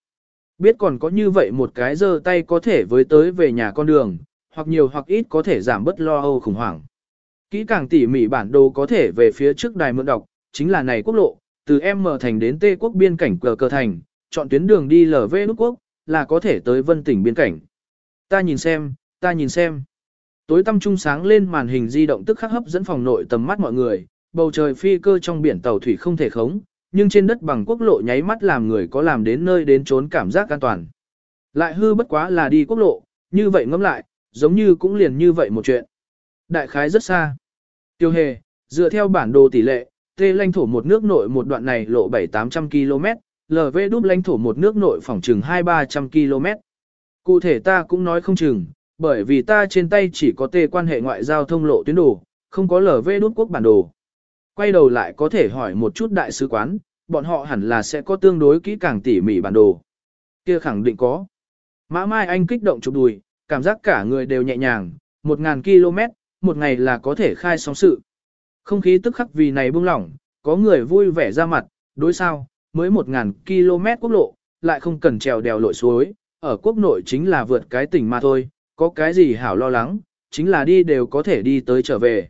Speaker 1: Biết còn có như vậy một cái giơ tay có thể với tới về nhà con đường, hoặc nhiều hoặc ít có thể giảm bớt lo âu khủng hoảng. Kỹ càng tỉ mỉ bản đồ có thể về phía trước đài mượn đọc, chính là này quốc lộ, từ M thành đến T quốc biên cảnh cờ cờ thành, chọn tuyến đường đi LV nước quốc, là có thể tới vân tỉnh biên cảnh. Ta nhìn xem, ta nhìn xem. Tối tăm trung sáng lên màn hình di động tức khắc hấp dẫn phòng nội tầm mắt mọi người, bầu trời phi cơ trong biển tàu thủy không thể khống, nhưng trên đất bằng quốc lộ nháy mắt làm người có làm đến nơi đến trốn cảm giác an toàn. Lại hư bất quá là đi quốc lộ, như vậy ngẫm lại, giống như cũng liền như vậy một chuyện. Đại khái rất xa. Tiêu hề, dựa theo bản đồ tỷ lệ, tê lãnh thổ một nước nội một đoạn này lộ 7-800 km, LV đúp lãnh thổ một nước nội phòng chừng 2-300 km. Cụ thể ta cũng nói không chừng, bởi vì ta trên tay chỉ có tê quan hệ ngoại giao thông lộ tuyến đồ, không có LV đúp quốc bản đồ. Quay đầu lại có thể hỏi một chút đại sứ quán, bọn họ hẳn là sẽ có tương đối kỹ càng tỉ mỉ bản đồ. Kia khẳng định có. Mã Mai Anh kích động chụp đùi, cảm giác cả người đều nhẹ nhàng, 1.000 km, một ngày là có thể khai xong sự. Không khí tức khắc vì này buông lỏng, có người vui vẻ ra mặt, đối sao, mới 1.000 km quốc lộ, lại không cần trèo đèo lội suối, ở quốc nội chính là vượt cái tỉnh mà thôi, có cái gì hảo lo lắng, chính là đi đều có thể đi tới trở về.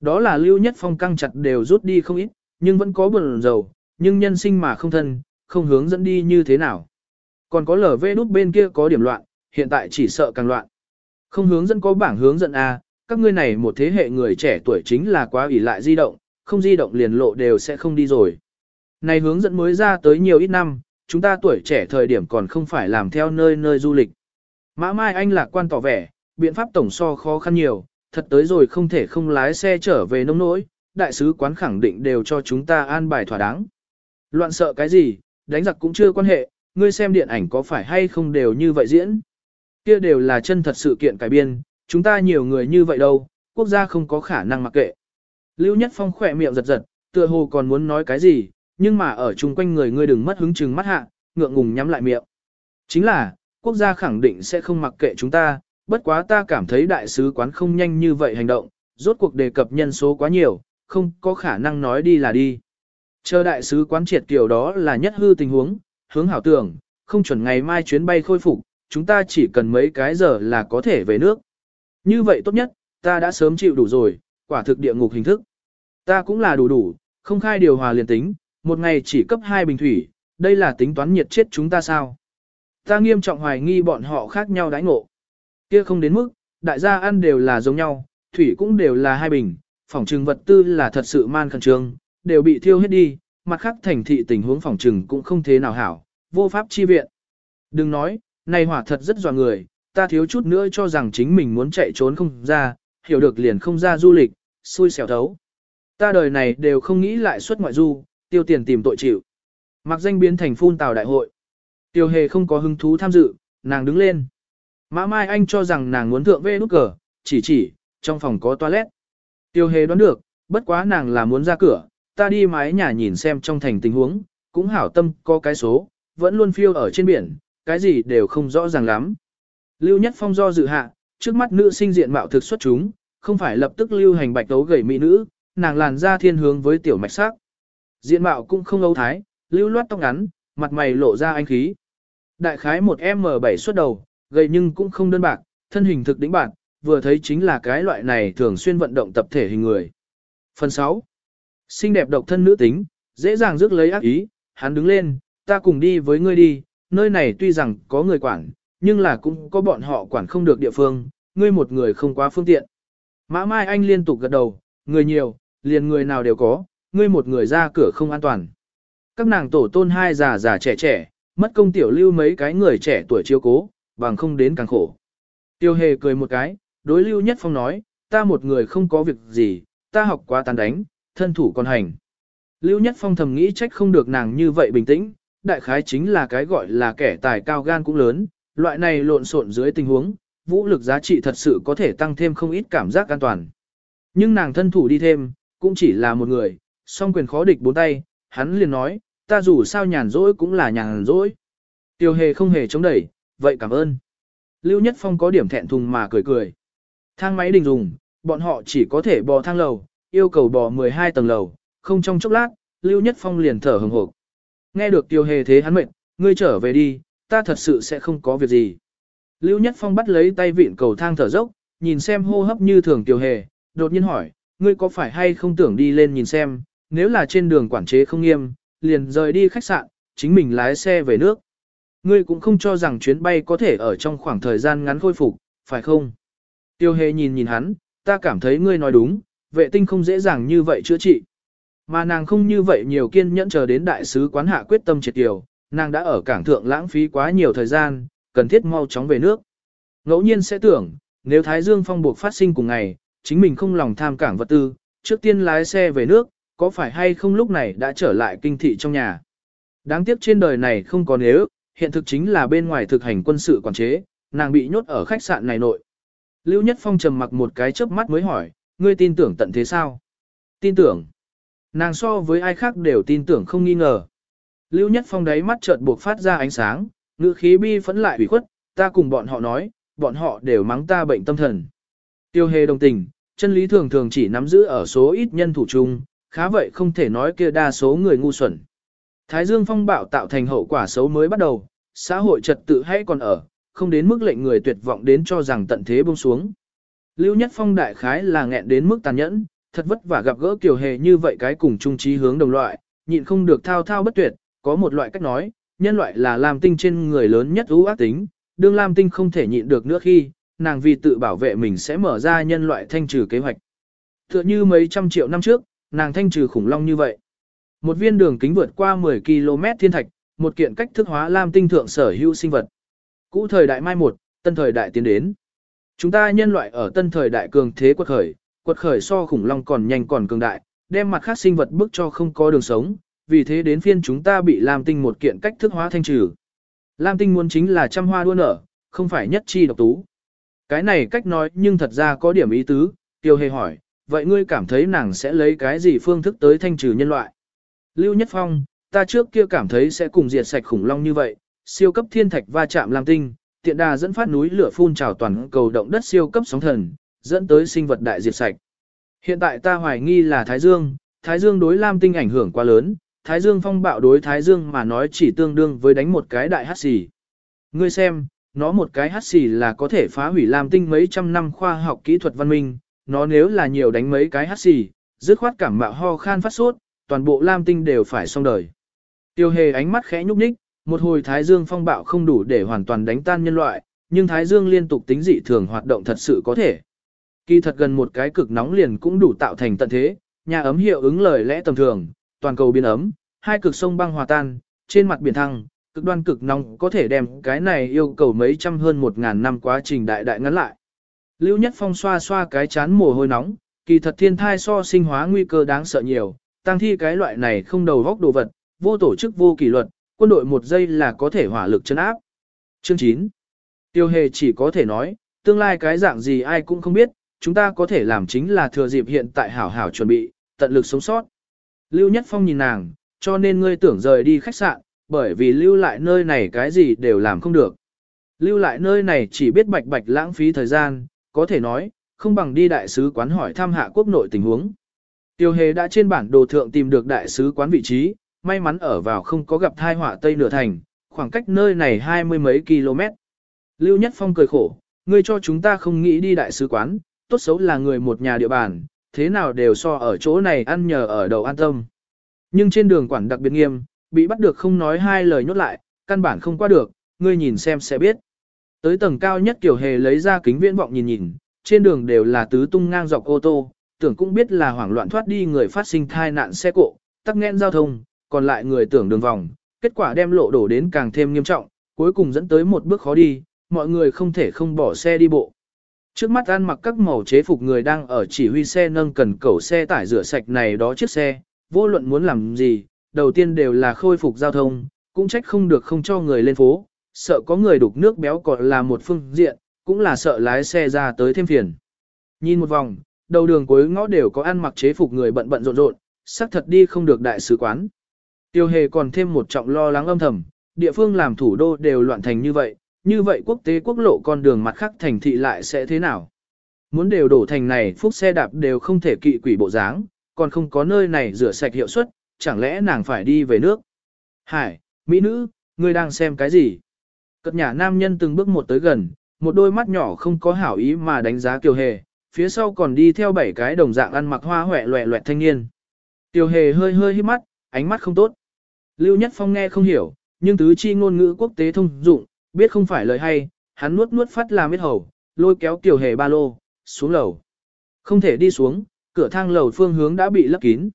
Speaker 1: Đó là lưu nhất phong căng chặt đều rút đi không ít, nhưng vẫn có buồn dầu, nhưng nhân sinh mà không thân, không hướng dẫn đi như thế nào. Còn có lở vê đút bên kia có điểm loạn, hiện tại chỉ sợ càng loạn. Không hướng dẫn có bảng hướng dẫn A, các ngươi này một thế hệ người trẻ tuổi chính là quá ủy lại di động, không di động liền lộ đều sẽ không đi rồi. Này hướng dẫn mới ra tới nhiều ít năm, chúng ta tuổi trẻ thời điểm còn không phải làm theo nơi nơi du lịch. Mã Mai Anh lạc quan tỏ vẻ, biện pháp tổng so khó khăn nhiều, thật tới rồi không thể không lái xe trở về nông nỗi, đại sứ quán khẳng định đều cho chúng ta an bài thỏa đáng. Loạn sợ cái gì, đánh giặc cũng chưa quan hệ, ngươi xem điện ảnh có phải hay không đều như vậy diễn. Kia đều là chân thật sự kiện cải biên, chúng ta nhiều người như vậy đâu, quốc gia không có khả năng mặc kệ. Lưu Nhất Phong khỏe miệng giật giật, tựa hồ còn muốn nói cái gì, nhưng mà ở chung quanh người ngươi đừng mất hứng chừng mắt hạ, ngượng ngùng nhắm lại miệng. Chính là, quốc gia khẳng định sẽ không mặc kệ chúng ta, bất quá ta cảm thấy đại sứ quán không nhanh như vậy hành động, rốt cuộc đề cập nhân số quá nhiều, không có khả năng nói đi là đi. Chờ đại sứ quán triệt kiểu đó là nhất hư tình huống, hướng hảo tưởng, không chuẩn ngày mai chuyến bay khôi phục, chúng ta chỉ cần mấy cái giờ là có thể về nước. Như vậy tốt nhất, ta đã sớm chịu đủ rồi, quả thực địa ngục hình thức. Ta cũng là đủ đủ, không khai điều hòa liền tính, một ngày chỉ cấp 2 bình thủy, đây là tính toán nhiệt chết chúng ta sao? Ta nghiêm trọng hoài nghi bọn họ khác nhau đãi ngộ. Kia không đến mức, đại gia ăn đều là giống nhau, thủy cũng đều là hai bình, phòng trừng vật tư là thật sự man khẩn trương, đều bị thiêu hết đi, mặt khác thành thị tình huống phòng trừng cũng không thế nào hảo, vô pháp chi viện. Đừng nói, này hỏa thật rất dọa người, ta thiếu chút nữa cho rằng chính mình muốn chạy trốn không ra, hiểu được liền không ra du lịch, xui xẻo thấu. Ta đời này đều không nghĩ lại xuất ngoại du, tiêu tiền tìm tội chịu. Mặc danh biến thành phun tào đại hội. Tiêu hề không có hứng thú tham dự, nàng đứng lên. Mã Mai Anh cho rằng nàng muốn thượng về nút cờ, chỉ chỉ, trong phòng có toilet. Tiêu hề đoán được, bất quá nàng là muốn ra cửa, ta đi mái nhà nhìn xem trong thành tình huống, cũng hảo tâm có cái số, vẫn luôn phiêu ở trên biển, cái gì đều không rõ ràng lắm. Lưu Nhất Phong do dự hạ, trước mắt nữ sinh diện mạo thực xuất chúng, không phải lập tức lưu hành bạch tấu gầy mỹ nữ, nàng làn da thiên hướng với tiểu mạch sắc. Diện mạo cũng không âu thái, lưu loát tóc ngắn, mặt mày lộ ra anh khí. Đại khái một M7 xuất đầu, gầy nhưng cũng không đơn bạc, thân hình thực đỉnh bạc, vừa thấy chính là cái loại này thường xuyên vận động tập thể hình người. Phần 6. Xinh đẹp độc thân nữ tính, dễ dàng rước lấy ác ý, hắn đứng lên, ta cùng đi với ngươi đi, nơi này tuy rằng có người quản, nhưng là cũng có bọn họ quản không được địa phương, ngươi một người không quá phương tiện. Mã Mai Anh liên tục gật đầu, người nhiều, liền người nào đều có, ngươi một người ra cửa không an toàn. Các nàng tổ tôn hai già già trẻ trẻ, mất công tiểu lưu mấy cái người trẻ tuổi chiếu cố, bằng không đến càng khổ. Tiêu hề cười một cái, đối lưu nhất phong nói, ta một người không có việc gì, ta học quá tàn đánh, thân thủ còn hành. Lưu nhất phong thầm nghĩ trách không được nàng như vậy bình tĩnh, đại khái chính là cái gọi là kẻ tài cao gan cũng lớn, loại này lộn xộn dưới tình huống, vũ lực giá trị thật sự có thể tăng thêm không ít cảm giác an toàn. Nhưng nàng thân thủ đi thêm, cũng chỉ là một người, song quyền khó địch bốn tay, hắn liền nói, ta dù sao nhàn rỗi cũng là nhàn rỗi. Tiêu hề không hề chống đẩy, vậy cảm ơn. Lưu Nhất Phong có điểm thẹn thùng mà cười cười. Thang máy đình dùng, bọn họ chỉ có thể bò thang lầu, yêu cầu bò 12 tầng lầu, không trong chốc lát, Lưu Nhất Phong liền thở hừng hộp. Nghe được tiêu hề thế hắn mệnh, ngươi trở về đi, ta thật sự sẽ không có việc gì. Lưu Nhất Phong bắt lấy tay vịn cầu thang thở dốc, nhìn xem hô hấp như thường tiêu hề, đột nhiên hỏi, ngươi có phải hay không tưởng đi lên nhìn xem, nếu là trên đường quản chế không nghiêm, liền rời đi khách sạn, chính mình lái xe về nước. Ngươi cũng không cho rằng chuyến bay có thể ở trong khoảng thời gian ngắn khôi phục, phải không? Tiêu hề nhìn nhìn hắn, ta cảm thấy ngươi nói đúng, vệ tinh không dễ dàng như vậy chữa trị. Mà nàng không như vậy nhiều kiên nhẫn chờ đến đại sứ quán hạ quyết tâm triệt tiểu, nàng đã ở cảng thượng lãng phí quá nhiều thời gian, cần thiết mau chóng về nước. Ngẫu nhiên sẽ tưởng, nếu Thái Dương phong buộc phát sinh cùng ngày, chính mình không lòng tham cảng vật tư, trước tiên lái xe về nước, có phải hay không lúc này đã trở lại kinh thị trong nhà. Đáng tiếc trên đời này không có nếu, hiện thực chính là bên ngoài thực hành quân sự quản chế, nàng bị nhốt ở khách sạn này nội. Lưu Nhất Phong trầm mặc một cái chớp mắt mới hỏi, ngươi tin tưởng tận thế sao? Tin tưởng. Nàng so với ai khác đều tin tưởng không nghi ngờ. Lưu Nhất Phong đáy mắt chợt buộc phát ra ánh sáng, ngữ khí bi phẫn lại ủy khuất, ta cùng bọn họ nói, bọn họ đều mắng ta bệnh tâm thần. Tiêu hề đồng tình, chân lý thường thường chỉ nắm giữ ở số ít nhân thủ chung, khá vậy không thể nói kia đa số người ngu xuẩn. Thái Dương phong bạo tạo thành hậu quả xấu mới bắt đầu, xã hội trật tự hay còn ở, không đến mức lệnh người tuyệt vọng đến cho rằng tận thế buông xuống. Lưu Nhất Phong đại khái là nghẹn đến mức tàn nhẫn, thật vất vả gặp gỡ kiểu hề như vậy cái cùng chung trí hướng đồng loại, nhịn không được thao thao bất tuyệt, có một loại cách nói, nhân loại là làm tinh trên người lớn nhất ưu ác tính, đương Lam Tinh không thể nhịn được nữa khi, nàng vì tự bảo vệ mình sẽ mở ra nhân loại thanh trừ kế hoạch. Tựa như mấy trăm triệu năm trước, nàng thanh trừ khủng long như vậy. Một viên đường kính vượt qua 10 km thiên thạch, một kiện cách thức hóa Lam Tinh thượng sở hữu sinh vật. Cũ thời đại mai một, tân thời đại tiến đến. Chúng ta nhân loại ở tân thời đại cường thế quật khởi, quật khởi so khủng long còn nhanh còn cường đại, đem mặt khác sinh vật bức cho không có đường sống, vì thế đến phiên chúng ta bị Lam Tinh một kiện cách thức hóa thanh trừ. Lam Tinh muốn chính là trăm hoa đua nở, không phải nhất chi độc tú. Cái này cách nói nhưng thật ra có điểm ý tứ, Tiêu Hề hỏi, vậy ngươi cảm thấy nàng sẽ lấy cái gì phương thức tới thanh trừ nhân loại? Lưu Nhất Phong, ta trước kia cảm thấy sẽ cùng diệt sạch khủng long như vậy, siêu cấp thiên thạch va chạm Lam Tinh, tiện đà dẫn phát núi lửa phun trào toàn cầu động đất siêu cấp sóng thần, dẫn tới sinh vật đại diệt sạch. Hiện tại ta hoài nghi là Thái Dương, Thái Dương đối Lam Tinh ảnh hưởng quá lớn, Thái Dương phong bạo đối Thái Dương mà nói chỉ tương đương với đánh một cái đại hát xì. Ngươi xem, nó một cái hát xì là có thể phá hủy Lam Tinh mấy trăm năm khoa học kỹ thuật văn minh, nó nếu là nhiều đánh mấy cái hát xì, dứt khoát cảm mạo ho khan phát sốt, toàn bộ Lam Tinh đều phải xong đời. Tiêu hề ánh mắt khẽ nhúc nhích, một hồi Thái Dương phong bạo không đủ để hoàn toàn đánh tan nhân loại, nhưng Thái Dương liên tục tính dị thường hoạt động thật sự có thể. Kỳ thật gần một cái cực nóng liền cũng đủ tạo thành tận thế, nhà ấm hiệu ứng lời lẽ tầm thường, toàn cầu biến ấm, hai cực sông băng hòa tan, trên mặt biển thăng, cực đoan cực nóng có thể đem cái này yêu cầu mấy trăm hơn một ngàn năm quá trình đại đại ngắn lại. Lưu Nhất Phong xoa xoa cái chán mồ hôi nóng, kỳ thật thiên thai so sinh hóa nguy cơ đáng sợ nhiều, tăng thi cái loại này không đầu góc đồ vật, vô tổ chức vô kỷ luật, quân đội một giây là có thể hỏa lực chân áp. Chương 9. Tiêu hề chỉ có thể nói, tương lai cái dạng gì ai cũng không biết, chúng ta có thể làm chính là thừa dịp hiện tại hảo hảo chuẩn bị, tận lực sống sót. Lưu Nhất Phong nhìn nàng, cho nên ngươi tưởng rời đi khách sạn, bởi vì lưu lại nơi này cái gì đều làm không được. Lưu lại nơi này chỉ biết bạch bạch lãng phí thời gian, có thể nói, không bằng đi đại sứ quán hỏi thăm hạ quốc nội tình huống. Tiêu hề đã trên bản đồ thượng tìm được đại sứ quán vị trí, may mắn ở vào không có gặp thai họa Tây Nửa Thành, khoảng cách nơi này hai mươi mấy km. Lưu Nhất Phong cười khổ, ngươi cho chúng ta không nghĩ đi đại sứ quán, tốt xấu là người một nhà địa bàn, thế nào đều so ở chỗ này ăn nhờ ở đầu an tâm. Nhưng trên đường quản đặc biệt nghiêm, bị bắt được không nói hai lời nhốt lại, căn bản không qua được, ngươi nhìn xem sẽ biết. Tới tầng cao nhất Kiều Hề lấy ra kính viễn vọng nhìn nhìn, trên đường đều là tứ tung ngang dọc ô tô, tưởng cũng biết là hoảng loạn thoát đi người phát sinh thai nạn xe cộ, tắc nghẽn giao thông, còn lại người tưởng đường vòng, kết quả đem lộ đổ đến càng thêm nghiêm trọng, cuối cùng dẫn tới một bước khó đi, mọi người không thể không bỏ xe đi bộ. Trước mắt ăn mặc các màu chế phục người đang ở chỉ huy xe nâng cần cẩu xe tải rửa sạch này đó chiếc xe, vô luận muốn làm gì, đầu tiên đều là khôi phục giao thông, cũng trách không được không cho người lên phố, sợ có người đục nước béo còn là một phương diện, cũng là sợ lái xe ra tới thêm phiền. Nhìn một vòng, đầu đường cuối ngõ đều có ăn mặc chế phục người bận bận rộn rộn, xác thật đi không được đại sứ quán. Tiêu hề còn thêm một trọng lo lắng âm thầm, địa phương làm thủ đô đều loạn thành như vậy, như vậy quốc tế quốc lộ con đường mặt khác thành thị lại sẽ thế nào? Muốn đều đổ thành này phúc xe đạp đều không thể kỵ quỷ bộ dáng, còn không có nơi này rửa sạch hiệu suất, chẳng lẽ nàng phải đi về nước? Hải, mỹ nữ, ngươi đang xem cái gì? Cất nhà nam nhân từng bước một tới gần, một đôi mắt nhỏ không có hảo ý mà đánh giá Kiều Hề, phía sau còn đi theo bảy cái đồng dạng ăn mặc hoa hoẹ loẹ loẹt thanh niên. Kiều Hề hơi hơi hít mắt, ánh mắt không tốt. Lưu Nhất Phong nghe không hiểu, nhưng tứ chi ngôn ngữ quốc tế thông dụng, biết không phải lời hay, hắn nuốt nuốt phát làm biết hầu, lôi kéo Kiều Hề ba lô, xuống lầu. Không thể đi xuống, cửa thang lầu phương hướng đã bị lấp kín.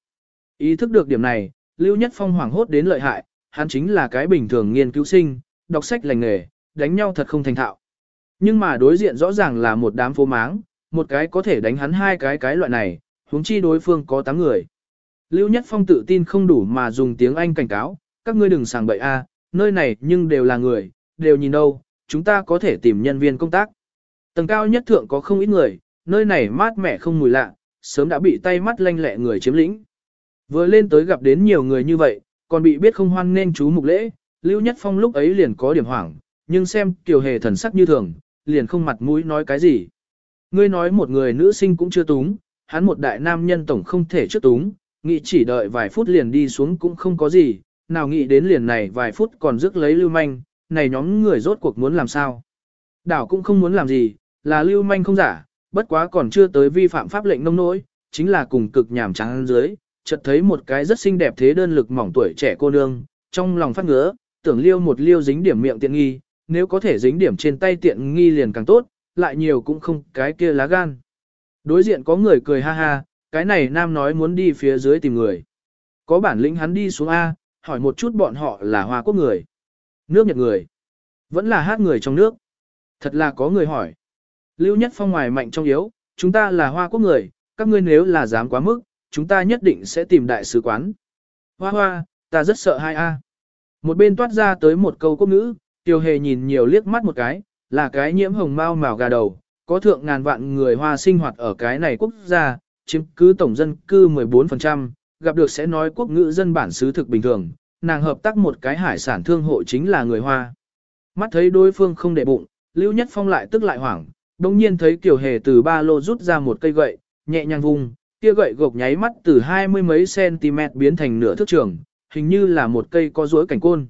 Speaker 1: Ý thức được điểm này, Lưu Nhất Phong hoảng hốt đến lợi hại, hắn chính là cái bình thường nghiên cứu sinh, đọc sách lành nghề, đánh nhau thật không thành thạo. Nhưng mà đối diện rõ ràng là một đám phố máng, một cái có thể đánh hắn hai cái cái loại này, huống chi đối phương có 8 người. Lưu Nhất Phong tự tin không đủ mà dùng tiếng Anh cảnh cáo, các ngươi đừng sàng bậy a, nơi này nhưng đều là người, đều nhìn đâu, chúng ta có thể tìm nhân viên công tác. Tầng cao nhất thượng có không ít người, nơi này mát mẻ không mùi lạ, sớm đã bị tay mắt lanh lẹ người chiếm lĩnh. Vừa lên tới gặp đến nhiều người như vậy, còn bị biết không hoan nên chú mục lễ, Lưu Nhất Phong lúc ấy liền có điểm hoảng, nhưng xem Kiều Hề thần sắc như thường, liền không mặt mũi nói cái gì. Ngươi nói một người nữ sinh cũng chưa túng, hắn một đại nam nhân tổng không thể trước túng, nghĩ chỉ đợi vài phút liền đi xuống cũng không có gì, nào nghĩ đến liền này vài phút còn rước lấy lưu manh, này nhóm người rốt cuộc muốn làm sao. Đảo cũng không muốn làm gì, là lưu manh không giả, bất quá còn chưa tới vi phạm pháp lệnh nông nỗi, chính là cùng cực nhảm trắng dưới, chợt thấy một cái rất xinh đẹp thế đơn lực mỏng tuổi trẻ cô nương, trong lòng phát ngứa, tưởng liêu một liêu dính điểm miệng tiện nghi, nếu có thể dính điểm trên tay tiện nghi liền càng tốt, lại nhiều cũng không cái kia lá gan. Đối diện có người cười ha ha, cái này nam nói muốn đi phía dưới tìm người. Có bản lĩnh hắn đi xuống A, hỏi một chút bọn họ là hoa quốc người. Nước Nhật người. Vẫn là hát người trong nước. Thật là có người hỏi. Lưu Nhất Phong ngoài mạnh trong yếu, chúng ta là hoa quốc người, các ngươi nếu là dám quá mức, chúng ta nhất định sẽ tìm đại sứ quán. Hoa hoa, ta rất sợ hai a. Một bên toát ra tới một câu quốc ngữ, tiêu hề nhìn nhiều liếc mắt một cái, là cái nhiễm hồng mau màu gà đầu, có thượng ngàn vạn người hoa sinh hoạt ở cái này quốc gia, chiếm cứ tổng dân cư 14%, gặp được sẽ nói quốc ngữ dân bản xứ thực bình thường, nàng hợp tác một cái hải sản thương hộ chính là người hoa. Mắt thấy đối phương không để bụng, Lưu Nhất Phong lại tức lại hoảng, đồng nhiên thấy Kiều Hề từ ba lô rút ra một cây gậy, nhẹ nhàng vung, kia gậy gộc nháy mắt từ hai mươi mấy cm biến thành nửa thước trường, hình như là một cây có rối cảnh côn.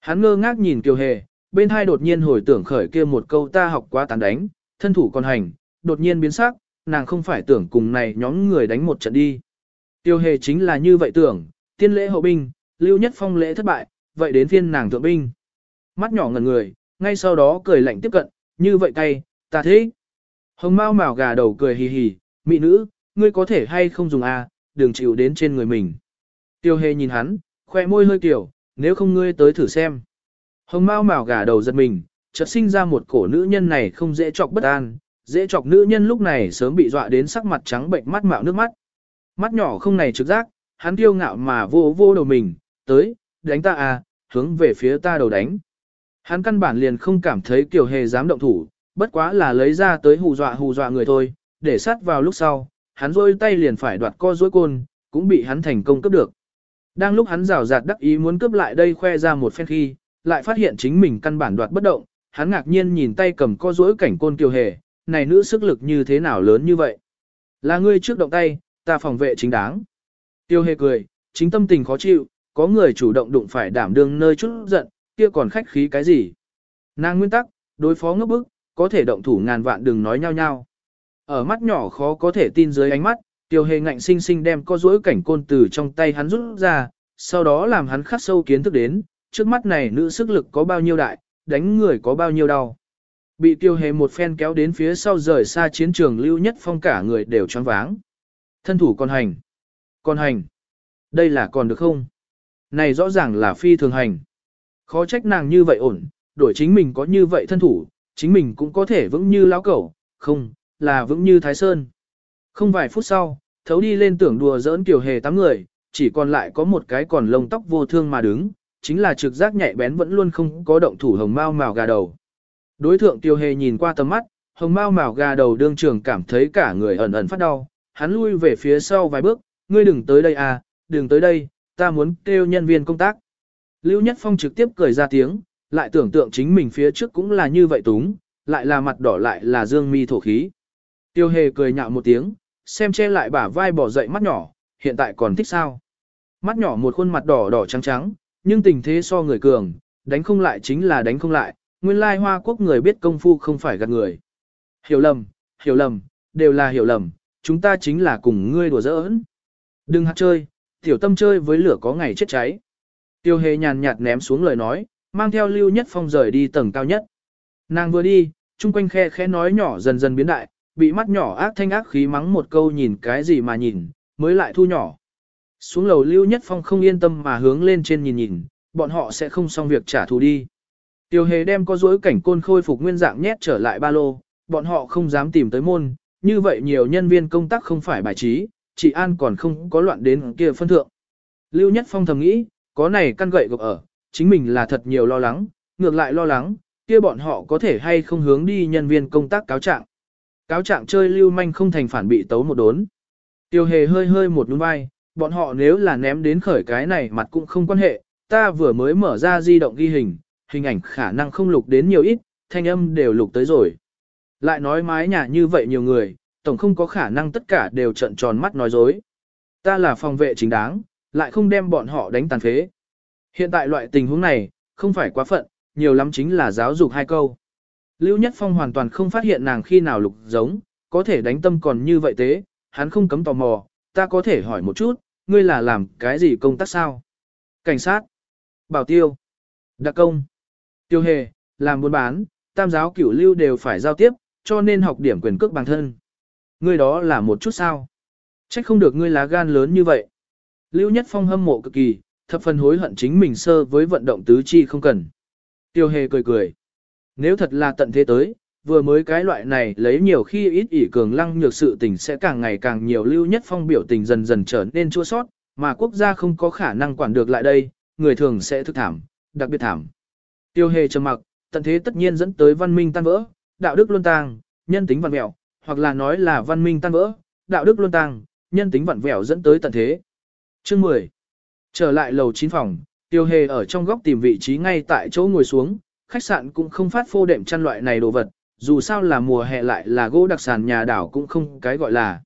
Speaker 1: Hắn ngơ ngác nhìn Kiều Hề, bên hai đột nhiên hồi tưởng khởi kia một câu ta học quá tàn đánh, thân thủ còn hành, đột nhiên biến sắc, nàng không phải tưởng cùng này nhóm người đánh một trận đi. Tiêu hề chính là như vậy tưởng, tiên lễ hậu binh, lưu nhất phong lễ thất bại, vậy đến phiên nàng thượng binh. Mắt nhỏ ngần người, ngay sau đó cười lạnh tiếp cận, như vậy cay, ta thế. Hồng mau mào gà đầu cười hì hì, mỹ nữ, ngươi có thể hay không dùng a, à, đừng chịu đến trên người mình. Tiêu hề nhìn hắn, khoe môi hơi kiểu, nếu không ngươi tới thử xem. Hồng mau mào gà đầu giật mình, chợt sinh ra một cổ nữ nhân này không dễ chọc bất an, dễ chọc nữ nhân lúc này sớm bị dọa đến sắc mặt trắng bệnh mắt mạo nước mắt. Mắt nhỏ không này trực giác, hắn kiêu ngạo mà vô vô đầu mình, tới, đánh ta à, hướng về phía ta đầu đánh. Hắn căn bản liền không cảm thấy Tiêu hề dám động thủ, bất quá là lấy ra tới hù dọa hù dọa người thôi, để sát vào lúc sau, hắn rôi tay liền phải đoạt co dối côn, cũng bị hắn thành công cướp được. Đang lúc hắn rào rạt đắc ý muốn cướp lại đây khoe ra một phen khi, lại phát hiện chính mình căn bản đoạt bất động, hắn ngạc nhiên nhìn tay cầm co dối cảnh côn kiều hề, này nữ sức lực như thế nào lớn như vậy. Là ngươi trước động tay, ta phòng vệ chính đáng. Tiêu hề cười, chính tâm tình khó chịu, có người chủ động đụng phải đảm đương nơi chút giận, kia còn khách khí cái gì. Nàng nguyên tắc, đối phó ngấp bức, có thể động thủ ngàn vạn đừng nói nhau nhau. Ở mắt nhỏ khó có thể tin dưới ánh mắt, tiêu hề ngạnh sinh sinh đem có rỗi cảnh côn từ trong tay hắn rút ra, sau đó làm hắn khắc sâu kiến thức đến, trước mắt này nữ sức lực có bao nhiêu đại, đánh người có bao nhiêu đau. Bị tiêu hề một phen kéo đến phía sau rời xa chiến trường lưu nhất phong cả người đều choáng váng. Thân thủ còn hành. Còn hành. Đây là còn được không? Này rõ ràng là phi thường hành. Khó trách nàng như vậy ổn, đổi chính mình có như vậy thân thủ, chính mình cũng có thể vững như lão cẩu, không, là vững như thái sơn. Không vài phút sau, thấu đi lên tưởng đùa giỡn kiểu hề tám người, chỉ còn lại có một cái còn lông tóc vô thương mà đứng, chính là trực giác nhạy bén vẫn luôn không có động thủ hồng mao mào gà đầu. Đối thượng tiêu hề nhìn qua tầm mắt, hồng mao mào gà đầu đương trường cảm thấy cả người ẩn ẩn phát đau, hắn lui về phía sau vài bước, ngươi đừng tới đây à, đừng tới đây, ta muốn kêu nhân viên công tác. Lưu Nhất Phong trực tiếp cười ra tiếng, lại tưởng tượng chính mình phía trước cũng là như vậy túng, lại là mặt đỏ lại là dương mi thổ khí. Tiêu hề cười nhạo một tiếng, xem che lại bả vai bỏ dậy mắt nhỏ, hiện tại còn thích sao. Mắt nhỏ một khuôn mặt đỏ đỏ trắng trắng, nhưng tình thế so người cường, đánh không lại chính là đánh không lại, nguyên lai hoa quốc người biết công phu không phải gạt người. Hiểu lầm, hiểu lầm, đều là hiểu lầm, chúng ta chính là cùng ngươi đùa giỡn. Đừng hạt chơi, tiểu tâm chơi với lửa có ngày chết cháy. Tiêu hề nhàn nhạt ném xuống lời nói, mang theo lưu nhất phong rời đi tầng cao nhất. Nàng vừa đi, chung quanh khe khẽ nói nhỏ dần dần biến đại, bị mắt nhỏ ác thanh ác khí mắng một câu nhìn cái gì mà nhìn, mới lại thu nhỏ. Xuống lầu lưu nhất phong không yên tâm mà hướng lên trên nhìn nhìn, bọn họ sẽ không xong việc trả thù đi. Tiêu hề đem có dối cảnh côn khôi phục nguyên dạng nhét trở lại ba lô, bọn họ không dám tìm tới môn, như vậy nhiều nhân viên công tác không phải bài trí, chị An còn không có loạn đến kia phân thượng. Lưu Nhất Phong thầm nghĩ, có này căn gậy gộc ở, chính mình là thật nhiều lo lắng, ngược lại lo lắng, kia bọn họ có thể hay không hướng đi nhân viên công tác cáo trạng. Cáo trạng chơi lưu manh không thành phản bị tấu một đốn. Tiêu hề hơi hơi một nhún vai, bọn họ nếu là ném đến khởi cái này mặt cũng không quan hệ, ta vừa mới mở ra di động ghi hình, hình ảnh khả năng không lục đến nhiều ít, thanh âm đều lục tới rồi. Lại nói mái nhà như vậy nhiều người, tổng không có khả năng tất cả đều trận tròn mắt nói dối. Ta là phòng vệ chính đáng, lại không đem bọn họ đánh tàn phế. Hiện tại loại tình huống này, không phải quá phận, nhiều lắm chính là giáo dục hai câu. Lưu Nhất Phong hoàn toàn không phát hiện nàng khi nào lục giống, có thể đánh tâm còn như vậy thế, hắn không cấm tò mò, ta có thể hỏi một chút, ngươi là làm cái gì công tác sao? Cảnh sát, bảo tiêu, đặc công, tiêu hề, làm buôn bán, tam giáo cửu lưu đều phải giao tiếp, cho nên học điểm quyền cước bản thân. Ngươi đó là một chút sao? Trách không được ngươi lá gan lớn như vậy. Lưu Nhất Phong hâm mộ cực kỳ, thập phần hối hận chính mình sơ với vận động tứ chi không cần. Tiêu hề cười cười. Nếu thật là tận thế tới, vừa mới cái loại này lấy nhiều khi ít ỉ cường lăng nhược sự tình sẽ càng ngày càng nhiều lưu nhất phong biểu tình dần dần trở nên chua sót, mà quốc gia không có khả năng quản được lại đây, người thường sẽ thức thảm, đặc biệt thảm. Tiêu hề trầm mặc, tận thế tất nhiên dẫn tới văn minh tan vỡ, đạo đức luân tang, nhân tính vặn vẹo, hoặc là nói là văn minh tan vỡ, đạo đức luân tang, nhân tính vặn vẹo dẫn tới tận thế. Chương 10. Trở lại lầu 9 phòng, Tiêu Hề ở trong góc tìm vị trí ngay tại chỗ ngồi xuống, khách sạn cũng không phát phô đệm chăn loại này đồ vật, dù sao là mùa hè lại là gỗ đặc sản nhà đảo cũng không cái gọi là.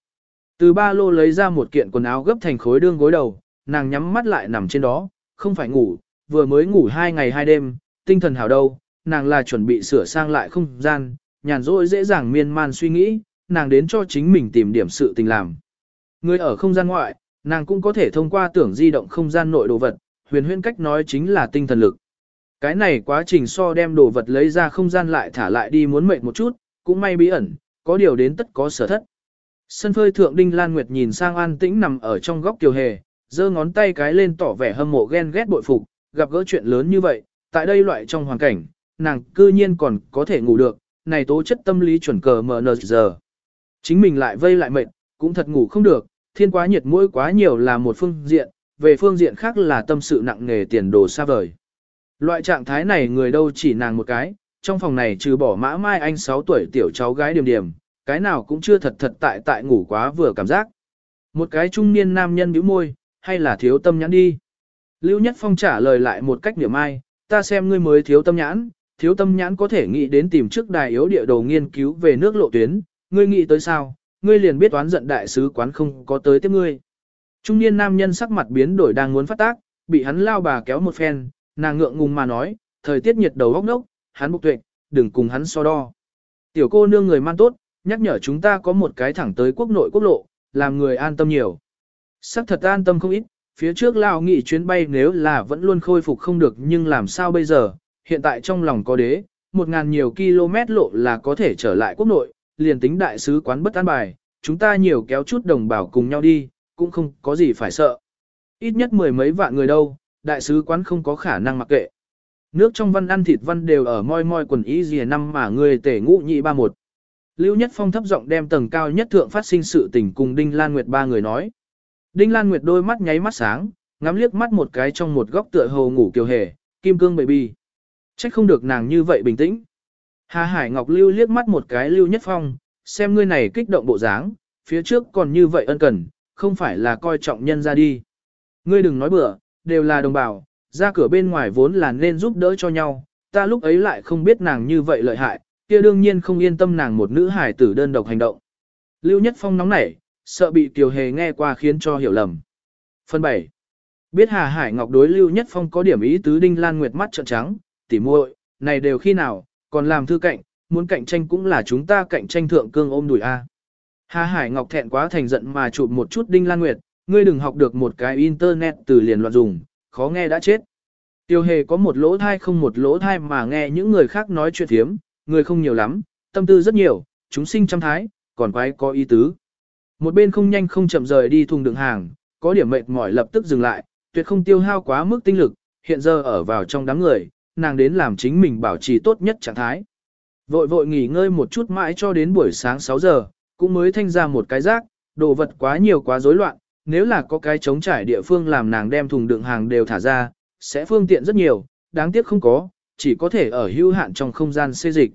Speaker 1: Từ ba lô lấy ra một kiện quần áo gấp thành khối đương gối đầu, nàng nhắm mắt lại nằm trên đó, không phải ngủ, vừa mới ngủ hai ngày hai đêm, tinh thần hào đâu, nàng là chuẩn bị sửa sang lại không gian, nhàn rỗi dễ dàng miên man suy nghĩ, nàng đến cho chính mình tìm điểm sự tình làm. Người ở không gian ngoại, nàng cũng có thể thông qua tưởng di động không gian nội đồ vật, huyền huyên cách nói chính là tinh thần lực. Cái này quá trình so đem đồ vật lấy ra không gian lại thả lại đi muốn mệt một chút, cũng may bí ẩn, có điều đến tất có sở thất. Sân phơi thượng Đinh Lan Nguyệt nhìn sang an tĩnh nằm ở trong góc kiều hề, giơ ngón tay cái lên tỏ vẻ hâm mộ ghen ghét bội phục, gặp gỡ chuyện lớn như vậy, tại đây loại trong hoàn cảnh, nàng cư nhiên còn có thể ngủ được, này tố chất tâm lý chuẩn cờ mờ nờ giờ. Chính mình lại vây lại mệt, cũng thật ngủ không được, thiên quá nhiệt mũi quá nhiều là một phương diện, về phương diện khác là tâm sự nặng nề tiền đồ xa vời. Loại trạng thái này người đâu chỉ nàng một cái, trong phòng này trừ bỏ mã mai anh 6 tuổi tiểu cháu gái điểm điểm, cái nào cũng chưa thật thật tại tại ngủ quá vừa cảm giác. Một cái trung niên nam nhân bĩu môi, hay là thiếu tâm nhãn đi. Lưu Nhất Phong trả lời lại một cách niệm ai, ta xem ngươi mới thiếu tâm nhãn, thiếu tâm nhãn có thể nghĩ đến tìm trước đài yếu địa đồ nghiên cứu về nước lộ tuyến, ngươi nghĩ tới sao, ngươi liền biết toán giận đại sứ quán không có tới tiếp ngươi. Trung niên nam nhân sắc mặt biến đổi đang muốn phát tác, bị hắn lao bà kéo một phen, nàng ngượng ngùng mà nói, thời tiết nhiệt đầu góc nốc, hắn bục tuệ, đừng cùng hắn so đo. Tiểu cô nương người man tốt, nhắc nhở chúng ta có một cái thẳng tới quốc nội quốc lộ, làm người an tâm nhiều. Sắc thật an tâm không ít, phía trước lao nghị chuyến bay nếu là vẫn luôn khôi phục không được nhưng làm sao bây giờ, hiện tại trong lòng có đế, một ngàn nhiều km lộ là có thể trở lại quốc nội, liền tính đại sứ quán bất an bài, chúng ta nhiều kéo chút đồng bào cùng nhau đi, cũng không có gì phải sợ. Ít nhất mười mấy vạn người đâu, đại sứ quán không có khả năng mặc kệ. Nước trong văn ăn thịt văn đều ở moi moi quần ý gì năm mà người tể ngũ nhị ba một. Lưu Nhất Phong thấp giọng đem tầng cao nhất thượng phát sinh sự tình cùng Đinh Lan Nguyệt ba người nói. Đinh Lan Nguyệt đôi mắt nháy mắt sáng, ngắm liếc mắt một cái trong một góc tựa hồ ngủ kiều hề, kim cương baby. Trách không được nàng như vậy bình tĩnh. Hà Hải Ngọc Lưu liếc mắt một cái Lưu Nhất Phong, xem ngươi này kích động bộ dáng, phía trước còn như vậy ân cần, không phải là coi trọng nhân ra đi. Ngươi đừng nói bừa, đều là đồng bào, ra cửa bên ngoài vốn là nên giúp đỡ cho nhau, ta lúc ấy lại không biết nàng như vậy lợi hại, kia đương nhiên không yên tâm nàng một nữ hải tử đơn độc hành động. Lưu Nhất Phong nóng nảy, sợ bị Kiều Hề nghe qua khiến cho hiểu lầm. Phần 7. Biết Hà Hải Ngọc đối Lưu Nhất Phong có điểm ý tứ Đinh Lan Nguyệt mắt trợn trắng, tỉ muội, này đều khi nào, còn làm thư cạnh, muốn cạnh tranh cũng là chúng ta cạnh tranh thượng cương ôm đùi A. Hà Hải Ngọc thẹn quá thành giận mà chụp một chút Đinh Lan Nguyệt, ngươi đừng học được một cái internet từ liền loạn dùng, khó nghe đã chết. Tiêu hề có một lỗ thai không một lỗ thai mà nghe những người khác nói chuyện thiếm, người không nhiều lắm, tâm tư rất nhiều, chúng sinh trăm thái, còn quái có ý tứ. Một bên không nhanh không chậm rời đi thùng đựng hàng, có điểm mệt mỏi lập tức dừng lại, tuyệt không tiêu hao quá mức tinh lực, hiện giờ ở vào trong đám người, nàng đến làm chính mình bảo trì tốt nhất trạng thái. Vội vội nghỉ ngơi một chút mãi cho đến buổi sáng 6 giờ, cũng mới thanh ra một cái rác, đồ vật quá nhiều quá rối loạn, nếu là có cái trống trải địa phương làm nàng đem thùng đựng hàng đều thả ra, sẽ phương tiện rất nhiều, đáng tiếc không có, chỉ có thể ở hữu hạn trong không gian xê dịch.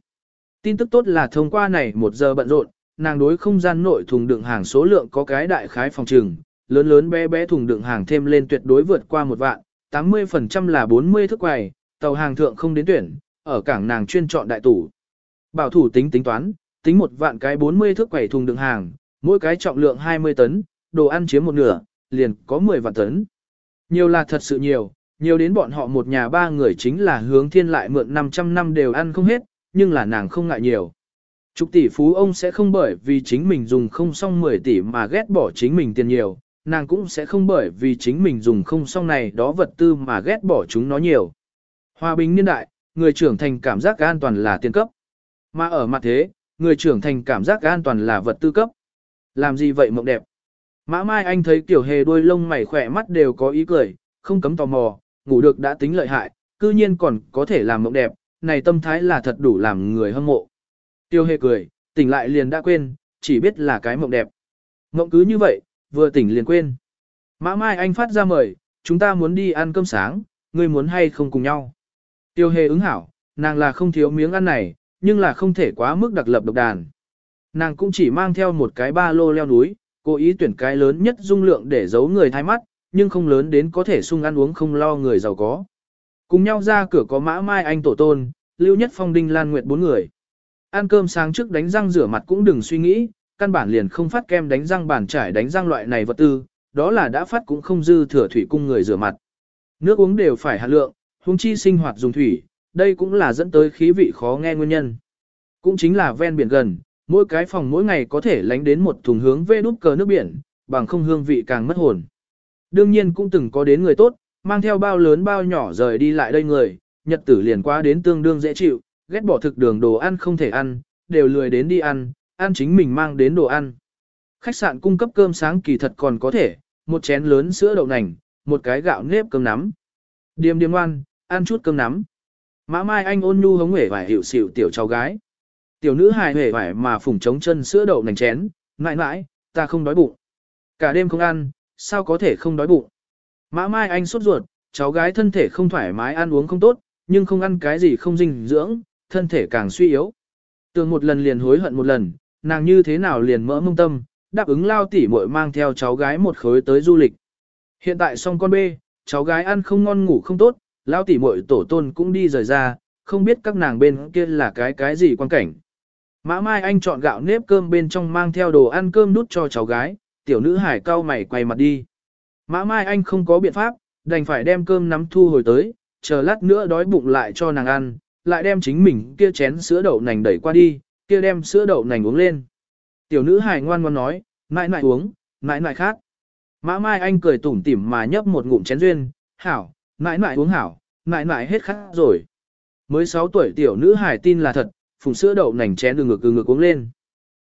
Speaker 1: Tin tức tốt là thông qua này một giờ bận rộn, nàng đối không gian nội thùng đựng hàng số lượng có cái đại khái phòng trừng, lớn lớn bé bé thùng đựng hàng thêm lên tuyệt đối vượt qua một vạn, 80% là 40 thức quầy, tàu hàng thượng không đến tuyển, ở cảng nàng chuyên chọn đại tủ. Bảo thủ tính tính toán, tính một vạn cái 40 thước quầy thùng đựng hàng, mỗi cái trọng lượng 20 tấn, đồ ăn chiếm một nửa, liền có 10 vạn tấn. Nhiều là thật sự nhiều, nhiều đến bọn họ một nhà ba người chính là hướng thiên lại mượn 500 năm đều ăn không hết, nhưng là nàng không ngại nhiều. Chục tỷ phú ông sẽ không bởi vì chính mình dùng không xong 10 tỷ mà ghét bỏ chính mình tiền nhiều, nàng cũng sẽ không bởi vì chính mình dùng không xong này đó vật tư mà ghét bỏ chúng nó nhiều. Hòa bình niên đại, người trưởng thành cảm giác an toàn là tiền cấp. Mà ở mặt thế, người trưởng thành cảm giác an toàn là vật tư cấp. Làm gì vậy mộng đẹp? Mã Mai Anh thấy Tiểu hề đôi lông mày khỏe mắt đều có ý cười, không cấm tò mò, ngủ được đã tính lợi hại, cư nhiên còn có thể làm mộng đẹp, này tâm thái là thật đủ làm người hâm mộ. Tiêu hề cười, tỉnh lại liền đã quên, chỉ biết là cái mộng đẹp. Mộng cứ như vậy, vừa tỉnh liền quên. Mã mai anh phát ra mời, chúng ta muốn đi ăn cơm sáng, ngươi muốn hay không cùng nhau. Tiêu hề ứng hảo, nàng là không thiếu miếng ăn này, nhưng là không thể quá mức đặc lập độc đàn. Nàng cũng chỉ mang theo một cái ba lô leo núi, cố ý tuyển cái lớn nhất dung lượng để giấu người thay mắt, nhưng không lớn đến có thể sung ăn uống không lo người giàu có. Cùng nhau ra cửa có mã mai anh tổ tôn, lưu nhất phong đinh lan nguyệt bốn người. Ăn cơm sáng trước đánh răng rửa mặt cũng đừng suy nghĩ, căn bản liền không phát kem đánh răng bàn trải đánh răng loại này vật tư, đó là đã phát cũng không dư thừa thủy cung người rửa mặt. Nước uống đều phải hạt lượng, huống chi sinh hoạt dùng thủy, đây cũng là dẫn tới khí vị khó nghe nguyên nhân. Cũng chính là ven biển gần, mỗi cái phòng mỗi ngày có thể lánh đến một thùng hướng về nút cờ nước biển, bằng không hương vị càng mất hồn. Đương nhiên cũng từng có đến người tốt, mang theo bao lớn bao nhỏ rời đi lại đây người, nhật tử liền qua đến tương đương dễ chịu, ghét bỏ thực đường đồ ăn không thể ăn, đều lười đến đi ăn, ăn chính mình mang đến đồ ăn. Khách sạn cung cấp cơm sáng kỳ thật còn có thể, một chén lớn sữa đậu nành, một cái gạo nếp cơm nắm. Điềm điềm ngoan, ăn chút cơm nắm. Mã mai anh ôn nhu hống hể và hiệu xịu tiểu cháu gái. Tiểu nữ hài hề vải mà phủng trống chân sữa đậu nành chén, mãi mãi, ta không đói bụng. Cả đêm không ăn, sao có thể không đói bụng. Mã mai anh sốt ruột, cháu gái thân thể không thoải mái ăn uống không tốt, nhưng không ăn cái gì không dinh dưỡng, thân thể càng suy yếu. Tường một lần liền hối hận một lần, nàng như thế nào liền mỡ mông tâm, đáp ứng lao tỉ muội mang theo cháu gái một khối tới du lịch. Hiện tại xong con bê, cháu gái ăn không ngon ngủ không tốt, lao tỉ muội tổ tôn cũng đi rời ra, không biết các nàng bên kia là cái cái gì quan cảnh. Mã Mai Anh chọn gạo nếp cơm bên trong mang theo đồ ăn cơm nút cho cháu gái, tiểu nữ hải cao mày quay mặt đi. Mã Mai Anh không có biện pháp, đành phải đem cơm nắm thu hồi tới, chờ lát nữa đói bụng lại cho nàng ăn, lại đem chính mình kia chén sữa đậu nành đẩy qua đi, kia đem sữa đậu nành uống lên. Tiểu nữ Hải ngoan ngoan nói, mãi mãi uống, mãi mãi khác. Mã Mai Anh cười tủm tỉm mà nhấp một ngụm chén duyên, hảo, mãi mãi uống hảo, mãi mãi hết khát rồi. Mới 6 tuổi tiểu nữ Hải tin là thật, phùng sữa đậu nành chén từ ngực từ ngực uống lên.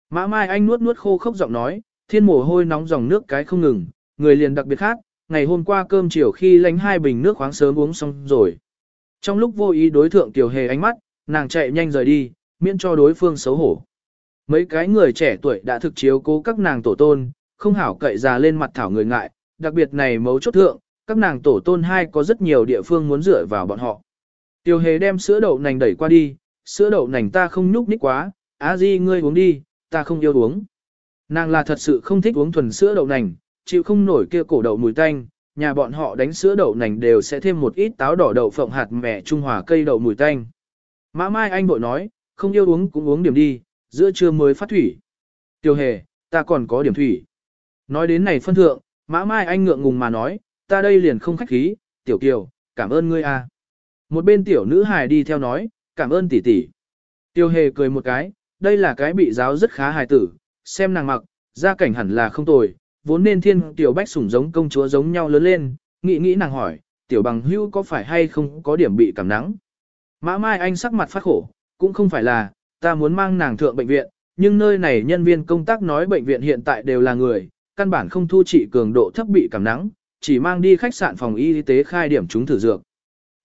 Speaker 1: Mã Mai Anh nuốt nuốt khô khốc giọng nói, thiên mồ hôi nóng dòng nước cái không ngừng, người liền đặc biệt khác, ngày hôm qua cơm chiều khi lánh hai bình nước khoáng sớm uống xong rồi. Trong lúc vô ý đối thượng tiểu hề ánh mắt, nàng chạy nhanh rời đi, miễn cho đối phương xấu hổ. Mấy cái người trẻ tuổi đã thực chiếu cố các nàng tổ tôn, không hảo cậy già lên mặt thảo người ngại, đặc biệt này mấu chốt thượng, các nàng tổ tôn hai có rất nhiều địa phương muốn dựa vào bọn họ. tiểu hề đem sữa đậu nành đẩy qua đi, sữa đậu nành ta không nhúc nhích quá, á di ngươi uống đi, ta không yêu uống. Nàng là thật sự không thích uống thuần sữa đậu nành, chịu không nổi kia cổ đậu mùi tanh, nhà bọn họ đánh sữa đậu nành đều sẽ thêm một ít táo đỏ đậu phộng hạt mẻ trung hòa cây đậu mùi tanh. Mã Mai Anh bội nói, không yêu uống cũng uống điểm đi, giữa trưa mới phát thủy. Tiêu hề, ta còn có điểm thủy. Nói đến này phân thượng, Mã Mai Anh ngượng ngùng mà nói, ta đây liền không khách khí, tiểu kiều, cảm ơn ngươi a. Một bên tiểu nữ hài đi theo nói, cảm ơn tỷ tỷ. Tiêu hề cười một cái, đây là cái bị giáo rất khá hài tử, xem nàng mặc, gia cảnh hẳn là không tồi, vốn nên thiên tiểu bách sủng giống công chúa giống nhau lớn lên, nghĩ nghĩ nàng hỏi, tiểu bằng hưu có phải hay không có điểm bị cảm nắng. Mã Mai Anh sắc mặt phát khổ, cũng không phải là, ta muốn mang nàng thượng bệnh viện, nhưng nơi này nhân viên công tác nói bệnh viện hiện tại đều là người, căn bản không thu trị cường độ thấp bị cảm nắng, chỉ mang đi khách sạn phòng y tế khai điểm chúng thử dược.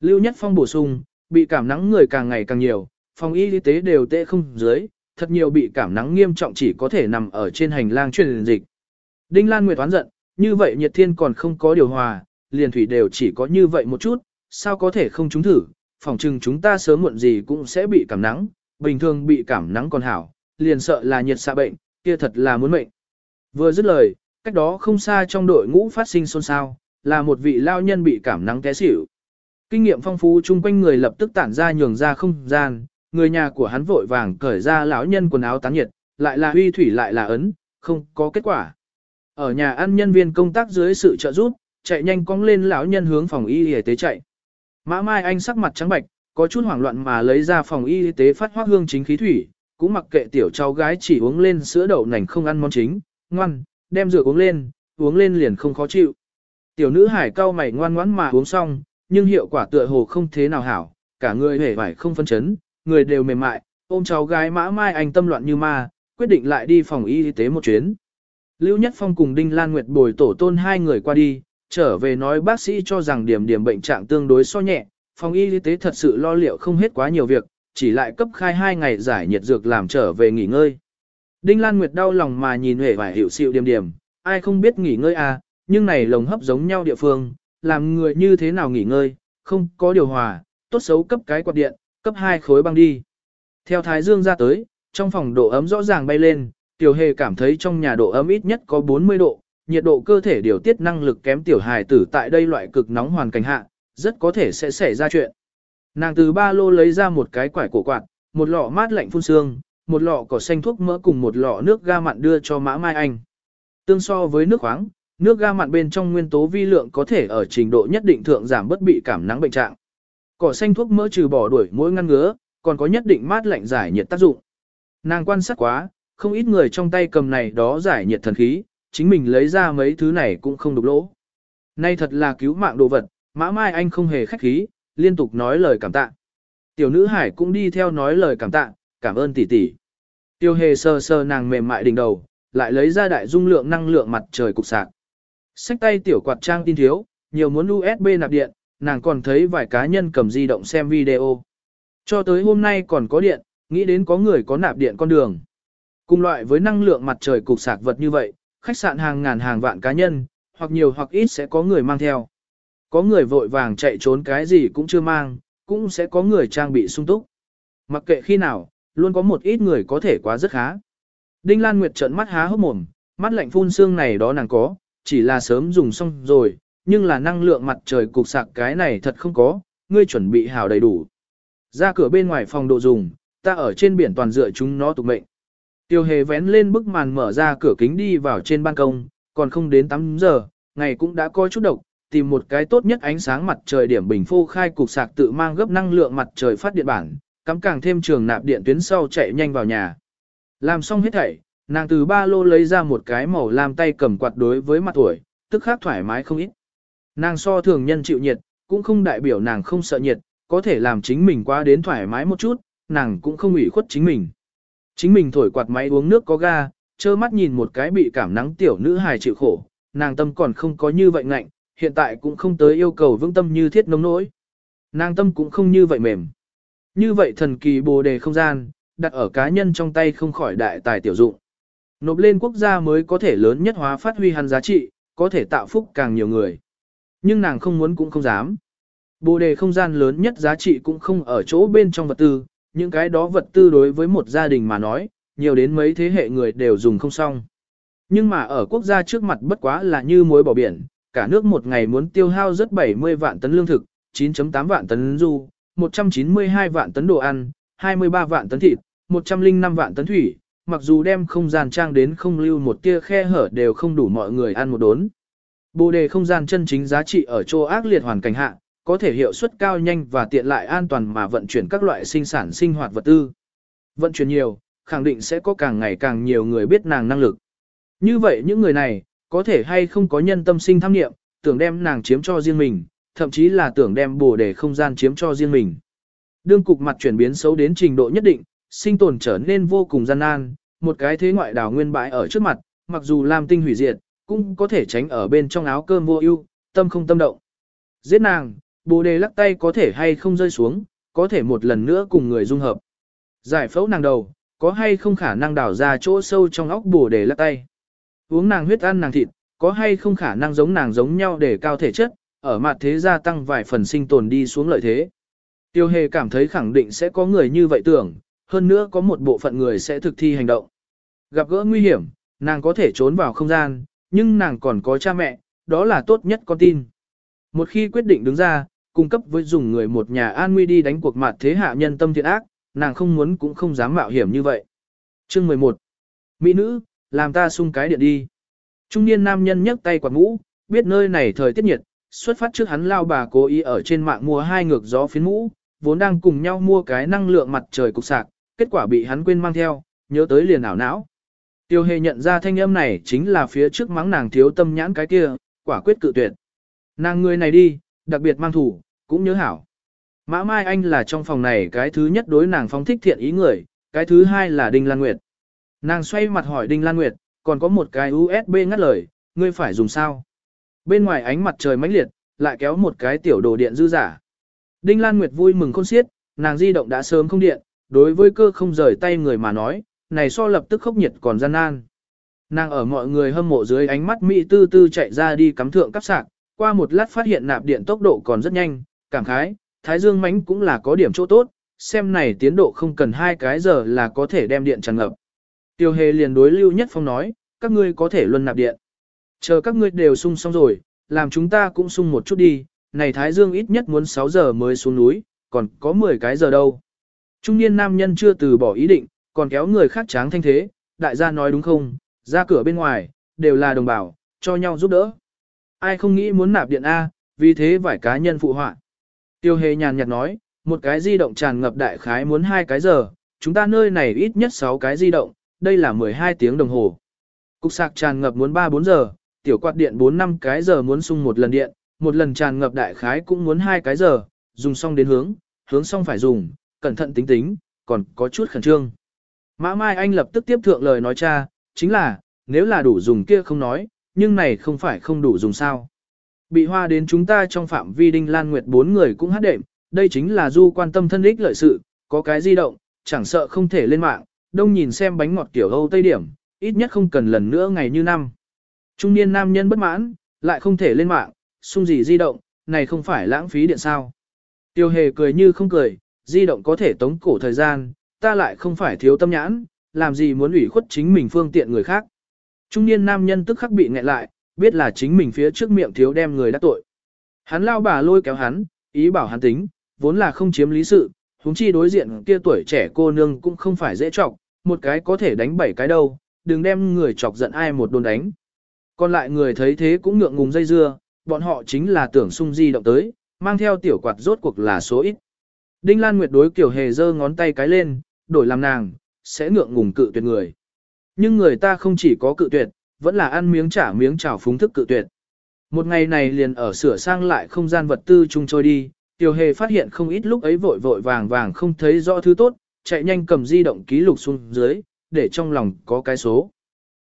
Speaker 1: Lưu Nhất Phong bổ sung, bị cảm nắng người càng ngày càng nhiều, phòng y tế đều tệ không dưới, thật nhiều bị cảm nắng nghiêm trọng chỉ có thể nằm ở trên hành lang truyền dịch. Đinh Lan Nguyệt oán giận, như vậy nhiệt thiên còn không có điều hòa, liền thủy đều chỉ có như vậy một chút, sao có thể không chúng thử, phòng trừng chúng ta sớm muộn gì cũng sẽ bị cảm nắng, bình thường bị cảm nắng còn hảo, liền sợ là nhiệt xạ bệnh, kia thật là muốn mệnh. Vừa dứt lời, cách đó không xa trong đội ngũ phát sinh xôn xao, là một vị lao nhân bị cảm nắng té xỉu. Kinh nghiệm phong phú chung quanh người lập tức tản ra nhường ra không gian, người nhà của hắn vội vàng cởi ra lão nhân quần áo tán nhiệt, lại là huy thủy lại là ấn, không có kết quả. Ở nhà ăn nhân viên công tác dưới sự trợ giúp, chạy nhanh cong lên lão nhân hướng phòng y y tế chạy. Mã Mai Anh sắc mặt trắng bạch, có chút hoảng loạn mà lấy ra phòng y tế phát hoác hương chính khí thủy, cũng mặc kệ tiểu cháu gái chỉ uống lên sữa đậu nành không ăn món chính, ngoan, đem rửa uống lên, uống lên liền không khó chịu. Tiểu nữ hải cao mày ngoan ngoãn mà uống xong, nhưng hiệu quả tựa hồ không thế nào hảo, cả người hề vải không phân chấn, người đều mềm mại, ôm cháu gái mã mai anh tâm loạn như ma, quyết định lại đi phòng y tế một chuyến. Lưu Nhất Phong cùng Đinh Lan Nguyệt bồi tổ tôn hai người qua đi, trở về nói bác sĩ cho rằng điểm điểm bệnh trạng tương đối so nhẹ, phòng y tế thật sự lo liệu không hết quá nhiều việc, chỉ lại cấp khai hai ngày giải nhiệt dược làm trở về nghỉ ngơi. Đinh Lan Nguyệt đau lòng mà nhìn hề vải hiệu xịu điểm điểm, ai không biết nghỉ ngơi à, nhưng này lồng hấp giống nhau địa phương, làm người như thế nào nghỉ ngơi, không có điều hòa, tốt xấu cấp cái quạt điện, cấp hai khối băng đi. Theo Thái Dương ra tới, trong phòng độ ấm rõ ràng bay lên, tiểu hề cảm thấy trong nhà độ ấm ít nhất có 40 độ, nhiệt độ cơ thể điều tiết năng lực kém tiểu hài tử tại đây loại cực nóng hoàn cảnh hạ, rất có thể sẽ xảy ra chuyện. Nàng từ ba lô lấy ra một cái quải cổ quạt, một lọ mát lạnh phun sương, một lọ cỏ xanh thuốc mỡ cùng một lọ nước ga mặn đưa cho Mã Mai Anh. Tương so với nước khoáng, nước ga mặn bên trong nguyên tố vi lượng có thể ở trình độ nhất định thượng giảm bất bị cảm nắng bệnh trạng. Cỏ xanh thuốc mỡ trừ bỏ đuổi mỗi ngăn ngứa, còn có nhất định mát lạnh giải nhiệt tác dụng. Nàng quan sát quá, không ít người trong tay cầm này đó giải nhiệt thần khí, chính mình lấy ra mấy thứ này cũng không đục lỗ. Nay thật là cứu mạng đồ vật, Mã Mai Anh không hề khách khí, liên tục nói lời cảm tạ. Tiểu nữ hải cũng đi theo nói lời cảm tạ, cảm ơn tỷ tỷ. Tiêu hề sờ sờ nàng mềm mại đỉnh đầu, lại lấy ra đại dung lượng năng lượng mặt trời cục sạc. Xách tay tiểu quạt trang tin thiếu, nhiều muốn USB nạp điện, nàng còn thấy vài cá nhân cầm di động xem video. Cho tới hôm nay còn có điện, nghĩ đến có người có nạp điện con đường. Cùng loại với năng lượng mặt trời cục sạc vật như vậy, khách sạn hàng ngàn hàng vạn cá nhân, hoặc nhiều hoặc ít sẽ có người mang theo. Có người vội vàng chạy trốn cái gì cũng chưa mang, cũng sẽ có người trang bị sung túc. Mặc kệ khi nào, luôn có một ít người có thể quá rất khá. Đinh Lan Nguyệt trợn mắt há hốc mồm, mắt lạnh phun xương này đó nàng có, chỉ là sớm dùng xong rồi, nhưng là năng lượng mặt trời cục sạc cái này thật không có, ngươi chuẩn bị hào đầy đủ. Ra cửa bên ngoài phòng độ dùng, ta ở trên biển toàn dựa chúng nó tục mệnh. Tiêu hề vén lên bức màn mở ra cửa kính đi vào trên ban công, còn không đến 8 giờ, ngày cũng đã coi chút độc, tìm một cái tốt nhất ánh sáng mặt trời điểm bình phô khai cục sạc tự mang gấp năng lượng mặt trời phát điện bản, cắm càng thêm trường nạp điện tuyến sau chạy nhanh vào nhà. Làm xong hết thảy, nàng từ ba lô lấy ra một cái màu làm tay cầm quạt đối với mặt tuổi, tức khác thoải mái không ít. Nàng so thường nhân chịu nhiệt, cũng không đại biểu nàng không sợ nhiệt, có thể làm chính mình quá đến thoải mái một chút, nàng cũng không ủy khuất chính mình. Chính mình thổi quạt máy uống nước có ga, trơ mắt nhìn một cái bị cảm nắng tiểu nữ hài chịu khổ, nàng tâm còn không có như vậy ngạnh, hiện tại cũng không tới yêu cầu vững tâm như thiết nông nỗi. Nàng tâm cũng không như vậy mềm. Như vậy thần kỳ bồ đề không gian, đặt ở cá nhân trong tay không khỏi đại tài tiểu dụng. Nộp lên quốc gia mới có thể lớn nhất hóa phát huy hắn giá trị, có thể tạo phúc càng nhiều người. Nhưng nàng không muốn cũng không dám. Bồ đề không gian lớn nhất giá trị cũng không ở chỗ bên trong vật tư, những cái đó vật tư đối với một gia đình mà nói, nhiều đến mấy thế hệ người đều dùng không xong. Nhưng mà ở quốc gia trước mặt bất quá là như muối bỏ biển, cả nước một ngày muốn tiêu hao rất 70 vạn tấn lương thực, 9.8 vạn tấn du, 192 vạn tấn đồ ăn, 23 vạn tấn thịt, 105 vạn tấn thủy, mặc dù đem không gian trang đến không lưu một tia khe hở đều không đủ mọi người ăn một đốn. Bồ đề không gian chân chính giá trị ở chỗ ác liệt hoàn cảnh hạ, có thể hiệu suất cao nhanh và tiện lại an toàn mà vận chuyển các loại sinh sản sinh hoạt vật tư. Vận chuyển nhiều, khẳng định sẽ có càng ngày càng nhiều người biết nàng năng lực. Như vậy những người này, có thể hay không có nhân tâm sinh tham nghiệm, tưởng đem nàng chiếm cho riêng mình, thậm chí là tưởng đem bồ đề không gian chiếm cho riêng mình. Đương cục mặt chuyển biến xấu đến trình độ nhất định, sinh tồn trở nên vô cùng gian nan, một cái thế ngoại đảo nguyên bãi ở trước mặt, mặc dù làm tinh hủy diệt, cũng có thể tránh ở bên trong áo cơm vô ưu, tâm không tâm động. Giết nàng, bồ đề lắc tay có thể hay không rơi xuống, có thể một lần nữa cùng người dung hợp. Giải phẫu nàng đầu, có hay không khả năng đảo ra chỗ sâu trong óc bồ đề lắc tay. Uống nàng huyết ăn nàng thịt, có hay không khả năng giống nàng giống nhau để cao thể chất, ở mặt thế gia tăng vài phần sinh tồn đi xuống lợi thế. Tiêu hề cảm thấy khẳng định sẽ có người như vậy tưởng, hơn nữa có một bộ phận người sẽ thực thi hành động. Gặp gỡ nguy hiểm, nàng có thể trốn vào không gian, nhưng nàng còn có cha mẹ, đó là tốt nhất con tin. Một khi quyết định đứng ra, cung cấp với dùng người một nhà an nguy đi đánh cuộc mặt thế hạ nhân tâm thiện ác, nàng không muốn cũng không dám mạo hiểm như vậy. Chương 11 Mỹ nữ, làm ta sung cái điện đi. Trung niên nam nhân nhấc tay quạt mũ, biết nơi này thời tiết nhiệt, xuất phát trước hắn lao bà cố ý ở trên mạng mua hai ngược gió phiến mũ, vốn đang cùng nhau mua cái năng lượng mặt trời cục sạc, kết quả bị hắn quên mang theo, nhớ tới liền ảo não. Tiêu hề nhận ra thanh âm này chính là phía trước mắng nàng thiếu tâm nhãn cái kia, quả quyết cự tuyệt. Nàng người này đi, đặc biệt mang thủ, cũng nhớ hảo. Mã Mai Anh là trong phòng này cái thứ nhất đối nàng phong thích thiện ý người, cái thứ hai là Đinh Lan Nguyệt. Nàng xoay mặt hỏi Đinh Lan Nguyệt, còn có một cái USB ngắt lời, ngươi phải dùng sao? Bên ngoài ánh mặt trời mãnh liệt, lại kéo một cái tiểu đồ điện dư giả. Đinh Lan Nguyệt vui mừng khôn xiết, nàng di động đã sớm không điện, đối với cơ không rời tay người mà nói, này so lập tức khốc nhiệt còn gian nan. Nàng ở mọi người hâm mộ dưới ánh mắt mỹ tư tư chạy ra đi cắm thượng cắp sạc, qua một lát phát hiện nạp điện tốc độ còn rất nhanh, cảm khái, thái dương mánh cũng là có điểm chỗ tốt, xem này tiến độ không cần hai cái giờ là có thể đem điện tràn ngập. Tiêu hề liền đối lưu nhất phong nói, các ngươi có thể luân nạp điện. Chờ các ngươi đều sung xong rồi, làm chúng ta cũng sung một chút đi, này thái dương ít nhất muốn 6 giờ mới xuống núi, còn có 10 cái giờ đâu. Trung niên nam nhân chưa từ bỏ ý định, còn kéo người khác tráng thanh thế, đại gia nói đúng không, ra cửa bên ngoài, đều là đồng bào, cho nhau giúp đỡ. Ai không nghĩ muốn nạp điện A, vì thế vài cá nhân phụ họa. Tiêu hề nhàn nhạt nói, một cái di động tràn ngập đại khái muốn hai cái giờ, chúng ta nơi này ít nhất 6 cái di động, đây là 12 tiếng đồng hồ. Cục sạc tràn ngập muốn 3-4 giờ, tiểu quạt điện 4-5 cái giờ muốn sung một lần điện, một lần tràn ngập đại khái cũng muốn hai cái giờ, dùng xong đến hướng, hướng xong phải dùng, cẩn thận tính tính, còn có chút khẩn trương. Mã Mai Anh lập tức tiếp thượng lời nói cha, chính là, nếu là đủ dùng kia không nói, nhưng này không phải không đủ dùng sao. Bị hoa đến chúng ta trong phạm vi đinh lan nguyệt bốn người cũng hát đệm, đây chính là du quan tâm thân ích lợi sự, có cái di động, chẳng sợ không thể lên mạng, đông nhìn xem bánh ngọt kiểu Âu Tây điểm, ít nhất không cần lần nữa ngày như năm. Trung niên nam nhân bất mãn, lại không thể lên mạng, xung gì di động, này không phải lãng phí điện sao. Tiêu hề cười như không cười, di động có thể tống cổ thời gian, ta lại không phải thiếu tâm nhãn, làm gì muốn ủy khuất chính mình phương tiện người khác. Trung niên nam nhân tức khắc bị nghẹn lại, biết là chính mình phía trước miệng thiếu đem người đắc tội. Hắn lao bà lôi kéo hắn, ý bảo hắn tính, vốn là không chiếm lý sự, huống chi đối diện kia tuổi trẻ cô nương cũng không phải dễ chọc, một cái có thể đánh bảy cái đâu, đừng đem người chọc giận ai một đồn đánh. Còn lại người thấy thế cũng ngượng ngùng dây dưa, bọn họ chính là tưởng sung di động tới, mang theo tiểu quạt rốt cuộc là số ít. Đinh Lan Nguyệt đối kiểu hề giơ ngón tay cái lên, đổi làm nàng, sẽ ngượng ngùng cự tuyệt người. Nhưng người ta không chỉ có cự tuyệt, vẫn là ăn miếng trả miếng trào phúng thức cự tuyệt. Một ngày này liền ở sửa sang lại không gian vật tư chung trôi đi, tiểu hề phát hiện không ít lúc ấy vội vội vàng vàng không thấy rõ thứ tốt, chạy nhanh cầm di động ký lục xuống dưới, để trong lòng có cái số.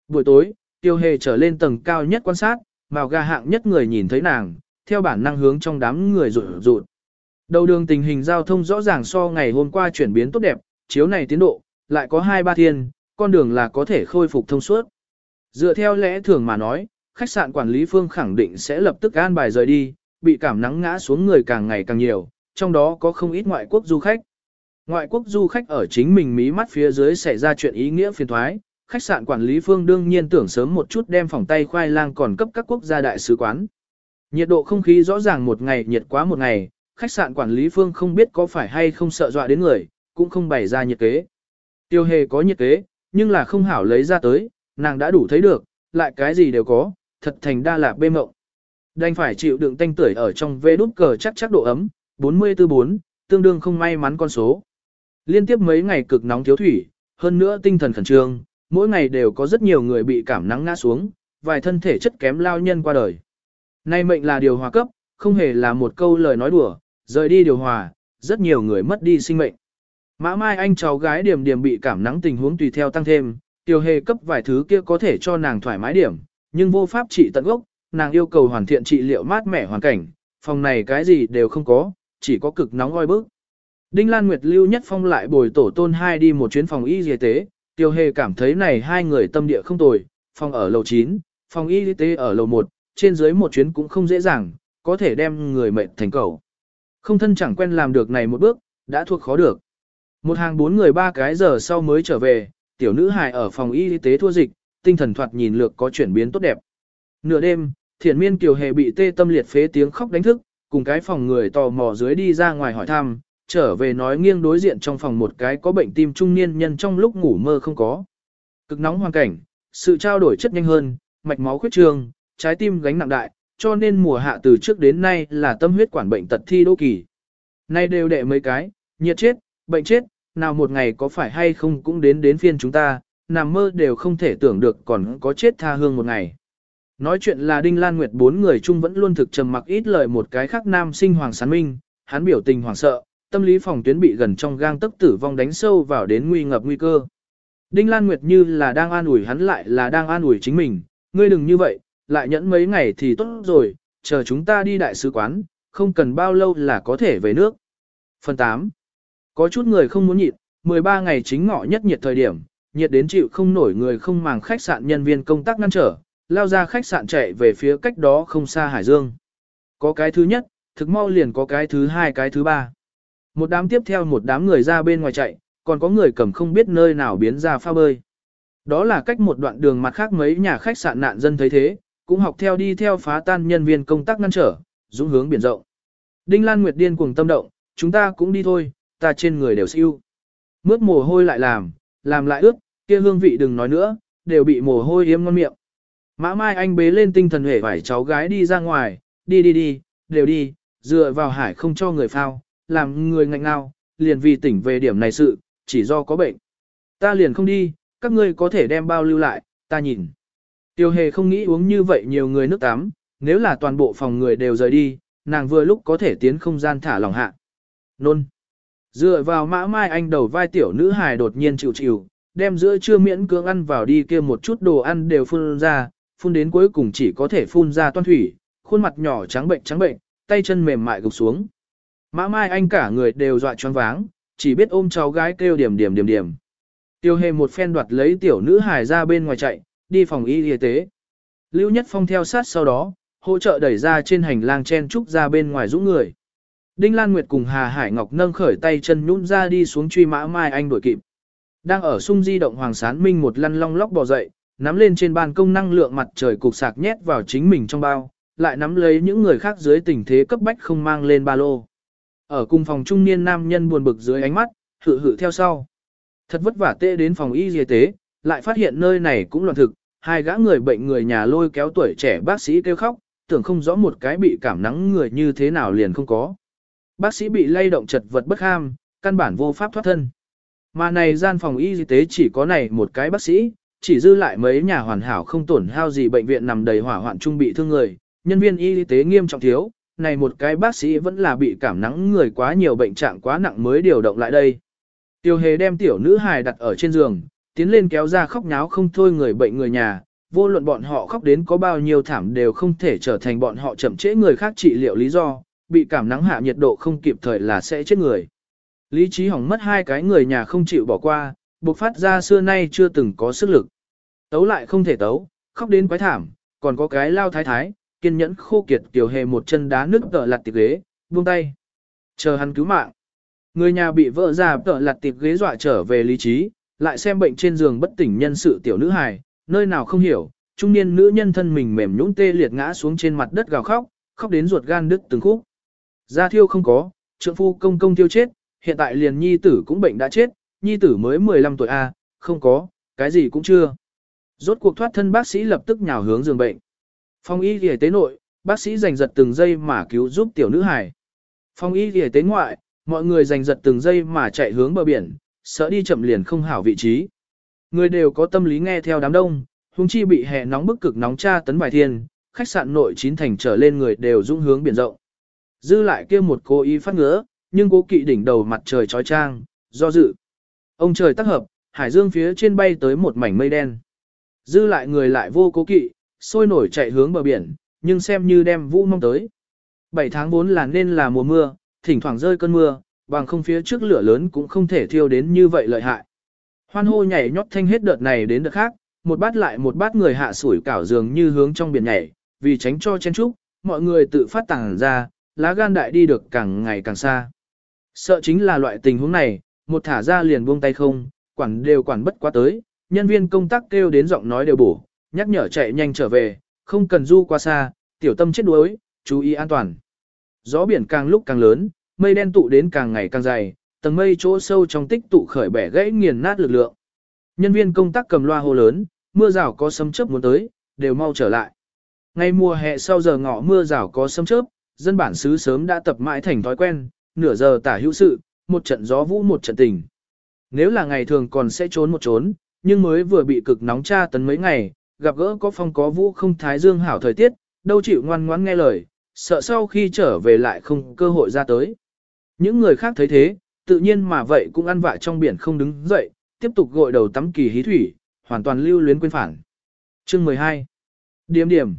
Speaker 1: Buổi tối, tiêu hề trở lên tầng cao nhất quan sát, màu gà hạng nhất người nhìn thấy nàng, theo bản năng hướng trong đám người rụt rụt. Đầu đường tình hình giao thông rõ ràng so ngày hôm qua chuyển biến tốt đẹp, chiếu này tiến độ, lại có hai ba thiên, con đường là có thể khôi phục thông suốt. Dựa theo lẽ thường mà nói, khách sạn quản lý phương khẳng định sẽ lập tức an bài rời đi, bị cảm nắng ngã xuống người càng ngày càng nhiều, trong đó có không ít ngoại quốc du khách. Ngoại quốc du khách ở chính mình mí mắt phía dưới xảy ra chuyện ý nghĩa phiền thoái, khách sạn quản lý phương đương nhiên tưởng sớm một chút đem phòng tay khoai lang còn cấp các quốc gia đại sứ quán. Nhiệt độ không khí rõ ràng một ngày nhiệt quá một ngày, khách sạn quản lý phương không biết có phải hay không sợ dọa đến người, cũng không bày ra nhiệt kế. Tiêu hề có nhiệt kế, nhưng là không hảo lấy ra tới, nàng đã đủ thấy được, lại cái gì đều có, thật thành đa lạc bê mộng. Đành phải chịu đựng tanh tưởi ở trong vê đút cờ chắc chắc độ ấm, 44 tương đương không may mắn con số. Liên tiếp mấy ngày cực nóng thiếu thủy, hơn nữa tinh thần khẩn trương, mỗi ngày đều có rất nhiều người bị cảm nắng ngã xuống, vài thân thể chất kém lao nhân qua đời. Nay mệnh là điều hòa cấp, không hề là một câu lời nói đùa, rời đi điều hòa, rất nhiều người mất đi sinh mệnh. Mã Mai Anh cháu gái điểm điểm bị cảm nắng tình huống tùy theo tăng thêm, tiêu hề cấp vài thứ kia có thể cho nàng thoải mái điểm, nhưng vô pháp trị tận gốc, nàng yêu cầu hoàn thiện trị liệu mát mẻ hoàn cảnh, phòng này cái gì đều không có, chỉ có cực nóng oi bức. Đinh Lan Nguyệt Lưu Nhất Phong lại bồi tổ tôn hai đi một chuyến phòng y y tế, tiêu hề cảm thấy này hai người tâm địa không tồi, phòng ở lầu 9, phòng y tế ở lầu 1, trên dưới một chuyến cũng không dễ dàng, có thể đem người mệnh thành cầu. Không thân chẳng quen làm được này một bước, đã thuộc khó được. Một hàng bốn người ba cái giờ sau mới trở về, tiểu nữ hài ở phòng y tế thua dịch, tinh thần thoạt nhìn lược có chuyển biến tốt đẹp. Nửa đêm, thiện miên kiều hề bị tê tâm liệt phế tiếng khóc đánh thức, cùng cái phòng người tò mò dưới đi ra ngoài hỏi thăm, trở về nói nghiêng đối diện trong phòng một cái có bệnh tim trung niên nhân trong lúc ngủ mơ không có. Cực nóng hoàn cảnh, sự trao đổi chất nhanh hơn, mạch máu khuyết trương, trái tim gánh nặng đại, cho nên mùa hạ từ trước đến nay là tâm huyết quản bệnh tật thi đô kỳ. Nay đều đệ mấy cái, nhiệt chết, bệnh chết, nào một ngày có phải hay không cũng đến đến phiên chúng ta, nằm mơ đều không thể tưởng được còn có chết tha hương một ngày. Nói chuyện là Đinh Lan Nguyệt bốn người chung vẫn luôn thực trầm mặc ít lời một cái khác nam sinh Hoàng Sán Minh, hắn biểu tình hoảng sợ, tâm lý phòng tuyến bị gần trong gang tức tử vong đánh sâu vào đến nguy ngập nguy cơ. Đinh Lan Nguyệt như là đang an ủi hắn lại là đang an ủi chính mình, ngươi đừng như vậy, lại nhẫn mấy ngày thì tốt rồi, chờ chúng ta đi đại sứ quán, không cần bao lâu là có thể về nước. Phần 8 có chút người không muốn nhịn, 13 ngày chính ngọ nhất nhiệt thời điểm, nhiệt đến chịu không nổi người không màng khách sạn nhân viên công tác ngăn trở, lao ra khách sạn chạy về phía cách đó không xa Hải Dương. Có cái thứ nhất, thực mau liền có cái thứ hai cái thứ ba. Một đám tiếp theo một đám người ra bên ngoài chạy, còn có người cầm không biết nơi nào biến ra pha bơi. Đó là cách một đoạn đường mặt khác mấy nhà khách sạn nạn dân thấy thế, cũng học theo đi theo phá tan nhân viên công tác ngăn trở, dũng hướng biển rộng. Đinh Lan Nguyệt điên cuồng tâm động, chúng ta cũng đi thôi, ta trên người đều siêu. Mướt mồ hôi lại làm, làm lại ướt, kia hương vị đừng nói nữa, đều bị mồ hôi yếm ngon miệng. Mã Mai Anh bế lên tinh thần hể vải cháu gái đi ra ngoài, đi đi đi, đều đi, dựa vào hải không cho người phao, làm người ngạnh ngao, liền vì tỉnh về điểm này sự, chỉ do có bệnh. Ta liền không đi, các ngươi có thể đem bao lưu lại, ta nhìn. Tiêu hề không nghĩ uống như vậy nhiều người nước tắm, nếu là toàn bộ phòng người đều rời đi, nàng vừa lúc có thể tiến không gian thả lòng hạ. Nôn. Dựa vào mã mai anh đầu vai tiểu nữ hài đột nhiên chịu chịu, đem giữa trưa miễn cưỡng ăn vào đi kia một chút đồ ăn đều phun ra, phun đến cuối cùng chỉ có thể phun ra toan thủy, khuôn mặt nhỏ trắng bệnh trắng bệnh, tay chân mềm mại gục xuống. Mã mai anh cả người đều dọa choáng váng, chỉ biết ôm cháu gái kêu điểm điểm điểm điểm. Tiêu hề một phen đoạt lấy tiểu nữ hài ra bên ngoài chạy, đi phòng y y tế. Lưu Nhất Phong theo sát sau đó, hỗ trợ đẩy ra trên hành lang chen trúc ra bên ngoài dũng người. Đinh Lan Nguyệt cùng Hà Hải Ngọc nâng khởi tay chân nhún ra đi xuống truy mã mai anh đuổi kịp. Đang ở sung di động Hoàng Sán Minh một lăn long lóc bò dậy, nắm lên trên ban công năng lượng mặt trời cục sạc nhét vào chính mình trong bao, lại nắm lấy những người khác dưới tình thế cấp bách không mang lên ba lô. Ở cùng phòng trung niên nam nhân buồn bực dưới ánh mắt, hự hự theo sau. Thật vất vả tê đến phòng y y tế, lại phát hiện nơi này cũng loạn thực, hai gã người bệnh người nhà lôi kéo tuổi trẻ bác sĩ kêu khóc, tưởng không rõ một cái bị cảm nắng người như thế nào liền không có. Bác sĩ bị lay động chật vật bất ham, căn bản vô pháp thoát thân. Mà này gian phòng y tế chỉ có này một cái bác sĩ, chỉ dư lại mấy nhà hoàn hảo không tổn hao gì bệnh viện nằm đầy hỏa hoạn trung bị thương người, nhân viên y tế nghiêm trọng thiếu, này một cái bác sĩ vẫn là bị cảm nắng người quá nhiều bệnh trạng quá nặng mới điều động lại đây. Tiêu hề đem tiểu nữ hài đặt ở trên giường, tiến lên kéo ra khóc nháo không thôi người bệnh người nhà, vô luận bọn họ khóc đến có bao nhiêu thảm đều không thể trở thành bọn họ chậm trễ người khác trị liệu lý do, bị cảm nắng hạ nhiệt độ không kịp thời là sẽ chết người. Lý trí hỏng mất hai cái người nhà không chịu bỏ qua, buộc phát ra xưa nay chưa từng có sức lực. Tấu lại không thể tấu, khóc đến quái thảm, còn có cái lao thái thái, kiên nhẫn khô kiệt tiểu hề một chân đá nước tợ lặt tiệp ghế, buông tay. Chờ hắn cứu mạng. Người nhà bị vỡ ra tợ lặt tiệp ghế dọa trở về lý trí, lại xem bệnh trên giường bất tỉnh nhân sự tiểu nữ hài, nơi nào không hiểu, trung niên nữ nhân thân mình mềm nhũn tê liệt ngã xuống trên mặt đất gào khóc, khóc đến ruột gan đứt từng khúc. Gia thiêu không có, trượng phu công công tiêu chết, hiện tại liền nhi tử cũng bệnh đã chết, nhi tử mới 15 tuổi A, không có, cái gì cũng chưa. Rốt cuộc thoát thân bác sĩ lập tức nhào hướng giường bệnh. Phong y y tế nội, bác sĩ giành giật từng giây mà cứu giúp tiểu nữ hải. Phong y y tế ngoại, mọi người giành giật từng giây mà chạy hướng bờ biển, sợ đi chậm liền không hảo vị trí. Người đều có tâm lý nghe theo đám đông, huống chi bị hè nóng bức cực nóng tra tấn bài thiên, khách sạn nội chín thành trở lên người đều dũng hướng biển rộng. Dư lại kia một cố ý phát ngỡ, nhưng cố kỵ đỉnh đầu mặt trời trói trang, do dự. Ông trời tác hợp, hải dương phía trên bay tới một mảnh mây đen. Dư lại người lại vô cố kỵ, sôi nổi chạy hướng bờ biển, nhưng xem như đem vũ mong tới. 7 tháng 4 là nên là mùa mưa, thỉnh thoảng rơi cơn mưa, bằng không phía trước lửa lớn cũng không thể thiêu đến như vậy lợi hại. Hoan hô nhảy nhót thanh hết đợt này đến đợt khác, một bát lại một bát người hạ sủi cảo dường như hướng trong biển nhảy, vì tránh cho chen trúc, mọi người tự phát tàng ra, lá gan đại đi được càng ngày càng xa. Sợ chính là loại tình huống này, một thả ra liền buông tay không, quản đều quản bất quá tới, nhân viên công tác kêu đến giọng nói đều bổ, nhắc nhở chạy nhanh trở về, không cần du qua xa, tiểu tâm chết đuối, chú ý an toàn. Gió biển càng lúc càng lớn, mây đen tụ đến càng ngày càng dày, tầng mây chỗ sâu trong tích tụ khởi bẻ gãy nghiền nát lực lượng. Nhân viên công tác cầm loa hô lớn, mưa rào có sấm chớp muốn tới, đều mau trở lại. Ngay mùa hè sau giờ ngọ mưa rào có sấm chớp, dân bản xứ sớm đã tập mãi thành thói quen, nửa giờ tả hữu sự, một trận gió vũ một trận tình. Nếu là ngày thường còn sẽ trốn một trốn, nhưng mới vừa bị cực nóng tra tấn mấy ngày, gặp gỡ có phong có vũ không thái dương hảo thời tiết, đâu chịu ngoan ngoãn nghe lời, sợ sau khi trở về lại không cơ hội ra tới. Những người khác thấy thế, tự nhiên mà vậy cũng ăn vạ trong biển không đứng dậy, tiếp tục gội đầu tắm kỳ hí thủy, hoàn toàn lưu luyến quên phản. Chương 12 Điểm điểm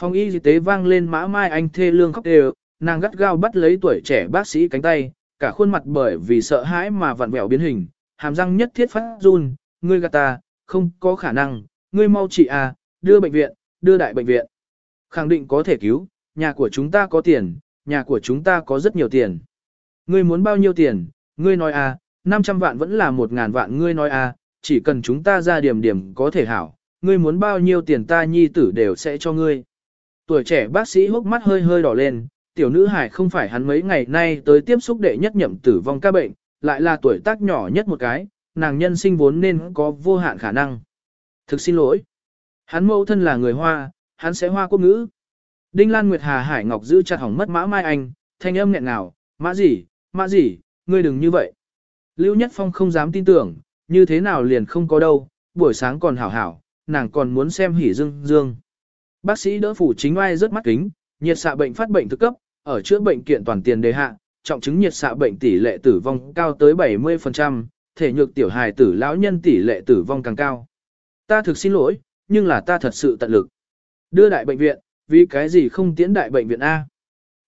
Speaker 1: Phòng y tế vang lên mã mai anh thê lương khóc đều, nàng gắt gao bắt lấy tuổi trẻ bác sĩ cánh tay, cả khuôn mặt bởi vì sợ hãi mà vặn vẹo biến hình, hàm răng nhất thiết phát run, ngươi gạt ta, không có khả năng, ngươi mau chị à, đưa bệnh viện, đưa đại bệnh viện. Khẳng định có thể cứu, nhà của chúng ta có tiền, nhà của chúng ta có rất nhiều tiền. Ngươi muốn bao nhiêu tiền, ngươi nói à, 500 vạn vẫn là 1.000 vạn ngươi nói à, chỉ cần chúng ta ra điểm điểm có thể hảo, ngươi muốn bao nhiêu tiền ta nhi tử đều sẽ cho ngươi. Tuổi trẻ bác sĩ hốc mắt hơi hơi đỏ lên, tiểu nữ hải không phải hắn mấy ngày nay tới tiếp xúc đệ nhất nhậm tử vong ca bệnh, lại là tuổi tác nhỏ nhất một cái, nàng nhân sinh vốn nên có vô hạn khả năng. Thực xin lỗi. Hắn mẫu thân là người Hoa, hắn sẽ Hoa quốc ngữ. Đinh Lan Nguyệt Hà Hải Ngọc giữ chặt hỏng mất mã mai anh, thanh âm nghẹn nào mã gì, mã gì, ngươi đừng như vậy. Lưu Nhất Phong không dám tin tưởng, như thế nào liền không có đâu, buổi sáng còn hảo hảo, nàng còn muốn xem hỉ dương dương. Bác sĩ đỡ phủ chính oai rất mắt kính, nhiệt xạ bệnh phát bệnh thực cấp, ở chữa bệnh kiện toàn tiền đề hạ, trọng chứng nhiệt xạ bệnh tỷ lệ tử vong cao tới 70%, thể nhược tiểu hài tử lão nhân tỷ lệ tử vong càng cao. Ta thực xin lỗi, nhưng là ta thật sự tận lực. Đưa đại bệnh viện, vì cái gì không tiến đại bệnh viện A.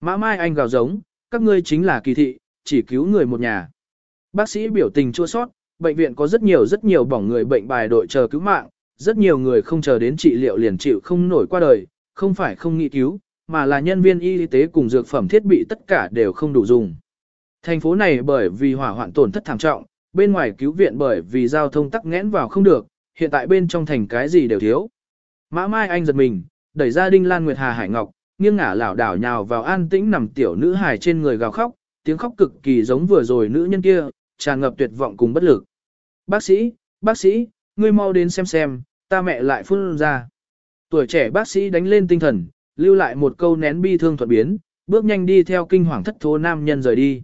Speaker 1: Mã Mai Anh gào giống, các ngươi chính là kỳ thị, chỉ cứu người một nhà. Bác sĩ biểu tình chua sót, bệnh viện có rất nhiều rất nhiều bỏng người bệnh bài đội chờ cứu mạng, rất nhiều người không chờ đến trị liệu liền chịu không nổi qua đời, không phải không nghĩ cứu, mà là nhân viên y tế cùng dược phẩm thiết bị tất cả đều không đủ dùng. Thành phố này bởi vì hỏa hoạn tổn thất thảm trọng, bên ngoài cứu viện bởi vì giao thông tắc nghẽn vào không được, hiện tại bên trong thành cái gì đều thiếu. Mã Mai Anh giật mình, đẩy ra Đinh Lan Nguyệt Hà Hải Ngọc, nghiêng ngả lảo đảo nhào vào an tĩnh nằm tiểu nữ hài trên người gào khóc, tiếng khóc cực kỳ giống vừa rồi nữ nhân kia, tràn ngập tuyệt vọng cùng bất lực. Bác sĩ, bác sĩ, ngươi mau đến xem xem, ta mẹ lại phun ra. Tuổi trẻ bác sĩ đánh lên tinh thần, lưu lại một câu nén bi thương thuận biến, bước nhanh đi theo kinh hoàng thất thố nam nhân rời đi.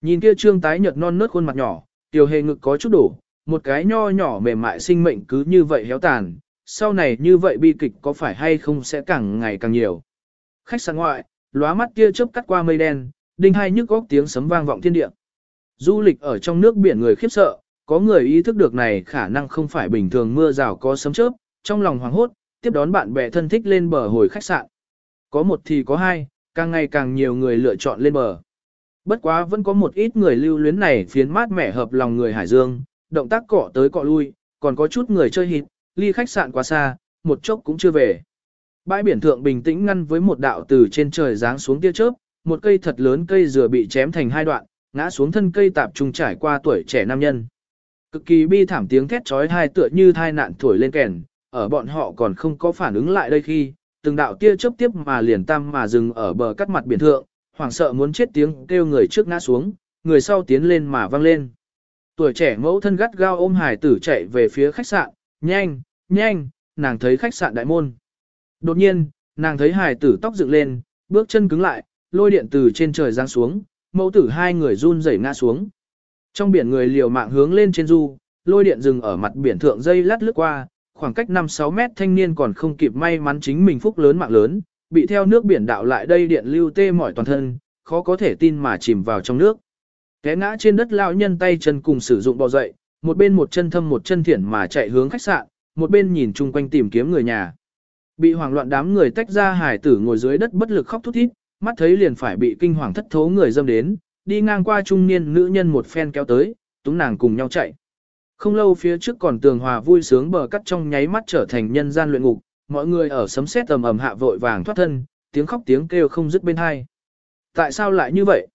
Speaker 1: Nhìn kia trương tái nhợt non nớt khuôn mặt nhỏ, tiểu hề ngực có chút đổ, một cái nho nhỏ mềm mại sinh mệnh cứ như vậy héo tàn, sau này như vậy bi kịch có phải hay không sẽ càng ngày càng nhiều. Khách sạn ngoại, lóa mắt kia chớp cắt qua mây đen, đinh hai nhức góc tiếng sấm vang vọng thiên địa. Du lịch ở trong nước biển người khiếp sợ, có người ý thức được này khả năng không phải bình thường mưa rào có sấm chớp, trong lòng hoảng hốt, tiếp đón bạn bè thân thích lên bờ hồi khách sạn. Có một thì có hai, càng ngày càng nhiều người lựa chọn lên bờ. Bất quá vẫn có một ít người lưu luyến này phiến mát mẻ hợp lòng người Hải Dương, động tác cọ tới cọ lui, còn có chút người chơi hít, ly khách sạn quá xa, một chốc cũng chưa về. Bãi biển thượng bình tĩnh ngăn với một đạo từ trên trời giáng xuống tia chớp, một cây thật lớn cây dừa bị chém thành hai đoạn, ngã xuống thân cây tạp trung trải qua tuổi trẻ nam nhân. Cực kỳ bi thảm tiếng thét chói tai tựa như thai nạn thổi lên kèn, ở bọn họ còn không có phản ứng lại đây khi, từng đạo tia chớp tiếp mà liền tam mà dừng ở bờ cắt mặt biển thượng, hoảng sợ muốn chết tiếng kêu người trước ngã xuống, người sau tiến lên mà văng lên. Tuổi trẻ mẫu thân gắt gao ôm hải tử chạy về phía khách sạn, nhanh, nhanh, nàng thấy khách sạn đại môn. Đột nhiên, nàng thấy hải tử tóc dựng lên, bước chân cứng lại, lôi điện từ trên trời giáng xuống, mẫu tử hai người run rẩy ngã xuống. Trong biển người liều mạng hướng lên trên du, lôi điện dừng ở mặt biển thượng dây lát lướt qua, khoảng cách 5-6 mét thanh niên còn không kịp may mắn chính mình phúc lớn mạng lớn, bị theo nước biển đạo lại đây điện lưu tê mỏi toàn thân, khó có thể tin mà chìm vào trong nước. Té ngã trên đất lão nhân tay chân cùng sử dụng bò dậy, một bên một chân thâm một chân thiển mà chạy hướng khách sạn, một bên nhìn chung quanh tìm kiếm người nhà. Bị hoảng loạn đám người tách ra hải tử ngồi dưới đất bất lực khóc thút thít, mắt thấy liền phải bị kinh hoàng thất thố người dâm đến, đi ngang qua trung niên nữ nhân một phen kéo tới, túng nàng cùng nhau chạy. Không lâu phía trước còn tường hòa vui sướng bờ cắt trong nháy mắt trở thành nhân gian luyện ngục, mọi người ở sấm sét tầm ầm hạ vội vàng thoát thân, tiếng khóc tiếng kêu không dứt bên hai. Tại sao lại như vậy?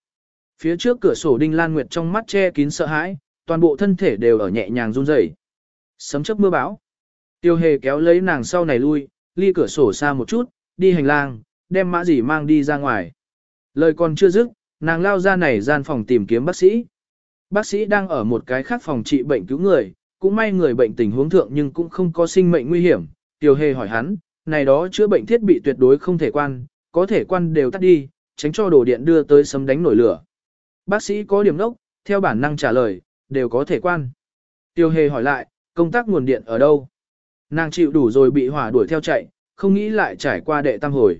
Speaker 1: Phía trước cửa sổ Đinh Lan Nguyệt trong mắt che kín sợ hãi, toàn bộ thân thể đều ở nhẹ nhàng run rẩy. Sấm chớp mưa bão. Tiêu Hề kéo lấy nàng sau này lui, ly cửa sổ xa một chút, đi hành lang, đem mã gì mang đi ra ngoài. Lời còn chưa dứt, nàng lao ra này gian phòng tìm kiếm bác sĩ. Bác sĩ đang ở một cái khác phòng trị bệnh cứu người, cũng may người bệnh tình huống thượng nhưng cũng không có sinh mệnh nguy hiểm. Tiêu hề hỏi hắn, này đó chữa bệnh thiết bị tuyệt đối không thể quan, có thể quan đều tắt đi, tránh cho đồ điện đưa tới sấm đánh nổi lửa. Bác sĩ có điểm đốc, theo bản năng trả lời, đều có thể quan. Tiêu hề hỏi lại, công tác nguồn điện ở đâu? Nàng chịu đủ rồi bị hỏa đuổi theo chạy, không nghĩ lại trải qua đệ tam hồi.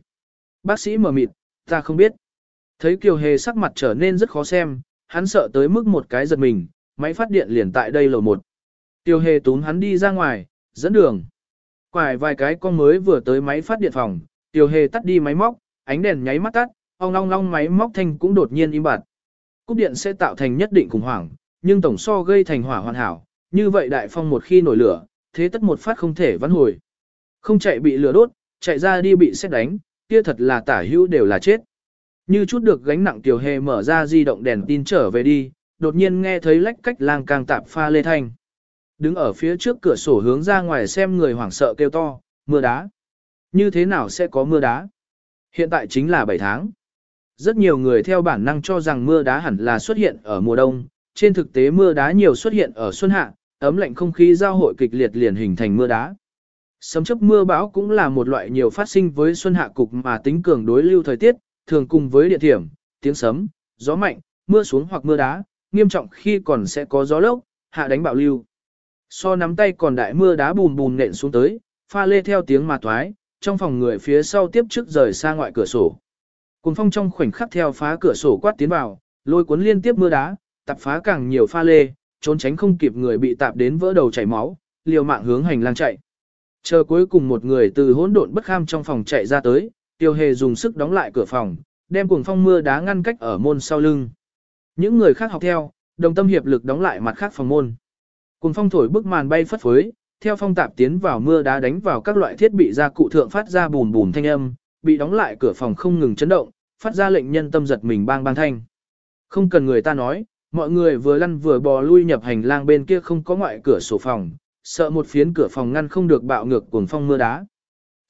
Speaker 1: Bác sĩ mở mịt, ta không biết. Thấy Kiều Hề sắc mặt trở nên rất khó xem, hắn sợ tới mức một cái giật mình, máy phát điện liền tại đây lầu một. Tiêu Hề túm hắn đi ra ngoài, dẫn đường. Quải vài cái con mới vừa tới máy phát điện phòng, Tiêu Hề tắt đi máy móc, ánh đèn nháy mắt tắt, ong long long máy móc thanh cũng đột nhiên im bặt. cúp điện sẽ tạo thành nhất định khủng hoảng, nhưng tổng so gây thành hỏa hoàn hảo, như vậy đại phong một khi nổi lửa, thế tất một phát không thể vãn hồi. Không chạy bị lửa đốt, chạy ra đi bị xét đánh, kia thật là tả hữu đều là chết. Như chút được gánh nặng tiểu hề mở ra di động đèn tin trở về đi, đột nhiên nghe thấy lách cách lang càng tạp pha lê thanh. Đứng ở phía trước cửa sổ hướng ra ngoài xem người hoảng sợ kêu to, mưa đá. Như thế nào sẽ có mưa đá? Hiện tại chính là 7 tháng. Rất nhiều người theo bản năng cho rằng mưa đá hẳn là xuất hiện ở mùa đông, trên thực tế mưa đá nhiều xuất hiện ở xuân hạ, ấm lạnh không khí giao hội kịch liệt liền hình thành mưa đá. Sấm chấp mưa bão cũng là một loại nhiều phát sinh với xuân hạ cục mà tính cường đối lưu thời tiết, thường cùng với địa thiểm, tiếng sấm, gió mạnh, mưa xuống hoặc mưa đá, nghiêm trọng khi còn sẽ có gió lốc, hạ đánh bạo lưu. So nắm tay còn đại mưa đá bùm bùm nện xuống tới, pha lê theo tiếng mà thoái, trong phòng người phía sau tiếp trước rời xa ngoại cửa sổ. Cùng phong trong khoảnh khắc theo phá cửa sổ quát tiến vào, lôi cuốn liên tiếp mưa đá, tập phá càng nhiều pha lê, trốn tránh không kịp người bị tạp đến vỡ đầu chảy máu, liều mạng hướng hành lang chạy. Chờ cuối cùng một người từ hỗn độn bất kham trong phòng chạy ra tới, tiêu hề dùng sức đóng lại cửa phòng, đem cuồng phong mưa đá ngăn cách ở môn sau lưng. Những người khác học theo, đồng tâm hiệp lực đóng lại mặt khác phòng môn. Cuồng phong thổi bức màn bay phất phới, theo phong tạp tiến vào mưa đá đánh vào các loại thiết bị gia cụ thượng phát ra bùn bùn thanh âm, bị đóng lại cửa phòng không ngừng chấn động, phát ra lệnh nhân tâm giật mình bang bang thanh. Không cần người ta nói, mọi người vừa lăn vừa bò lui nhập hành lang bên kia không có ngoại cửa sổ phòng, sợ một phiến cửa phòng ngăn không được bạo ngược cuồng phong mưa đá.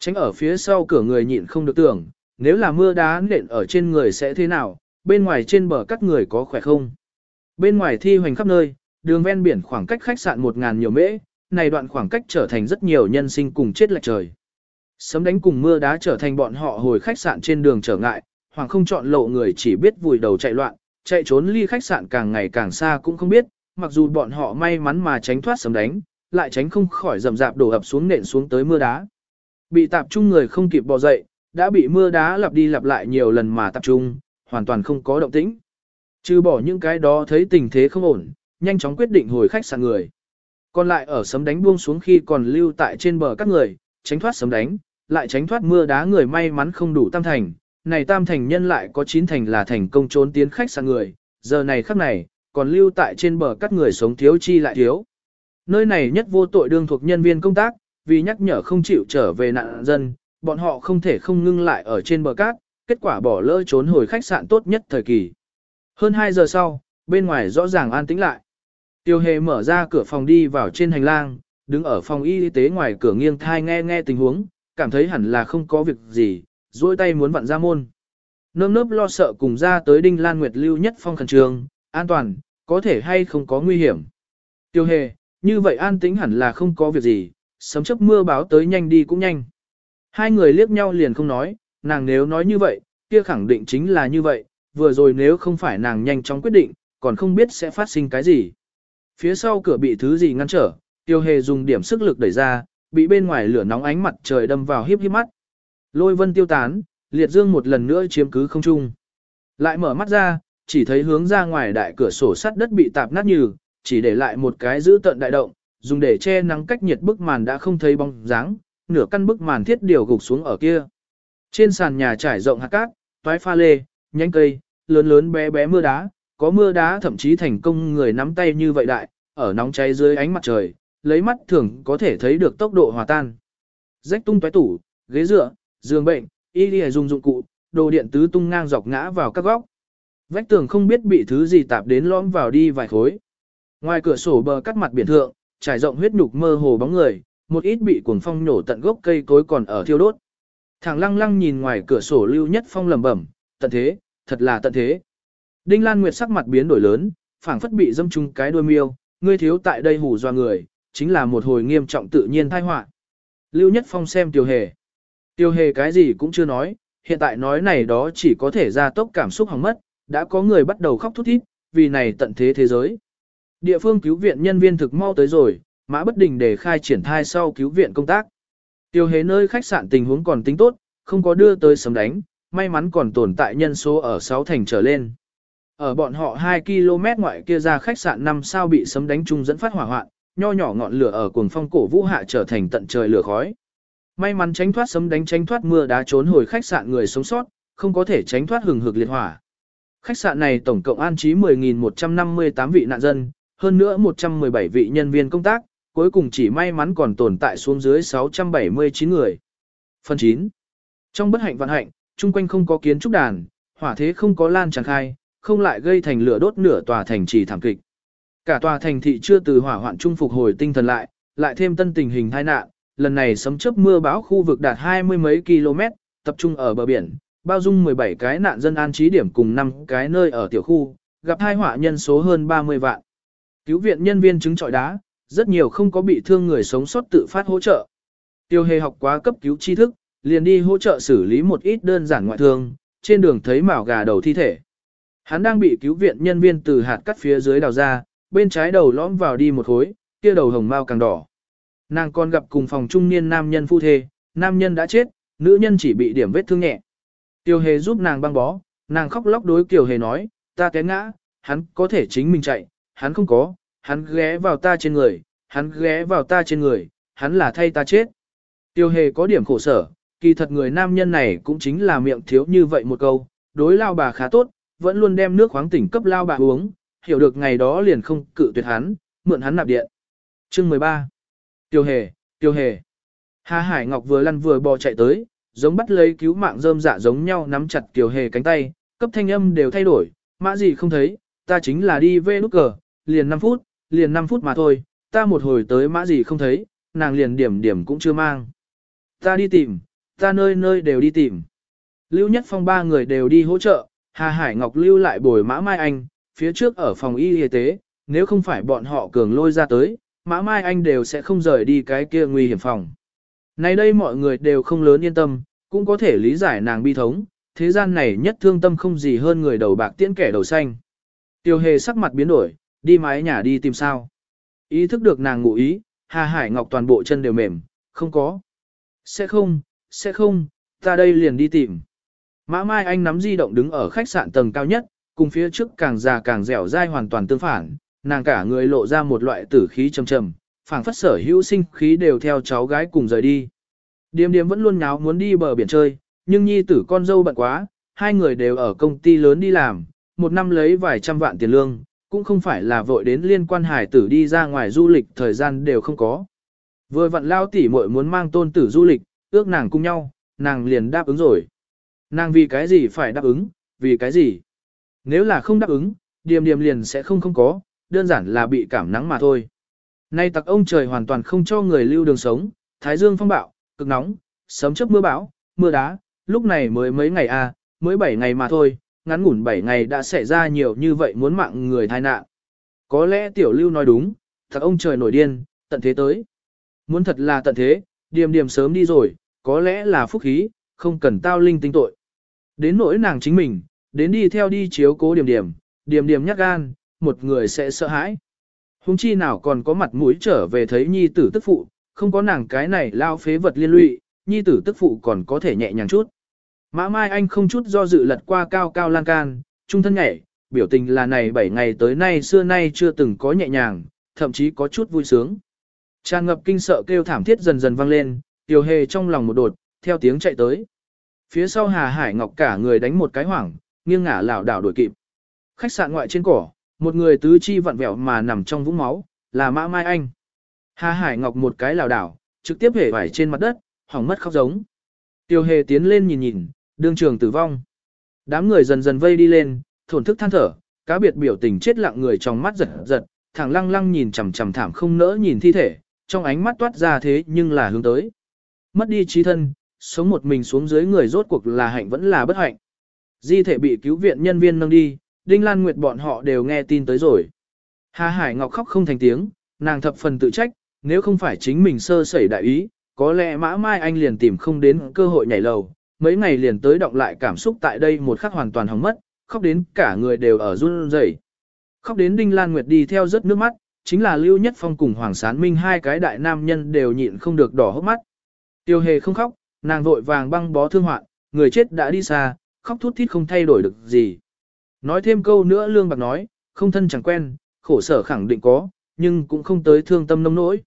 Speaker 1: Tránh ở phía sau cửa người nhịn không được tưởng, nếu là mưa đá nện ở trên người sẽ thế nào, bên ngoài trên bờ các người có khỏe không? Bên ngoài thi hoành khắp nơi, đường ven biển khoảng cách khách sạn 1.000 nhiều mễ, này đoạn khoảng cách trở thành rất nhiều nhân sinh cùng chết lệch trời. Sấm đánh cùng mưa đá trở thành bọn họ hồi khách sạn trên đường trở ngại, hoàng không chọn lộ người chỉ biết vùi đầu chạy loạn, chạy trốn ly khách sạn càng ngày càng xa cũng không biết, mặc dù bọn họ may mắn mà tránh thoát sấm đánh, lại tránh không khỏi rầm rạp đổ ập xuống nện xuống tới mưa đá. Bị tạp trung người không kịp bò dậy, đã bị mưa đá lặp đi lặp lại nhiều lần mà tập trung, hoàn toàn không có động tĩnh. Trừ bỏ những cái đó thấy tình thế không ổn, nhanh chóng quyết định hồi khách sạn người. Còn lại ở sấm đánh buông xuống khi còn lưu tại trên bờ các người, tránh thoát sấm đánh, lại tránh thoát mưa đá người may mắn không đủ tam thành, này tam thành nhân lại có chín thành là thành công trốn tiến khách sạn người, giờ này khắc này, còn lưu tại trên bờ các người sống thiếu chi lại thiếu. Nơi này nhất vô tội đương thuộc nhân viên công tác, vì nhắc nhở không chịu trở về nạn dân, bọn họ không thể không ngưng lại ở trên bờ cát, kết quả bỏ lỡ trốn hồi khách sạn tốt nhất thời kỳ. Hơn 2 giờ sau, bên ngoài rõ ràng an tĩnh lại. Tiêu hề mở ra cửa phòng đi vào trên hành lang, đứng ở phòng y tế ngoài cửa nghiêng thai nghe nghe tình huống, cảm thấy hẳn là không có việc gì, duỗi tay muốn vặn ra môn. Nơm nớp lo sợ cùng ra tới Đinh Lan Nguyệt lưu nhất phong khẩn trường, an toàn, có thể hay không có nguy hiểm. Tiêu hề, như vậy an tĩnh hẳn là không có việc gì, sấm chớp mưa báo tới nhanh đi cũng nhanh. Hai người liếc nhau liền không nói, nàng nếu nói như vậy, kia khẳng định chính là như vậy, vừa rồi nếu không phải nàng nhanh chóng quyết định, còn không biết sẽ phát sinh cái gì. Phía sau cửa bị thứ gì ngăn trở, tiêu hề dùng điểm sức lực đẩy ra, bị bên ngoài lửa nóng ánh mặt trời đâm vào hiếp hiếp mắt. Lôi vân tiêu tán, liệt dương một lần nữa chiếm cứ không trung. Lại mở mắt ra, chỉ thấy hướng ra ngoài đại cửa sổ sắt đất bị tạp nát như, chỉ để lại một cái giữ tận đại động, dùng để che nắng cách nhiệt bức màn đã không thấy bóng dáng, nửa căn bức màn thiết điều gục xuống ở kia. Trên sàn nhà trải rộng hạt cát, toái pha lê, nhánh cây, lớn lớn bé bé mưa đá, có mưa đá thậm chí thành công người nắm tay như vậy đại, ở nóng cháy dưới ánh mặt trời, lấy mắt thường có thể thấy được tốc độ hòa tan. Rách tung toái tủ, ghế dựa, giường bệnh, y đi dùng dụng cụ, đồ điện tứ tung ngang dọc ngã vào các góc. Vách tường không biết bị thứ gì tạp đến lõm vào đi vài khối. Ngoài cửa sổ bờ cắt mặt biển thượng, trải rộng huyết nhục mơ hồ bóng người, một ít bị cuồng phong nổ tận gốc cây cối còn ở thiêu đốt. Thằng lăng lăng nhìn ngoài cửa sổ lưu nhất phong lẩm bẩm, tận thế, thật là tận thế. Đinh Lan Nguyệt sắc mặt biến đổi lớn, phảng phất bị dâm trung cái đuôi miêu, ngươi thiếu tại đây hù doa người, chính là một hồi nghiêm trọng tự nhiên tai họa. Lưu Nhất Phong xem Tiêu Hề. Tiêu Hề cái gì cũng chưa nói, hiện tại nói này đó chỉ có thể ra tốc cảm xúc hỏng mất, đã có người bắt đầu khóc thút thít, vì này tận thế thế giới. Địa phương cứu viện nhân viên thực mau tới rồi, mã bất đình để khai triển thai sau cứu viện công tác. Tiêu hế nơi khách sạn tình huống còn tính tốt, không có đưa tới sấm đánh, may mắn còn tồn tại nhân số ở 6 thành trở lên. Ở bọn họ 2 km ngoại kia ra khách sạn 5 sao bị sấm đánh chung dẫn phát hỏa hoạn, nho nhỏ ngọn lửa ở cuồng phong cổ vũ hạ trở thành tận trời lửa khói. May mắn tránh thoát sấm đánh tránh thoát mưa đá trốn hồi khách sạn người sống sót, không có thể tránh thoát hừng hực liệt hỏa. Khách sạn này tổng cộng an trí 10.158 vị nạn dân, hơn nữa 117 vị nhân viên công tác, cuối cùng chỉ may mắn còn tồn tại xuống dưới 679 người. Phần 9. Trong bất hạnh vạn hạnh, chung quanh không có kiến trúc đàn, hỏa thế không có lan tràn khai, không lại gây thành lửa đốt nửa tòa thành trì thảm kịch. Cả tòa thành thị chưa từ hỏa hoạn trung phục hồi tinh thần lại, lại thêm tân tình hình tai nạn, lần này sấm chớp mưa bão khu vực đạt hai mươi mấy km, tập trung ở bờ biển, bao dung 17 cái nạn dân an trí điểm cùng 5 cái nơi ở tiểu khu, gặp hai hỏa nhân số hơn 30 vạn. Cứu viện nhân viên chứng trọi đá, rất nhiều không có bị thương người sống sót tự phát hỗ trợ. Tiêu hề học quá cấp cứu tri thức, liền đi hỗ trợ xử lý một ít đơn giản ngoại thương, trên đường thấy mảo gà đầu thi thể. Hắn đang bị cứu viện nhân viên từ hạt cắt phía dưới đào ra, bên trái đầu lõm vào đi một khối, kia đầu hồng mau càng đỏ. Nàng còn gặp cùng phòng trung niên nam nhân phu thê, nam nhân đã chết, nữ nhân chỉ bị điểm vết thương nhẹ. Tiêu hề giúp nàng băng bó, nàng khóc lóc đối Kiều hề nói, ta té ngã, hắn có thể chính mình chạy, hắn không có, hắn ghé vào ta trên người, hắn ghé vào ta trên người, hắn là thay ta chết. Tiêu hề có điểm khổ sở, kỳ thật người nam nhân này cũng chính là miệng thiếu như vậy một câu, đối lao bà khá tốt, vẫn luôn đem nước khoáng tỉnh cấp lao bà uống, hiểu được ngày đó liền không cự tuyệt hắn, mượn hắn nạp điện. Chương 13 Tiêu hề, tiêu hề. Hà Hải Ngọc vừa lăn vừa bò chạy tới, giống bắt lấy cứu mạng rơm dạ giống nhau nắm chặt Tiêu Hề cánh tay, cấp thanh âm đều thay đổi, mã gì không thấy, ta chính là đi về nút cờ, liền 5 phút, liền 5 phút mà thôi, ta một hồi tới mã gì không thấy, nàng liền điểm điểm cũng chưa mang. Ta đi tìm, ta nơi nơi đều đi tìm. Lưu Nhất Phong ba người đều đi hỗ trợ, Hà Hải Ngọc lưu lại bồi mã Mai Anh, phía trước ở phòng y y tế, nếu không phải bọn họ cường lôi ra tới, mã Mai Anh đều sẽ không rời đi cái kia nguy hiểm phòng. Nay đây mọi người đều không lớn yên tâm, cũng có thể lý giải nàng bi thống, thế gian này nhất thương tâm không gì hơn người đầu bạc tiễn kẻ đầu xanh. Tiêu hề sắc mặt biến đổi, đi mái nhà đi tìm sao. Ý thức được nàng ngụ ý, Hà Hải Ngọc toàn bộ chân đều mềm, không có. Sẽ không, sẽ không, ta đây liền đi tìm. Mã Mai Anh nắm di động đứng ở khách sạn tầng cao nhất, cùng phía trước càng già càng dẻo dai hoàn toàn tương phản, nàng cả người lộ ra một loại tử khí trầm trầm, phảng phất sở hữu sinh khí đều theo cháu gái cùng rời đi. Điềm điềm vẫn luôn nháo muốn đi bờ biển chơi, nhưng nhi tử con dâu bận quá, hai người đều ở công ty lớn đi làm, một năm lấy vài trăm vạn tiền lương, cũng không phải là vội đến liên quan hải tử đi ra ngoài du lịch thời gian đều không có. Vừa vặn lao tỉ muội muốn mang tôn tử du lịch, ước nàng cùng nhau, nàng liền đáp ứng rồi. Nàng vì cái gì phải đáp ứng, vì cái gì? Nếu là không đáp ứng, điềm điềm liền sẽ không không có, đơn giản là bị cảm nắng mà thôi. Nay tặc ông trời hoàn toàn không cho người lưu đường sống, thái dương phong bạo, cực nóng, sấm chớp mưa bão, mưa đá, lúc này mới mấy ngày a, à, mới 7 ngày mà thôi, ngắn ngủn 7 ngày đã xảy ra nhiều như vậy muốn mạng người tai nạn. Có lẽ tiểu lưu nói đúng, thật ông trời nổi điên, tận thế tới. Muốn thật là tận thế, điềm điềm sớm đi rồi, có lẽ là phúc khí, không cần tao linh tinh tội. Đến nỗi nàng chính mình, đến đi theo đi chiếu cố điềm điềm, điềm điềm nhát gan, một người sẽ sợ hãi. Hùng chi nào còn có mặt mũi trở về thấy nhi tử tức phụ, không có nàng cái này lao phế vật liên lụy, nhi tử tức phụ còn có thể nhẹ nhàng chút. Mã Mai Anh không chút do dự lật qua cao cao lan can, trung thân nhảy, biểu tình là này 7 ngày tới nay xưa nay chưa từng có nhẹ nhàng, thậm chí có chút vui sướng. Tràn ngập kinh sợ kêu thảm thiết dần dần vang lên, Tiêu Hề trong lòng một đột, theo tiếng chạy tới. Phía sau Hà Hải Ngọc cả người đánh một cái hoảng, nghiêng ngả lảo đảo đuổi kịp. Khách sạn ngoại trên cỏ, một người tứ chi vặn vẹo mà nằm trong vũng máu, là Mã Mai Anh. Hà Hải Ngọc một cái lảo đảo, trực tiếp hể vải trên mặt đất, hỏng mất khóc giống. Tiêu hề tiến lên nhìn nhìn, đương trường tử vong. Đám người dần dần vây đi lên, thổn thức than thở, cá biệt biểu tình chết lặng người trong mắt giật giật, thẳng lăng lăng nhìn chằm chằm thảm không nỡ nhìn thi thể, trong ánh mắt toát ra thế nhưng là hướng tới. Mất đi trí thân, sống một mình xuống dưới người rốt cuộc là hạnh vẫn là bất hạnh. Di thể bị cứu viện nhân viên nâng đi, Đinh Lan Nguyệt bọn họ đều nghe tin tới rồi. Hà Hải Ngọc khóc không thành tiếng, nàng thập phần tự trách, nếu không phải chính mình sơ sẩy đại ý, có lẽ mã mai anh liền tìm không đến cơ hội nhảy lầu, mấy ngày liền tới động lại cảm xúc tại đây một khắc hoàn toàn hỏng mất, khóc đến cả người đều ở run rẩy. Khóc đến Đinh Lan Nguyệt đi theo rất nước mắt, chính là Lưu Nhất Phong cùng Hoàng Sán Minh hai cái đại nam nhân đều nhịn không được đỏ hốc mắt. Tiêu hề không khóc, nàng vội vàng băng bó thương hoạn, người chết đã đi xa, khóc thút thít không thay đổi được gì. Nói thêm câu nữa Lương Bạc nói, không thân chẳng quen, khổ sở khẳng định có, nhưng cũng không tới thương tâm nông nỗi.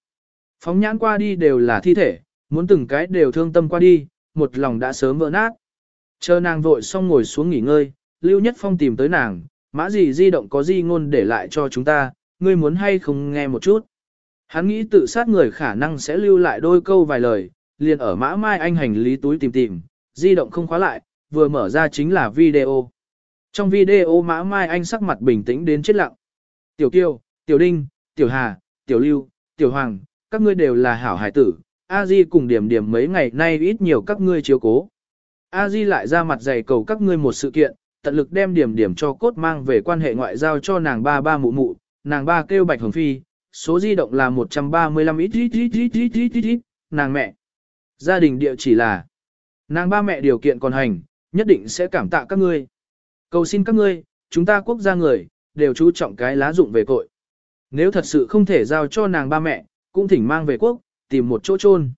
Speaker 1: Phóng nhãn qua đi đều là thi thể, muốn từng cái đều thương tâm qua đi, một lòng đã sớm vỡ nát. Chờ nàng vội xong ngồi xuống nghỉ ngơi, Lưu Nhất Phong tìm tới nàng, mã gì di động có di ngôn để lại cho chúng ta, ngươi muốn hay không nghe một chút. Hắn nghĩ tự sát người khả năng sẽ lưu lại đôi câu vài lời, liền ở mã mai anh hành lý túi tìm tìm, di động không khóa lại, vừa mở ra chính là video. Trong video mã mai anh sắc mặt bình tĩnh đến chết lặng. Tiểu Kiêu, Tiểu Đinh, Tiểu Hà, Tiểu Lưu, Tiểu Hoàng, các ngươi đều là hảo hải tử, A Di cùng điểm điểm mấy ngày nay ít nhiều các ngươi chiếu cố. A Di lại ra mặt dày cầu các ngươi một sự kiện, tận lực đem điểm điểm cho cốt mang về quan hệ ngoại giao cho nàng ba ba mụ mụ, nàng ba kêu Bạch Hồng Phi, số di động là 135 ít ít ít ít ít ít ít ít, nàng mẹ. Gia đình địa chỉ là, nàng ba mẹ điều kiện còn hành, nhất định sẽ cảm tạ các ngươi. Cầu xin các ngươi, chúng ta quốc gia người, đều chú trọng cái lá dụng về cội. Nếu thật sự không thể giao cho nàng ba mẹ, cũng thỉnh mang về quốc, tìm một chỗ chôn.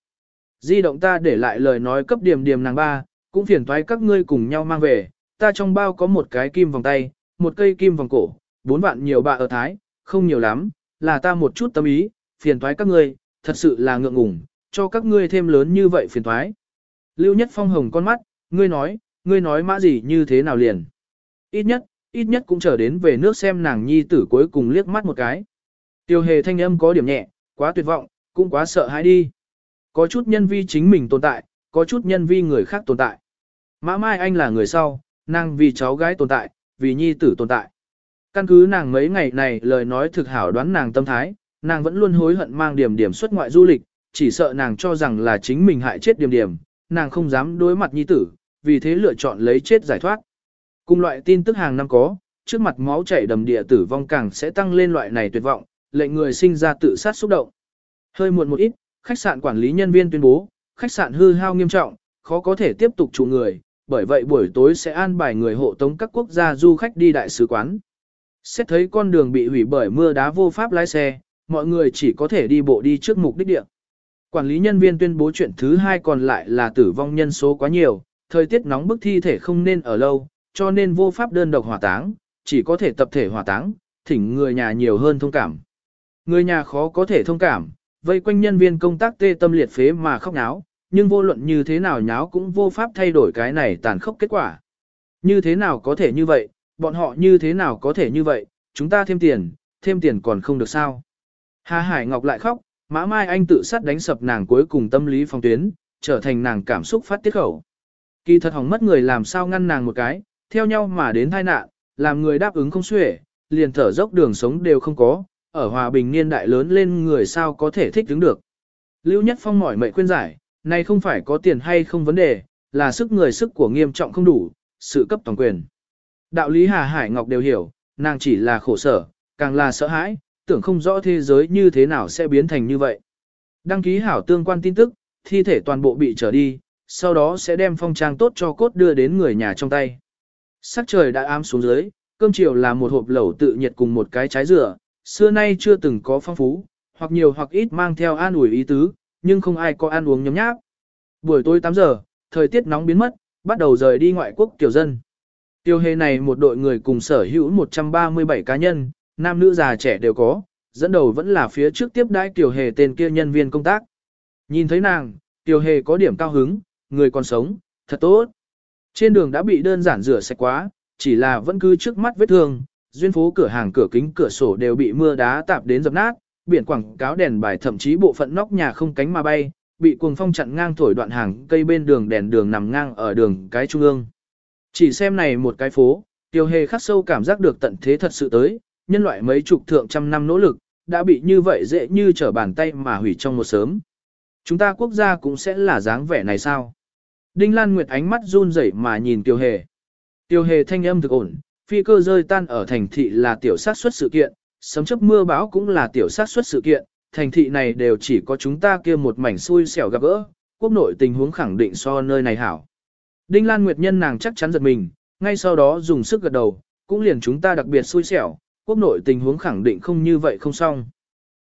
Speaker 1: Di động ta để lại lời nói cấp điểm điểm nàng ba, cũng phiền toái các ngươi cùng nhau mang về, ta trong bao có một cái kim vòng tay, một cây kim vòng cổ, bốn vạn nhiều bạ ở Thái, không nhiều lắm, là ta một chút tâm ý, phiền toái các ngươi, thật sự là ngượng ngùng, cho các ngươi thêm lớn như vậy phiền toái. Lưu Nhất Phong hồng con mắt, ngươi nói, ngươi nói mã gì như thế nào liền. Ít nhất, ít nhất cũng chờ đến về nước xem nàng nhi tử cuối cùng liếc mắt một cái. Tiêu hề thanh âm có điểm nhẹ, quá tuyệt vọng, cũng quá sợ hãi đi. Có chút nhân vi chính mình tồn tại, có chút nhân vi người khác tồn tại. Mã Mai Anh là người sau, nàng vì cháu gái tồn tại, vì nhi tử tồn tại. Căn cứ nàng mấy ngày này lời nói thực hảo đoán nàng tâm thái, nàng vẫn luôn hối hận mang điểm điểm xuất ngoại du lịch, chỉ sợ nàng cho rằng là chính mình hại chết điểm điểm, nàng không dám đối mặt nhi tử, vì thế lựa chọn lấy chết giải thoát. Cùng loại tin tức hàng năm có, trước mặt máu chảy đầm địa tử vong càng sẽ tăng lên loại này tuyệt vọng, lệnh người sinh ra tự sát xúc động. Hơi muộn một ít, khách sạn quản lý nhân viên tuyên bố, khách sạn hư hao nghiêm trọng, khó có thể tiếp tục trụ người, bởi vậy buổi tối sẽ an bài người hộ tống các quốc gia du khách đi đại sứ quán. Xét thấy con đường bị hủy bởi mưa đá vô pháp lái xe, mọi người chỉ có thể đi bộ đi trước mục đích địa. Quản lý nhân viên tuyên bố chuyện thứ hai còn lại là tử vong nhân số quá nhiều, thời tiết nóng bức thi thể không nên ở lâu, cho nên vô pháp đơn độc hỏa táng, chỉ có thể tập thể hỏa táng, thỉnh người nhà nhiều hơn thông cảm. Người nhà khó có thể thông cảm, vây quanh nhân viên công tác tê tâm liệt phế mà khóc náo, nhưng vô luận như thế nào nháo cũng vô pháp thay đổi cái này tàn khốc kết quả. Như thế nào có thể như vậy, bọn họ như thế nào có thể như vậy, chúng ta thêm tiền, thêm tiền còn không được sao. Hà Hải Ngọc lại khóc, mã mai anh tự sát đánh sập nàng cuối cùng tâm lý phong tuyến, trở thành nàng cảm xúc phát tiết khẩu. Kỳ thật hỏng mất người làm sao ngăn nàng một cái, theo nhau mà đến tai nạn, làm người đáp ứng không xuể, liền thở dốc đường sống đều không có, ở hòa bình niên đại lớn lên người sao có thể thích đứng được. Lưu Nhất Phong mỏi mệnh khuyên giải, này không phải có tiền hay không vấn đề, là sức người sức của nghiêm trọng không đủ, sự cấp toàn quyền. Đạo lý Hà Hải Ngọc đều hiểu, nàng chỉ là khổ sở, càng là sợ hãi, tưởng không rõ thế giới như thế nào sẽ biến thành như vậy. Đăng ký hảo tương quan tin tức, thi thể toàn bộ bị trở đi, sau đó sẽ đem phong trang tốt cho cốt đưa đến người nhà trong tay. Sắc trời đã ám xuống dưới, cơm chiều là một hộp lẩu tự nhiệt cùng một cái trái dừa, xưa nay chưa từng có phong phú, hoặc nhiều hoặc ít mang theo an ủi ý tứ, nhưng không ai có ăn uống nhấm nháp. Buổi tối 8 giờ, thời tiết nóng biến mất, bắt đầu rời đi ngoại quốc tiểu dân. Tiêu hề này một đội người cùng sở hữu 137 cá nhân, nam nữ già trẻ đều có, dẫn đầu vẫn là phía trước tiếp đãi tiểu hề tên kia nhân viên công tác. Nhìn thấy nàng, tiểu hề có điểm cao hứng, người còn sống, thật tốt. Trên đường đã bị đơn giản rửa sạch quá, chỉ là vẫn cứ trước mắt vết thương, duyên phố cửa hàng cửa kính cửa sổ đều bị mưa đá tạp đến dập nát, biển quảng cáo đèn bài thậm chí bộ phận nóc nhà không cánh mà bay, bị cuồng phong chặn ngang thổi đoạn hàng cây bên đường đèn đường nằm ngang ở đường cái trung ương. Chỉ xem này một cái phố, tiêu hề khắc sâu cảm giác được tận thế thật sự tới, nhân loại mấy chục thượng trăm năm nỗ lực, đã bị như vậy dễ như trở bàn tay mà hủy trong một sớm. Chúng ta quốc gia cũng sẽ là dáng vẻ này sao? Đinh Lan Nguyệt ánh mắt run rẩy mà nhìn tiêu hề. Tiêu hề thanh âm thực ổn, phi cơ rơi tan ở thành thị là tiểu sát xuất sự kiện, sấm chớp mưa bão cũng là tiểu sát xuất sự kiện, thành thị này đều chỉ có chúng ta kia một mảnh xui xẻo gặp gỡ, quốc nội tình huống khẳng định so nơi này hảo. Đinh Lan Nguyệt nhân nàng chắc chắn giật mình, ngay sau đó dùng sức gật đầu, cũng liền chúng ta đặc biệt xui xẻo, quốc nội tình huống khẳng định không như vậy không xong.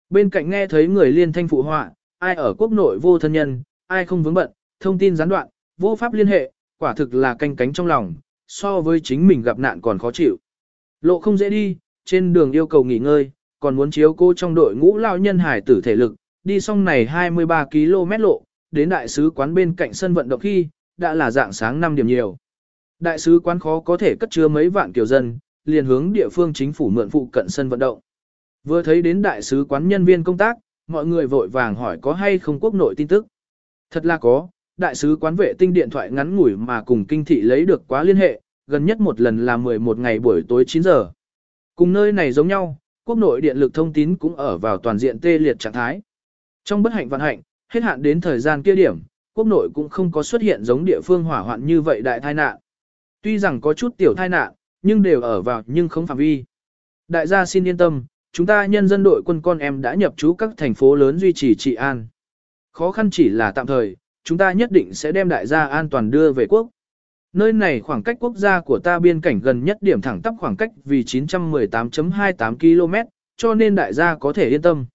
Speaker 1: Bên cạnh nghe thấy người liên thanh phụ họa, ai ở quốc nội vô thân nhân, ai không vướng bận, thông tin gián đoạn, vô pháp liên hệ, quả thực là canh cánh trong lòng, so với chính mình gặp nạn còn khó chịu. Lộ không dễ đi, trên đường yêu cầu nghỉ ngơi, còn muốn chiếu cô trong đội ngũ lao nhân hải tử thể lực, đi xong này 23 km lộ, đến đại sứ quán bên cạnh sân vận động khi, đã là dạng sáng 5 điểm nhiều. Đại sứ quán khó có thể cất chứa mấy vạn kiều dân, liền hướng địa phương chính phủ mượn phụ cận sân vận động. Vừa thấy đến đại sứ quán nhân viên công tác, mọi người vội vàng hỏi có hay không quốc nội tin tức. Thật là có, đại sứ quán vệ tinh điện thoại ngắn ngủi mà cùng kinh thị lấy được quá liên hệ, gần nhất một lần là 11 ngày buổi tối 9 giờ. Cùng nơi này giống nhau, quốc nội điện lực thông tín cũng ở vào toàn diện tê liệt trạng thái. Trong bất hạnh vạn hạnh, hết hạn đến thời gian kia điểm, quốc nội cũng không có xuất hiện giống địa phương hỏa hoạn như vậy đại tai nạn. Tuy rằng có chút tiểu tai nạn, nhưng đều ở vào nhưng không phạm vi. Đại gia xin yên tâm, chúng ta nhân dân đội quân con em đã nhập trú các thành phố lớn duy trì trị an. Khó khăn chỉ là tạm thời, chúng ta nhất định sẽ đem đại gia an toàn đưa về quốc. Nơi này khoảng cách quốc gia của ta biên cảnh gần nhất điểm thẳng tắp khoảng cách vì 918.28 km, cho nên đại gia có thể yên tâm.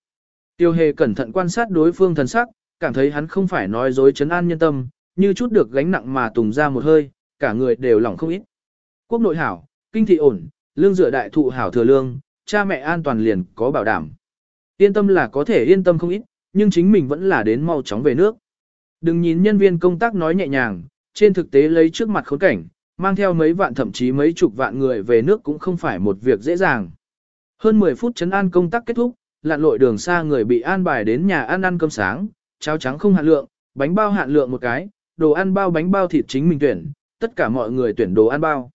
Speaker 1: Tiêu hề cẩn thận quan sát đối phương thần sắc, cảm thấy hắn không phải nói dối chấn an nhân tâm, như chút được gánh nặng mà tùng ra một hơi, cả người đều lỏng không ít. Quốc nội hảo, kinh thị ổn, lương dựa đại thụ hảo thừa lương, cha mẹ an toàn liền có bảo đảm. Yên tâm là có thể yên tâm không ít, nhưng chính mình vẫn là đến mau chóng về nước. Đừng nhìn nhân viên công tác nói nhẹ nhàng, trên thực tế lấy trước mặt khốn cảnh, mang theo mấy vạn thậm chí mấy chục vạn người về nước cũng không phải một việc dễ dàng. Hơn 10 phút chấn an công tác kết thúc, lặn lội đường xa người bị an bài đến nhà ăn ăn cơm sáng, cháo trắng không hạn lượng, bánh bao hạn lượng một cái, đồ ăn bao bánh bao thịt chính mình tuyển, tất cả mọi người tuyển đồ ăn bao.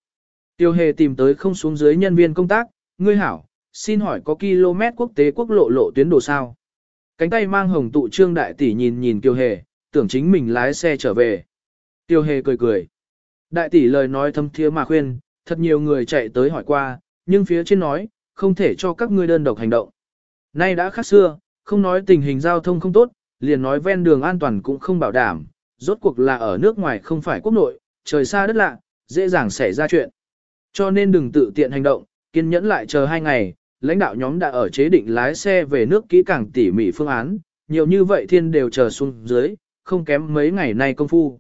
Speaker 1: Tiêu hề tìm tới không xuống dưới nhân viên công tác, ngươi hảo, xin hỏi có km quốc tế quốc lộ lộ tuyến đồ sao? Cánh tay mang hồng tụ trương đại tỷ nhìn nhìn tiêu hề, tưởng chính mình lái xe trở về. Tiêu hề cười cười. Đại tỷ lời nói thâm thiế mà khuyên, thật nhiều người chạy tới hỏi qua, nhưng phía trên nói, không thể cho các ngươi đơn độc hành động. Nay đã khác xưa, không nói tình hình giao thông không tốt, liền nói ven đường an toàn cũng không bảo đảm, rốt cuộc là ở nước ngoài không phải quốc nội, trời xa đất lạ, dễ dàng xảy ra chuyện. Cho nên đừng tự tiện hành động, kiên nhẫn lại chờ hai ngày, lãnh đạo nhóm đã ở chế định lái xe về nước kỹ càng tỉ mỉ phương án, nhiều như vậy thiên đều chờ xuống dưới, không kém mấy ngày nay công phu.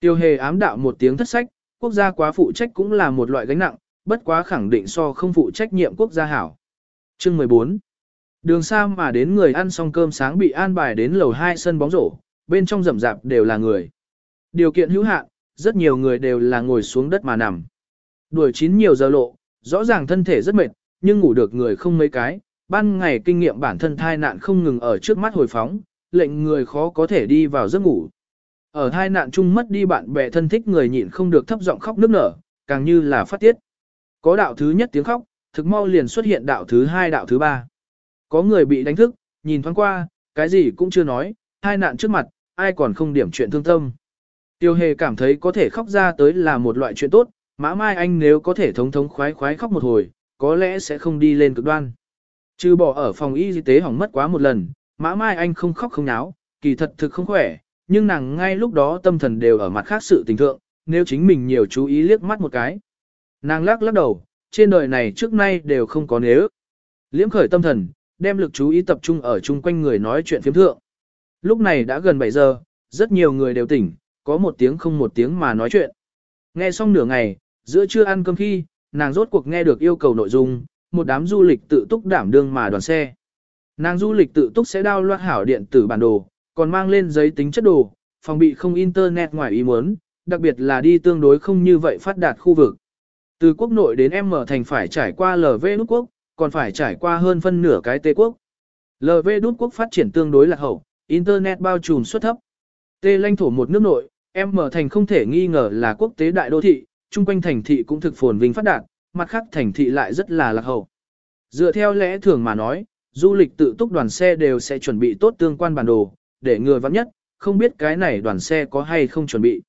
Speaker 1: Tiêu hề ám đạo một tiếng thất sách, quốc gia quá phụ trách cũng là một loại gánh nặng, bất quá khẳng định so không phụ trách nhiệm quốc gia hảo. Chương 14 Đường xa mà đến người ăn xong cơm sáng bị an bài đến lầu 2 sân bóng rổ, bên trong rậm rạp đều là người. Điều kiện hữu hạn, rất nhiều người đều là ngồi xuống đất mà nằm. Đuổi chín nhiều giờ lộ, rõ ràng thân thể rất mệt, nhưng ngủ được người không mấy cái, ban ngày kinh nghiệm bản thân thai nạn không ngừng ở trước mắt hồi phóng, lệnh người khó có thể đi vào giấc ngủ. Ở hai nạn chung mất đi bạn bè thân thích người nhịn không được thấp giọng khóc nức nở, càng như là phát tiết. Có đạo thứ nhất tiếng khóc, thực mau liền xuất hiện đạo thứ hai đạo thứ ba. Có người bị đánh thức, nhìn thoáng qua, cái gì cũng chưa nói, hai nạn trước mặt, ai còn không điểm chuyện thương tâm. Tiêu hề cảm thấy có thể khóc ra tới là một loại chuyện tốt, mã mai anh nếu có thể thống thống khoái khoái khóc một hồi, có lẽ sẽ không đi lên cực đoan. Trừ bỏ ở phòng y tế hỏng mất quá một lần, mã mai anh không khóc không náo, kỳ thật thực không khỏe, nhưng nàng ngay lúc đó tâm thần đều ở mặt khác sự tình thượng, nếu chính mình nhiều chú ý liếc mắt một cái. Nàng lắc lắc đầu, trên đời này trước nay đều không có nếu. Liễm khởi tâm thần, đem lực chú ý tập trung ở chung quanh người nói chuyện phiếm thượng. Lúc này đã gần 7 giờ, rất nhiều người đều tỉnh, có một tiếng không một tiếng mà nói chuyện. Nghe xong nửa ngày, giữa trưa ăn cơm khi, nàng rốt cuộc nghe được yêu cầu nội dung, một đám du lịch tự túc đảm đương mà đoàn xe. Nàng du lịch tự túc sẽ đao loạt hảo điện tử bản đồ, còn mang lên giấy tính chất đồ, phòng bị không internet ngoài ý muốn, đặc biệt là đi tương đối không như vậy phát đạt khu vực. Từ quốc nội đến M thành phải trải qua LV nút quốc, còn phải trải qua hơn phân nửa cái Tây quốc. LV nút quốc phát triển tương đối lạc hậu, Internet bao trùm suất thấp. Tê lãnh thổ một nước nội, M thành không thể nghi ngờ là quốc tế đại đô thị, chung quanh thành thị cũng thực phồn vinh phát đạt, mặt khác thành thị lại rất là lạc hậu. Dựa theo lẽ thường mà nói, du lịch tự túc đoàn xe đều sẽ chuẩn bị tốt tương quan bản đồ, để người vắng nhất, không biết cái này đoàn xe có hay không chuẩn bị.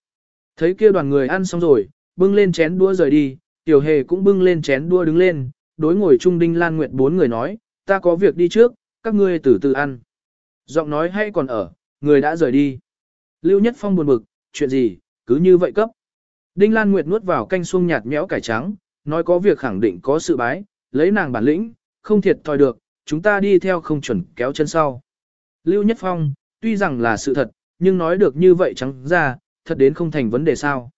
Speaker 1: Thấy kia đoàn người ăn xong rồi, bưng lên chén đũa rời đi, tiểu hề cũng bưng lên chén đũa đứng lên, đối ngồi trung đinh lan nguyệt bốn người nói, ta có việc đi trước, các ngươi từ từ ăn. Giọng nói hay còn ở, người đã rời đi. Lưu Nhất Phong buồn bực, chuyện gì, cứ như vậy cấp. Đinh Lan Nguyệt nuốt vào canh xuông nhạt nhẽo cải trắng, nói có việc khẳng định có sự bái, lấy nàng bản lĩnh, không thiệt thòi được, chúng ta đi theo không chuẩn kéo chân sau. Lưu Nhất Phong, tuy rằng là sự thật, nhưng nói được như vậy trắng ra, thật đến không thành vấn đề sao.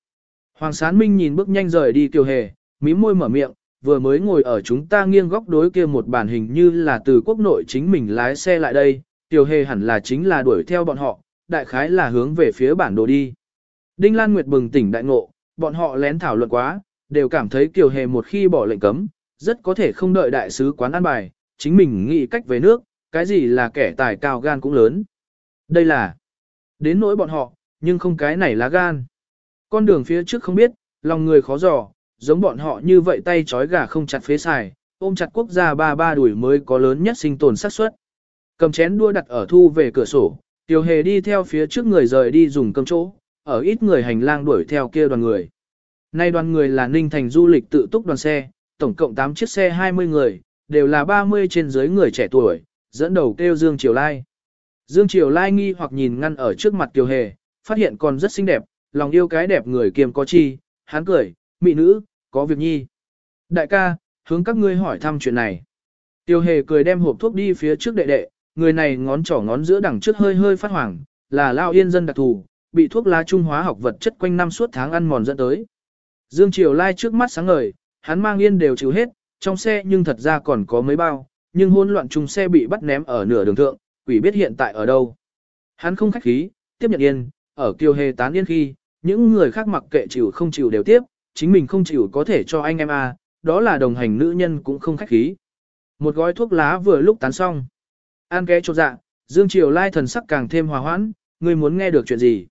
Speaker 1: Hoàng Sán Minh nhìn bước nhanh rời đi kiều hề, mí môi mở miệng, vừa mới ngồi ở chúng ta nghiêng góc đối kia một bản hình như là từ quốc nội chính mình lái xe lại đây, Kiều hề hẳn là chính là đuổi theo bọn họ, đại khái là hướng về phía bản đồ đi. Đinh Lan Nguyệt bừng tỉnh đại ngộ, bọn họ lén thảo luận quá, đều cảm thấy Kiều Hề một khi bỏ lệnh cấm, rất có thể không đợi đại sứ quán an bài, chính mình nghĩ cách về nước, cái gì là kẻ tài cao gan cũng lớn. Đây là đến nỗi bọn họ, nhưng không cái này là gan. Con đường phía trước không biết, lòng người khó dò, giống bọn họ như vậy tay trói gà không chặt phế xài, ôm chặt quốc gia ba ba đuổi mới có lớn nhất sinh tồn xác suất. Cầm chén đua đặt ở thu về cửa sổ, Tiểu Hề đi theo phía trước người rời đi dùng cơm chỗ, ở ít người hành lang đuổi theo kia đoàn người. Nay đoàn người là Ninh Thành du lịch tự túc đoàn xe, tổng cộng 8 chiếc xe 20 người, đều là 30 trên dưới người trẻ tuổi, dẫn đầu kêu Dương Triều Lai. Dương Triều Lai nghi hoặc nhìn ngăn ở trước mặt Kiều Hề, phát hiện còn rất xinh đẹp, lòng yêu cái đẹp người kiềm có chi, hắn cười, mị nữ, có việc nhi. Đại ca, hướng các ngươi hỏi thăm chuyện này. Tiêu hề cười đem hộp thuốc đi phía trước đệ đệ, người này ngón trỏ ngón giữa đằng trước hơi hơi phát hoảng, là lao yên dân đặc thù, bị thuốc lá trung hóa học vật chất quanh năm suốt tháng ăn mòn dẫn tới. Dương Triều Lai trước mắt sáng ngời, hắn mang yên đều chịu hết, trong xe nhưng thật ra còn có mấy bao, nhưng hỗn loạn chung xe bị bắt ném ở nửa đường thượng, quỷ biết hiện tại ở đâu. Hắn không khách khí, tiếp nhận yên, ở kiều hề tán yên khi, những người khác mặc kệ chịu không chịu đều tiếp, chính mình không chịu có thể cho anh em à, đó là đồng hành nữ nhân cũng không khách khí. Một gói thuốc lá vừa lúc tán xong. An ké chột dạ, Dương Triều Lai thần sắc càng thêm hòa hoãn, ngươi muốn nghe được chuyện gì?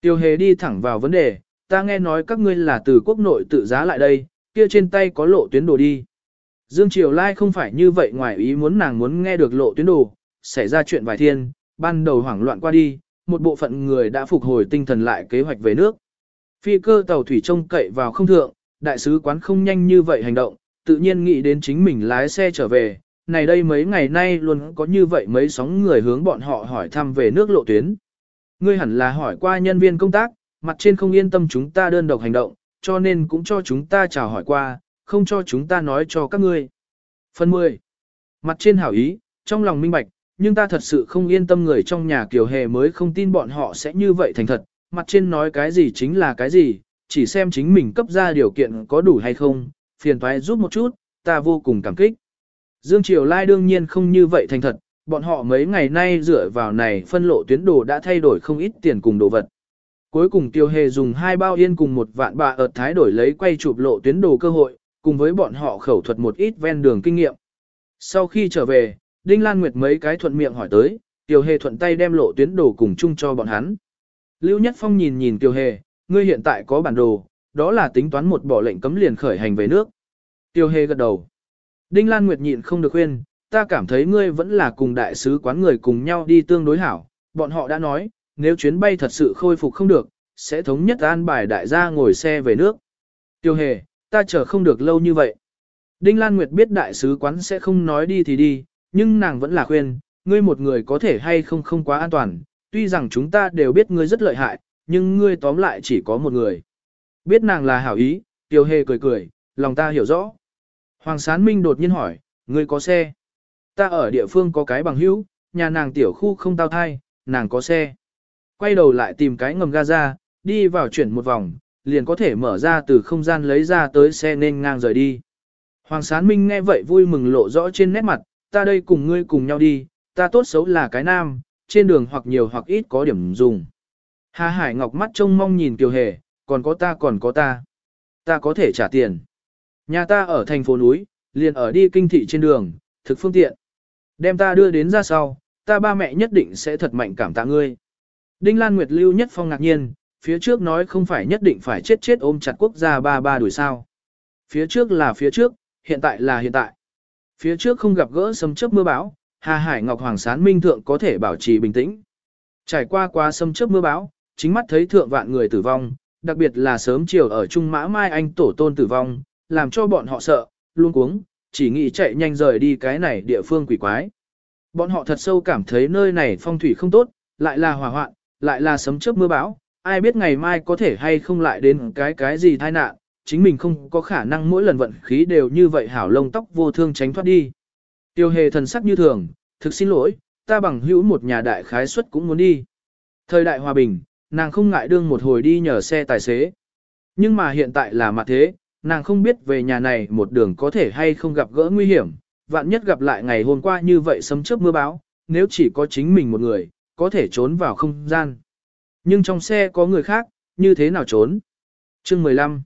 Speaker 1: Tiêu hề đi thẳng vào vấn đề, ta nghe nói các ngươi là từ quốc nội tự giá lại đây, kia trên tay có lộ tuyến đồ đi. Dương Triều Lai không phải như vậy ngoài ý muốn nàng muốn nghe được lộ tuyến đồ, xảy ra chuyện vài thiên, ban đầu hoảng loạn qua đi, một bộ phận người đã phục hồi tinh thần lại kế hoạch về nước. Phi cơ tàu thủy trông cậy vào không thượng, đại sứ quán không nhanh như vậy hành động, tự nhiên nghĩ đến chính mình lái xe trở về. Này đây mấy ngày nay luôn có như vậy mấy sóng người hướng bọn họ hỏi thăm về nước lộ tuyến. Ngươi hẳn là hỏi qua nhân viên công tác, mặt trên không yên tâm chúng ta đơn độc hành động, cho nên cũng cho chúng ta chào hỏi qua, không cho chúng ta nói cho các ngươi. Phần 10. Mặt trên hảo ý, trong lòng minh bạch, nhưng ta thật sự không yên tâm người trong nhà kiều hề mới không tin bọn họ sẽ như vậy thành thật, mặt trên nói cái gì chính là cái gì, chỉ xem chính mình cấp ra điều kiện có đủ hay không, phiền toái giúp một chút, ta vô cùng cảm kích. Dương Triều Lai đương nhiên không như vậy thành thật, bọn họ mấy ngày nay dựa vào này phân lộ tuyến đồ đã thay đổi không ít tiền cùng đồ vật. Cuối cùng Tiêu Hề dùng hai bao yên cùng một vạn bạ ợt thái đổi lấy quay chụp lộ tuyến đồ cơ hội, cùng với bọn họ khẩu thuật một ít ven đường kinh nghiệm. Sau khi trở về, Đinh Lan Nguyệt mấy cái thuận miệng hỏi tới, Tiêu Hề thuận tay đem lộ tuyến đồ cùng chung cho bọn hắn. Lưu Nhất Phong nhìn nhìn Tiêu Hề, ngươi hiện tại có bản đồ, đó là tính toán một bỏ lệnh cấm liền khởi hành về nước. Tiêu Hề gật đầu. Đinh Lan Nguyệt nhịn không được khuyên, ta cảm thấy ngươi vẫn là cùng đại sứ quán người cùng nhau đi tương đối hảo. Bọn họ đã nói, nếu chuyến bay thật sự khôi phục không được, sẽ thống nhất an bài đại gia ngồi xe về nước. Tiêu Hề, ta chờ không được lâu như vậy. Đinh Lan Nguyệt biết đại sứ quán sẽ không nói đi thì đi, nhưng nàng vẫn là khuyên, ngươi một người có thể hay không không quá an toàn, tuy rằng chúng ta đều biết ngươi rất lợi hại, nhưng ngươi tóm lại chỉ có một người. Biết nàng là hảo ý, Tiêu Hề cười cười, lòng ta hiểu rõ. Hoàng Sán Minh đột nhiên hỏi, ngươi có xe? Ta ở địa phương có cái bằng hữu, nhà nàng tiểu khu không tao thai, nàng có xe. Quay đầu lại tìm cái ngầm ga ra, đi vào chuyển một vòng, liền có thể mở ra từ không gian lấy ra tới xe nên ngang rời đi. Hoàng Sán Minh nghe vậy vui mừng lộ rõ trên nét mặt, ta đây cùng ngươi cùng nhau đi, ta tốt xấu là cái nam, trên đường hoặc nhiều hoặc ít có điểm dùng. Hà Hải Ngọc mắt trông mong nhìn Kiều Hề, còn có ta còn có ta. Ta có thể trả tiền. Nhà ta ở thành phố núi, liền ở đi kinh thị trên đường, thực phương tiện. Đem ta đưa đến ra sau, ta ba mẹ nhất định sẽ thật mạnh cảm tạ ngươi. Đinh Lan Nguyệt Lưu Nhất Phong ngạc nhiên, phía trước nói không phải nhất định phải chết chết ôm chặt quốc gia ba ba đuổi sao. Phía trước là phía trước, hiện tại là hiện tại. Phía trước không gặp gỡ sấm chớp mưa bão, Hà Hải Ngọc Hoàng Sán Minh Thượng có thể bảo trì bình tĩnh. Trải qua qua sấm chớp mưa bão, chính mắt thấy thượng vạn người tử vong, đặc biệt là sớm chiều ở Trung Mã Mai Anh tổ tôn tử vong, làm cho bọn họ sợ, luôn cuống, chỉ nghĩ chạy nhanh rời đi cái này địa phương quỷ quái. Bọn họ thật sâu cảm thấy nơi này phong thủy không tốt, lại là hỏa hoạn, lại là sấm chớp mưa bão, ai biết ngày mai có thể hay không lại đến cái cái gì tai nạn, chính mình không có khả năng mỗi lần vận khí đều như vậy hảo lông tóc vô thương tránh thoát đi. Tiêu hề thần sắc như thường, thực xin lỗi, ta bằng hữu một nhà đại khái suất cũng muốn đi. Thời đại hòa bình, nàng không ngại đương một hồi đi nhờ xe tài xế. Nhưng mà hiện tại là mặt thế, nàng không biết về nhà này một đường có thể hay không gặp gỡ nguy hiểm, vạn nhất gặp lại ngày hôm qua như vậy sấm chớp mưa báo, nếu chỉ có chính mình một người, có thể trốn vào không gian. Nhưng trong xe có người khác, như thế nào trốn? Chương 15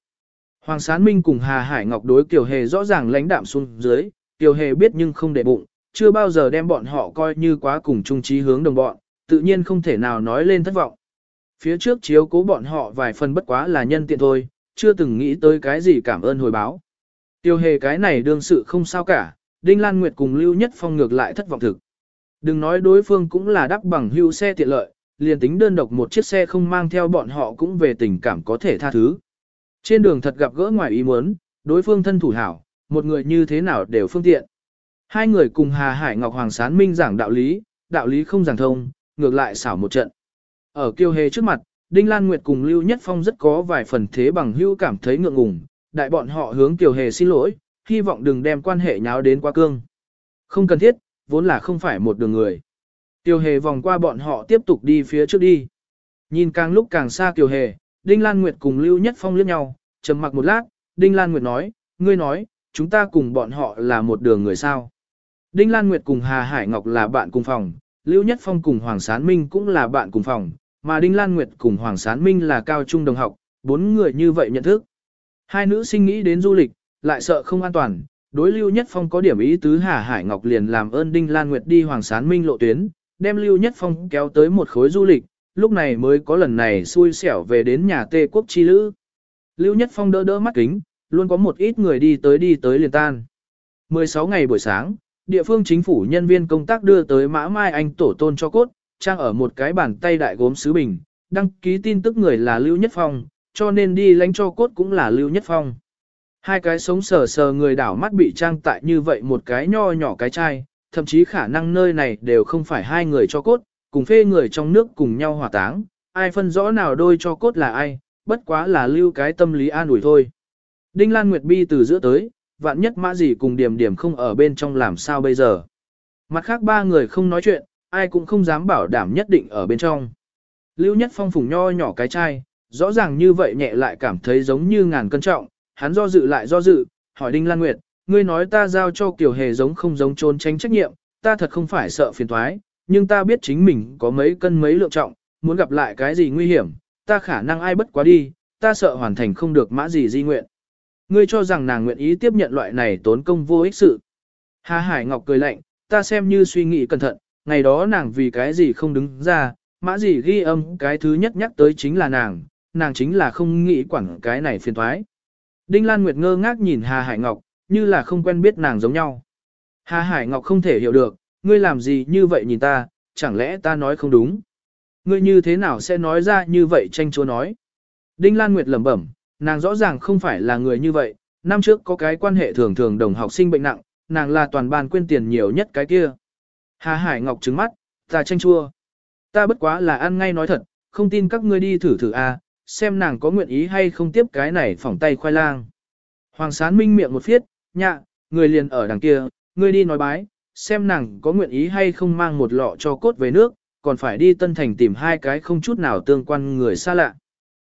Speaker 1: Hoàng Sán Minh cùng Hà Hải Ngọc đối Kiều Hề rõ ràng lãnh đạm xuống dưới, Kiều Hề biết nhưng không để bụng, chưa bao giờ đem bọn họ coi như quá cùng chung trí hướng đồng bọn, tự nhiên không thể nào nói lên thất vọng. Phía trước chiếu cố bọn họ vài phần bất quá là nhân tiện thôi, chưa từng nghĩ tới cái gì cảm ơn hồi báo. Tiêu hề cái này đương sự không sao cả, Đinh Lan Nguyệt cùng Lưu Nhất Phong ngược lại thất vọng thực. Đừng nói đối phương cũng là đắc bằng hưu xe tiện lợi, liền tính đơn độc một chiếc xe không mang theo bọn họ cũng về tình cảm có thể tha thứ. Trên đường thật gặp gỡ ngoài ý muốn, đối phương thân thủ hảo, một người như thế nào đều phương tiện. Hai người cùng Hà Hải Ngọc Hoàng Sán Minh giảng đạo lý, đạo lý không giảng thông, ngược lại xảo một trận. Ở kiêu hề trước mặt, Đinh Lan Nguyệt cùng Lưu Nhất Phong rất có vài phần thế bằng hưu cảm thấy ngượng ngùng, đại bọn họ hướng kiều hề xin lỗi, hy vọng đừng đem quan hệ nháo đến quá cương. Không cần thiết, vốn là không phải một đường người. Tiêu hề vòng qua bọn họ tiếp tục đi phía trước đi. Nhìn càng lúc càng xa Tiêu hề, Đinh Lan Nguyệt cùng Lưu Nhất Phong liếc nhau, trầm mặc một lát, Đinh Lan Nguyệt nói, ngươi nói, chúng ta cùng bọn họ là một đường người sao. Đinh Lan Nguyệt cùng Hà Hải Ngọc là bạn cùng phòng, Lưu Nhất Phong cùng Hoàng Sán Minh cũng là bạn cùng phòng, mà Đinh Lan Nguyệt cùng Hoàng Sán Minh là cao trung đồng học, bốn người như vậy nhận thức. Hai nữ sinh nghĩ đến du lịch, lại sợ không an toàn, đối Lưu Nhất Phong có điểm ý tứ Hà Hải Ngọc liền làm ơn Đinh Lan Nguyệt đi Hoàng Sán Minh lộ tuyến, đem Lưu Nhất Phong kéo tới một khối du lịch, lúc này mới có lần này xui xẻo về đến nhà Tê Quốc Chi Lữ. Lưu Nhất Phong đỡ đỡ mắt kính, luôn có một ít người đi tới đi tới liền tan. 16 ngày buổi sáng, địa phương chính phủ nhân viên công tác đưa tới mã mai anh tổ tôn cho cốt, trang ở một cái bàn tay đại gốm sứ bình, đăng ký tin tức người là Lưu Nhất Phong, cho nên đi lánh cho cốt cũng là Lưu Nhất Phong. Hai cái sống sờ sờ người đảo mắt bị trang tại như vậy một cái nho nhỏ cái chai, thậm chí khả năng nơi này đều không phải hai người cho cốt, cùng phê người trong nước cùng nhau hỏa táng, ai phân rõ nào đôi cho cốt là ai, bất quá là lưu cái tâm lý an ủi thôi. Đinh Lan Nguyệt Bi từ giữa tới, vạn nhất mã gì cùng điểm điểm không ở bên trong làm sao bây giờ. Mặt khác ba người không nói chuyện, ai cũng không dám bảo đảm nhất định ở bên trong. Lưu Nhất Phong phùng nho nhỏ cái chai, rõ ràng như vậy nhẹ lại cảm thấy giống như ngàn cân trọng, hắn do dự lại do dự, hỏi Đinh Lan Nguyệt, ngươi nói ta giao cho kiểu hề giống không giống trốn tránh trách nhiệm, ta thật không phải sợ phiền thoái, nhưng ta biết chính mình có mấy cân mấy lượng trọng, muốn gặp lại cái gì nguy hiểm, ta khả năng ai bất quá đi, ta sợ hoàn thành không được mã gì di nguyện. Ngươi cho rằng nàng nguyện ý tiếp nhận loại này tốn công vô ích sự. Hà Hải Ngọc cười lạnh, ta xem như suy nghĩ cẩn thận, ngày đó nàng vì cái gì không đứng ra, mã gì ghi âm cái thứ nhất nhắc tới chính là nàng, nàng chính là không nghĩ quản cái này phiền thoái. Đinh Lan Nguyệt ngơ ngác nhìn Hà Hải Ngọc, như là không quen biết nàng giống nhau. Hà Hải Ngọc không thể hiểu được, ngươi làm gì như vậy nhìn ta, chẳng lẽ ta nói không đúng. Ngươi như thế nào sẽ nói ra như vậy tranh chúa nói. Đinh Lan Nguyệt lẩm bẩm, nàng rõ ràng không phải là người như vậy, năm trước có cái quan hệ thường thường đồng học sinh bệnh nặng, nàng là toàn ban quên tiền nhiều nhất cái kia. Hà Hải Ngọc trứng mắt, ta tranh chua. Ta bất quá là ăn ngay nói thật, không tin các ngươi đi thử thử a, xem nàng có nguyện ý hay không tiếp cái này phỏng tay khoai lang. Hoàng Sán Minh miệng một phiết, nhạ, người liền ở đằng kia, ngươi đi nói bái, xem nàng có nguyện ý hay không mang một lọ cho cốt về nước, còn phải đi Tân Thành tìm hai cái không chút nào tương quan người xa lạ.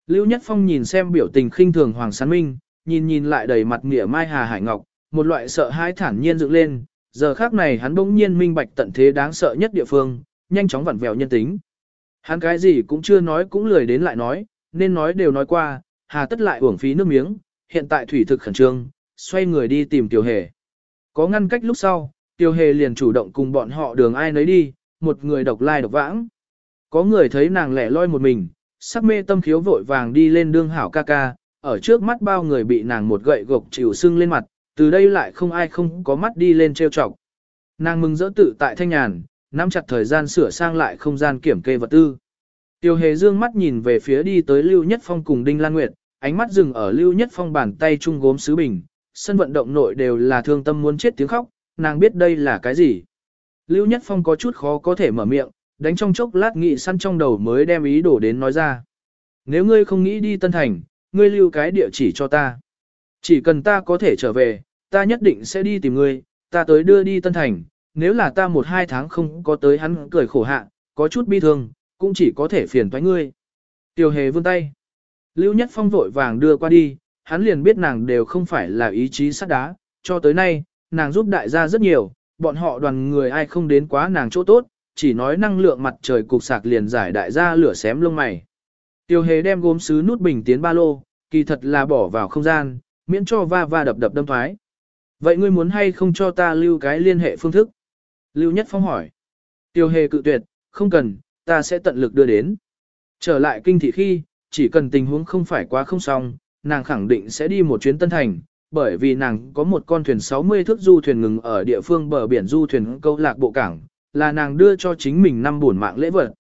Speaker 1: Lưu Nhất Phong nhìn xem biểu tình khinh thường Hoàng Sán Minh, nhìn nhìn lại đầy mặt nghĩa Mai Hà Hải Ngọc, một loại sợ hãi thản nhiên dựng lên, giờ khác này hắn bỗng nhiên minh bạch tận thế đáng sợ nhất địa phương, nhanh chóng vặn vẹo nhân tính. Hắn cái gì cũng chưa nói cũng lười đến lại nói, nên nói đều nói qua, hà tất lại uổng phí nước miếng, hiện tại thủy thực khẩn trương, xoay người đi tìm Tiểu Hề. Có ngăn cách lúc sau, Tiểu Hề liền chủ động cùng bọn họ đường ai nấy đi, một người độc lai độc vãng. Có người thấy nàng lẻ loi một mình, sắc mê tâm khiếu vội vàng đi lên đương hảo ca ca, ở trước mắt bao người bị nàng một gậy gộc chịu sưng lên mặt, từ đây lại không ai không có mắt đi lên trêu chọc. Nàng mừng rỡ tự tại thanh nhàn, nắm chặt thời gian sửa sang lại không gian kiểm kê vật tư. Tiêu hề dương mắt nhìn về phía đi tới Lưu Nhất Phong cùng Đinh Lan Nguyệt, ánh mắt dừng ở Lưu Nhất Phong bàn tay chung gốm sứ bình, sân vận động nội đều là thương tâm muốn chết tiếng khóc, nàng biết đây là cái gì. Lưu Nhất Phong có chút khó có thể mở miệng, đánh trong chốc lát nghị săn trong đầu mới đem ý đổ đến nói ra. Nếu ngươi không nghĩ đi Tân Thành, ngươi lưu cái địa chỉ cho ta. Chỉ cần ta có thể trở về, ta nhất định sẽ đi tìm ngươi, ta tới đưa đi Tân Thành, nếu là ta một hai tháng không có tới hắn cười khổ hạ, có chút bi thương, cũng chỉ có thể phiền toái ngươi. tiểu hề vươn tay. Lưu Nhất Phong vội vàng đưa qua đi, hắn liền biết nàng đều không phải là ý chí sắt đá, cho tới nay, nàng giúp đại gia rất nhiều, bọn họ đoàn người ai không đến quá nàng chỗ tốt, chỉ nói năng lượng mặt trời cục sạc liền giải đại gia lửa xém lông mày. Tiêu hề đem gốm sứ nút bình tiến ba lô, kỳ thật là bỏ vào không gian, miễn cho va va đập đập đâm thoái. Vậy ngươi muốn hay không cho ta lưu cái liên hệ phương thức? Lưu Nhất Phong hỏi. Tiêu hề cự tuyệt, không cần, ta sẽ tận lực đưa đến. Trở lại kinh thị khi, chỉ cần tình huống không phải quá không xong, nàng khẳng định sẽ đi một chuyến Tân Thành, bởi vì nàng có một con thuyền 60 thước du thuyền ngừng ở địa phương bờ biển du thuyền câu lạc bộ cảng, là nàng đưa cho chính mình năm buồn mạng lễ vật.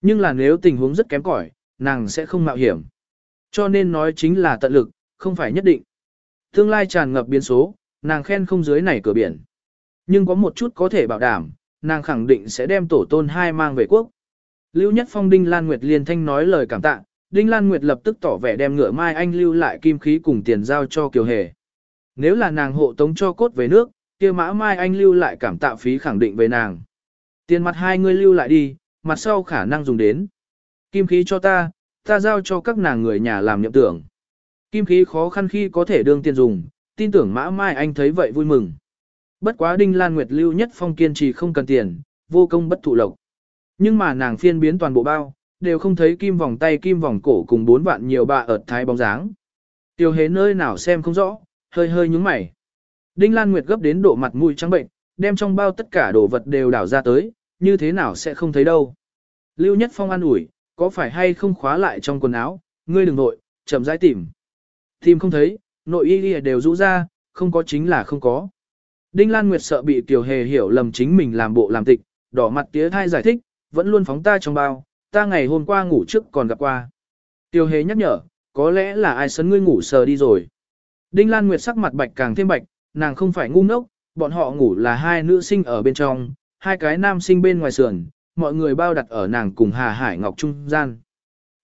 Speaker 1: Nhưng là nếu tình huống rất kém cỏi, nàng sẽ không mạo hiểm. Cho nên nói chính là tận lực, không phải nhất định. Tương lai tràn ngập biến số, nàng khen không dưới này cửa biển. Nhưng có một chút có thể bảo đảm, nàng khẳng định sẽ đem tổ tôn hai mang về quốc. Lưu Nhất Phong Đinh Lan Nguyệt liên thanh nói lời cảm tạ, Đinh Lan Nguyệt lập tức tỏ vẻ đem ngựa mai anh lưu lại kim khí cùng tiền giao cho Kiều Hề. Nếu là nàng hộ tống cho cốt về nước, kia mã mai anh lưu lại cảm tạ phí khẳng định về nàng. Tiền mặt hai người lưu lại đi, mặt sau khả năng dùng đến. Kim khí cho ta, ta giao cho các nàng người nhà làm nhậm tưởng. Kim khí khó khăn khi có thể đương tiền dùng, tin tưởng mã mai anh thấy vậy vui mừng. Bất quá Đinh Lan Nguyệt lưu nhất phong kiên trì không cần tiền, vô công bất thụ lộc. Nhưng mà nàng phiên biến toàn bộ bao, đều không thấy kim vòng tay kim vòng cổ cùng bốn vạn nhiều bà ở thái bóng dáng. Tiêu hế nơi nào xem không rõ, hơi hơi nhúng mày. Đinh Lan Nguyệt gấp đến độ mặt mũi trắng bệnh, đem trong bao tất cả đồ vật đều đảo ra tới, như thế nào sẽ không thấy đâu. Lưu Nhất Phong an ủi, có phải hay không khóa lại trong quần áo, ngươi đừng nội, chậm rãi tìm. Tìm không thấy, nội y đều rũ ra, không có chính là không có. Đinh Lan Nguyệt sợ bị Tiểu Hề hiểu lầm chính mình làm bộ làm tịch, đỏ mặt tía thai giải thích, vẫn luôn phóng ta trong bao, ta ngày hôm qua ngủ trước còn gặp qua. Tiêu Hề nhắc nhở, có lẽ là ai sấn ngươi ngủ sờ đi rồi. Đinh Lan Nguyệt sắc mặt bạch càng thêm bạch, nàng không phải ngu ngốc, bọn họ ngủ là hai nữ sinh ở bên trong, hai cái nam sinh bên ngoài sườn, mọi người bao đặt ở nàng cùng Hà Hải Ngọc trung gian.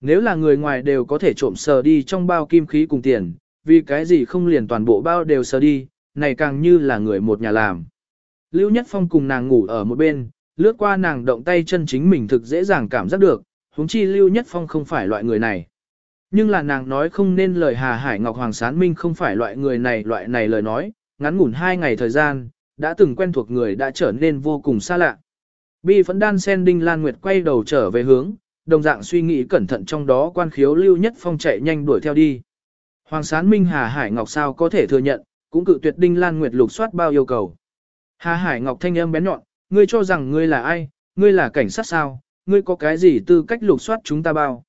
Speaker 1: Nếu là người ngoài đều có thể trộm sờ đi trong bao kim khí cùng tiền, vì cái gì không liền toàn bộ bao đều sờ đi, này càng như là người một nhà làm. Lưu Nhất Phong cùng nàng ngủ ở một bên, lướt qua nàng động tay chân chính mình thực dễ dàng cảm giác được, huống chi Lưu Nhất Phong không phải loại người này. Nhưng là nàng nói không nên lời Hà Hải Ngọc Hoàng Sán Minh không phải loại người này loại này lời nói, ngắn ngủn hai ngày thời gian, đã từng quen thuộc người đã trở nên vô cùng xa lạ. Bi phẫn đan sen đinh Lan Nguyệt quay đầu trở về hướng, đồng dạng suy nghĩ cẩn thận trong đó quan khiếu Lưu Nhất Phong chạy nhanh đuổi theo đi. Hoàng Sán Minh Hà Hải Ngọc sao có thể thừa nhận, cũng cự tuyệt Đinh Lan Nguyệt lục soát bao yêu cầu. Hà Hải Ngọc thanh âm bén nhọn, ngươi cho rằng ngươi là ai, ngươi là cảnh sát sao, ngươi có cái gì tư cách lục soát chúng ta bao.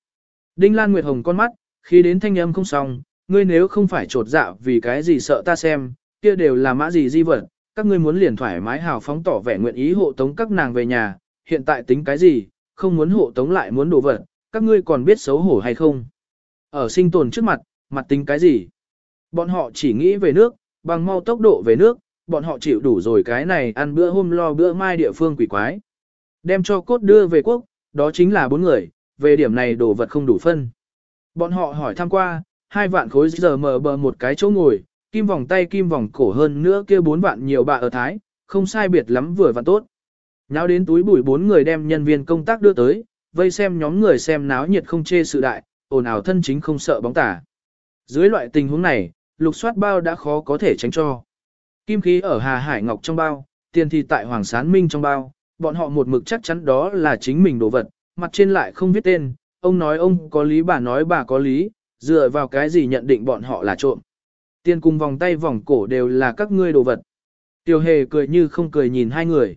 Speaker 1: Đinh Lan Nguyệt hồng con mắt, khi đến thanh âm không xong, ngươi nếu không phải trột dạ vì cái gì sợ ta xem, kia đều là mã gì di vật, các ngươi muốn liền thoải mái hào phóng tỏ vẻ nguyện ý hộ tống các nàng về nhà, hiện tại tính cái gì, không muốn hộ tống lại muốn đổ vật, các ngươi còn biết xấu hổ hay không. Ở sinh tồn trước mặt, mặt tính cái gì? Bọn họ chỉ nghĩ về nước, bằng mau tốc độ về nước, bọn họ chịu đủ rồi cái này ăn bữa hôm lo bữa mai địa phương quỷ quái. Đem cho cốt đưa về quốc, đó chính là bốn người, về điểm này đồ vật không đủ phân. Bọn họ hỏi thăm qua, hai vạn khối giờ mờ bờ một cái chỗ ngồi, kim vòng tay kim vòng cổ hơn nữa kia bốn vạn nhiều bạ ở Thái, không sai biệt lắm vừa và tốt. Nháo đến túi bụi bốn người đem nhân viên công tác đưa tới, vây xem nhóm người xem náo nhiệt không chê sự đại, ồn ào thân chính không sợ bóng tả. Dưới loại tình huống này, lục soát bao đã khó có thể tránh cho. Kim khí ở Hà Hải Ngọc trong bao, tiền thì tại Hoàng Sán Minh trong bao, bọn họ một mực chắc chắn đó là chính mình đồ vật, mặt trên lại không viết tên, ông nói ông có lý bà nói bà có lý, dựa vào cái gì nhận định bọn họ là trộm. Tiền cùng vòng tay vòng cổ đều là các ngươi đồ vật. Tiêu hề cười như không cười nhìn hai người.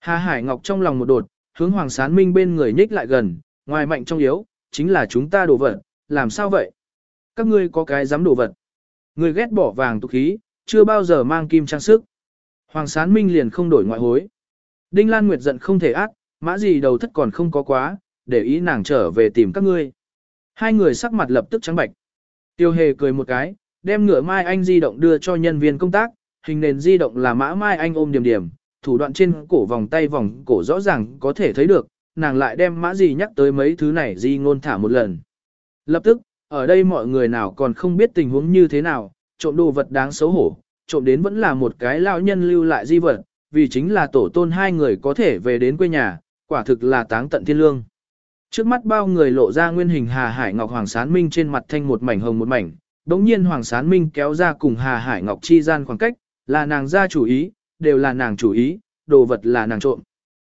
Speaker 1: Hà Hải Ngọc trong lòng một đột, hướng Hoàng Sán Minh bên người nhích lại gần, ngoài mạnh trong yếu, chính là chúng ta đồ vật, làm sao vậy? Các ngươi có cái dám đồ vật. Người ghét bỏ vàng tục khí, chưa bao giờ mang kim trang sức. Hoàng Sán Minh liền không đổi ngoại hối. Đinh Lan Nguyệt giận không thể ác, mã gì đầu thất còn không có quá, để ý nàng trở về tìm các ngươi. Hai người sắc mặt lập tức trắng bạch. Tiêu hề cười một cái, đem ngựa mai anh di động đưa cho nhân viên công tác, hình nền di động là mã mai anh ôm điểm điểm, thủ đoạn trên cổ vòng tay vòng cổ rõ ràng có thể thấy được, nàng lại đem mã gì nhắc tới mấy thứ này di ngôn thả một lần. Lập tức, ở đây mọi người nào còn không biết tình huống như thế nào, trộm đồ vật đáng xấu hổ, trộm đến vẫn là một cái lao nhân lưu lại di vật, vì chính là tổ tôn hai người có thể về đến quê nhà, quả thực là táng tận thiên lương. Trước mắt bao người lộ ra nguyên hình Hà Hải Ngọc Hoàng Sán Minh trên mặt thanh một mảnh hồng một mảnh, đống nhiên Hoàng Sán Minh kéo ra cùng Hà Hải Ngọc chi gian khoảng cách, là nàng ra chủ ý, đều là nàng chủ ý, đồ vật là nàng trộm.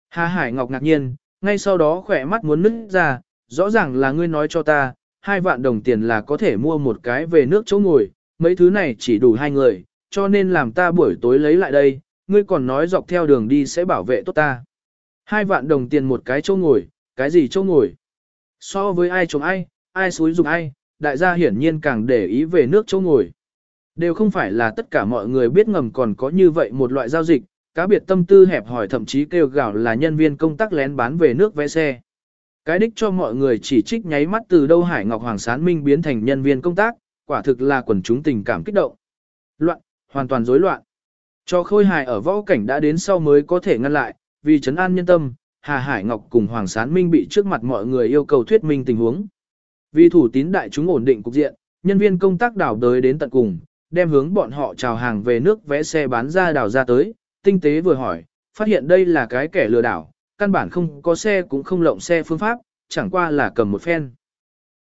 Speaker 1: Hà Hải Ngọc ngạc nhiên, ngay sau đó khỏe mắt muốn nứt ra, rõ ràng là ngươi nói cho ta, hai vạn đồng tiền là có thể mua một cái về nước chỗ ngồi, mấy thứ này chỉ đủ hai người, cho nên làm ta buổi tối lấy lại đây, ngươi còn nói dọc theo đường đi sẽ bảo vệ tốt ta. Hai vạn đồng tiền một cái chỗ ngồi, cái gì chỗ ngồi? So với ai chống ai, ai xúi dục ai, đại gia hiển nhiên càng để ý về nước chỗ ngồi. Đều không phải là tất cả mọi người biết ngầm còn có như vậy một loại giao dịch, cá biệt tâm tư hẹp hỏi thậm chí kêu gào là nhân viên công tác lén bán về nước vé xe. Cái đích cho mọi người chỉ trích nháy mắt từ đâu Hải Ngọc Hoàng Sán Minh biến thành nhân viên công tác, quả thực là quần chúng tình cảm kích động. Loạn, hoàn toàn rối loạn. Cho khôi hài ở võ cảnh đã đến sau mới có thể ngăn lại, vì trấn an nhân tâm, Hà Hải Ngọc cùng Hoàng Sán Minh bị trước mặt mọi người yêu cầu thuyết minh tình huống. Vì thủ tín đại chúng ổn định cục diện, nhân viên công tác đảo đới đến tận cùng, đem hướng bọn họ chào hàng về nước vẽ xe bán ra đảo ra tới, tinh tế vừa hỏi, phát hiện đây là cái kẻ lừa đảo, căn bản không có xe cũng không lộng xe phương pháp, chẳng qua là cầm một phen.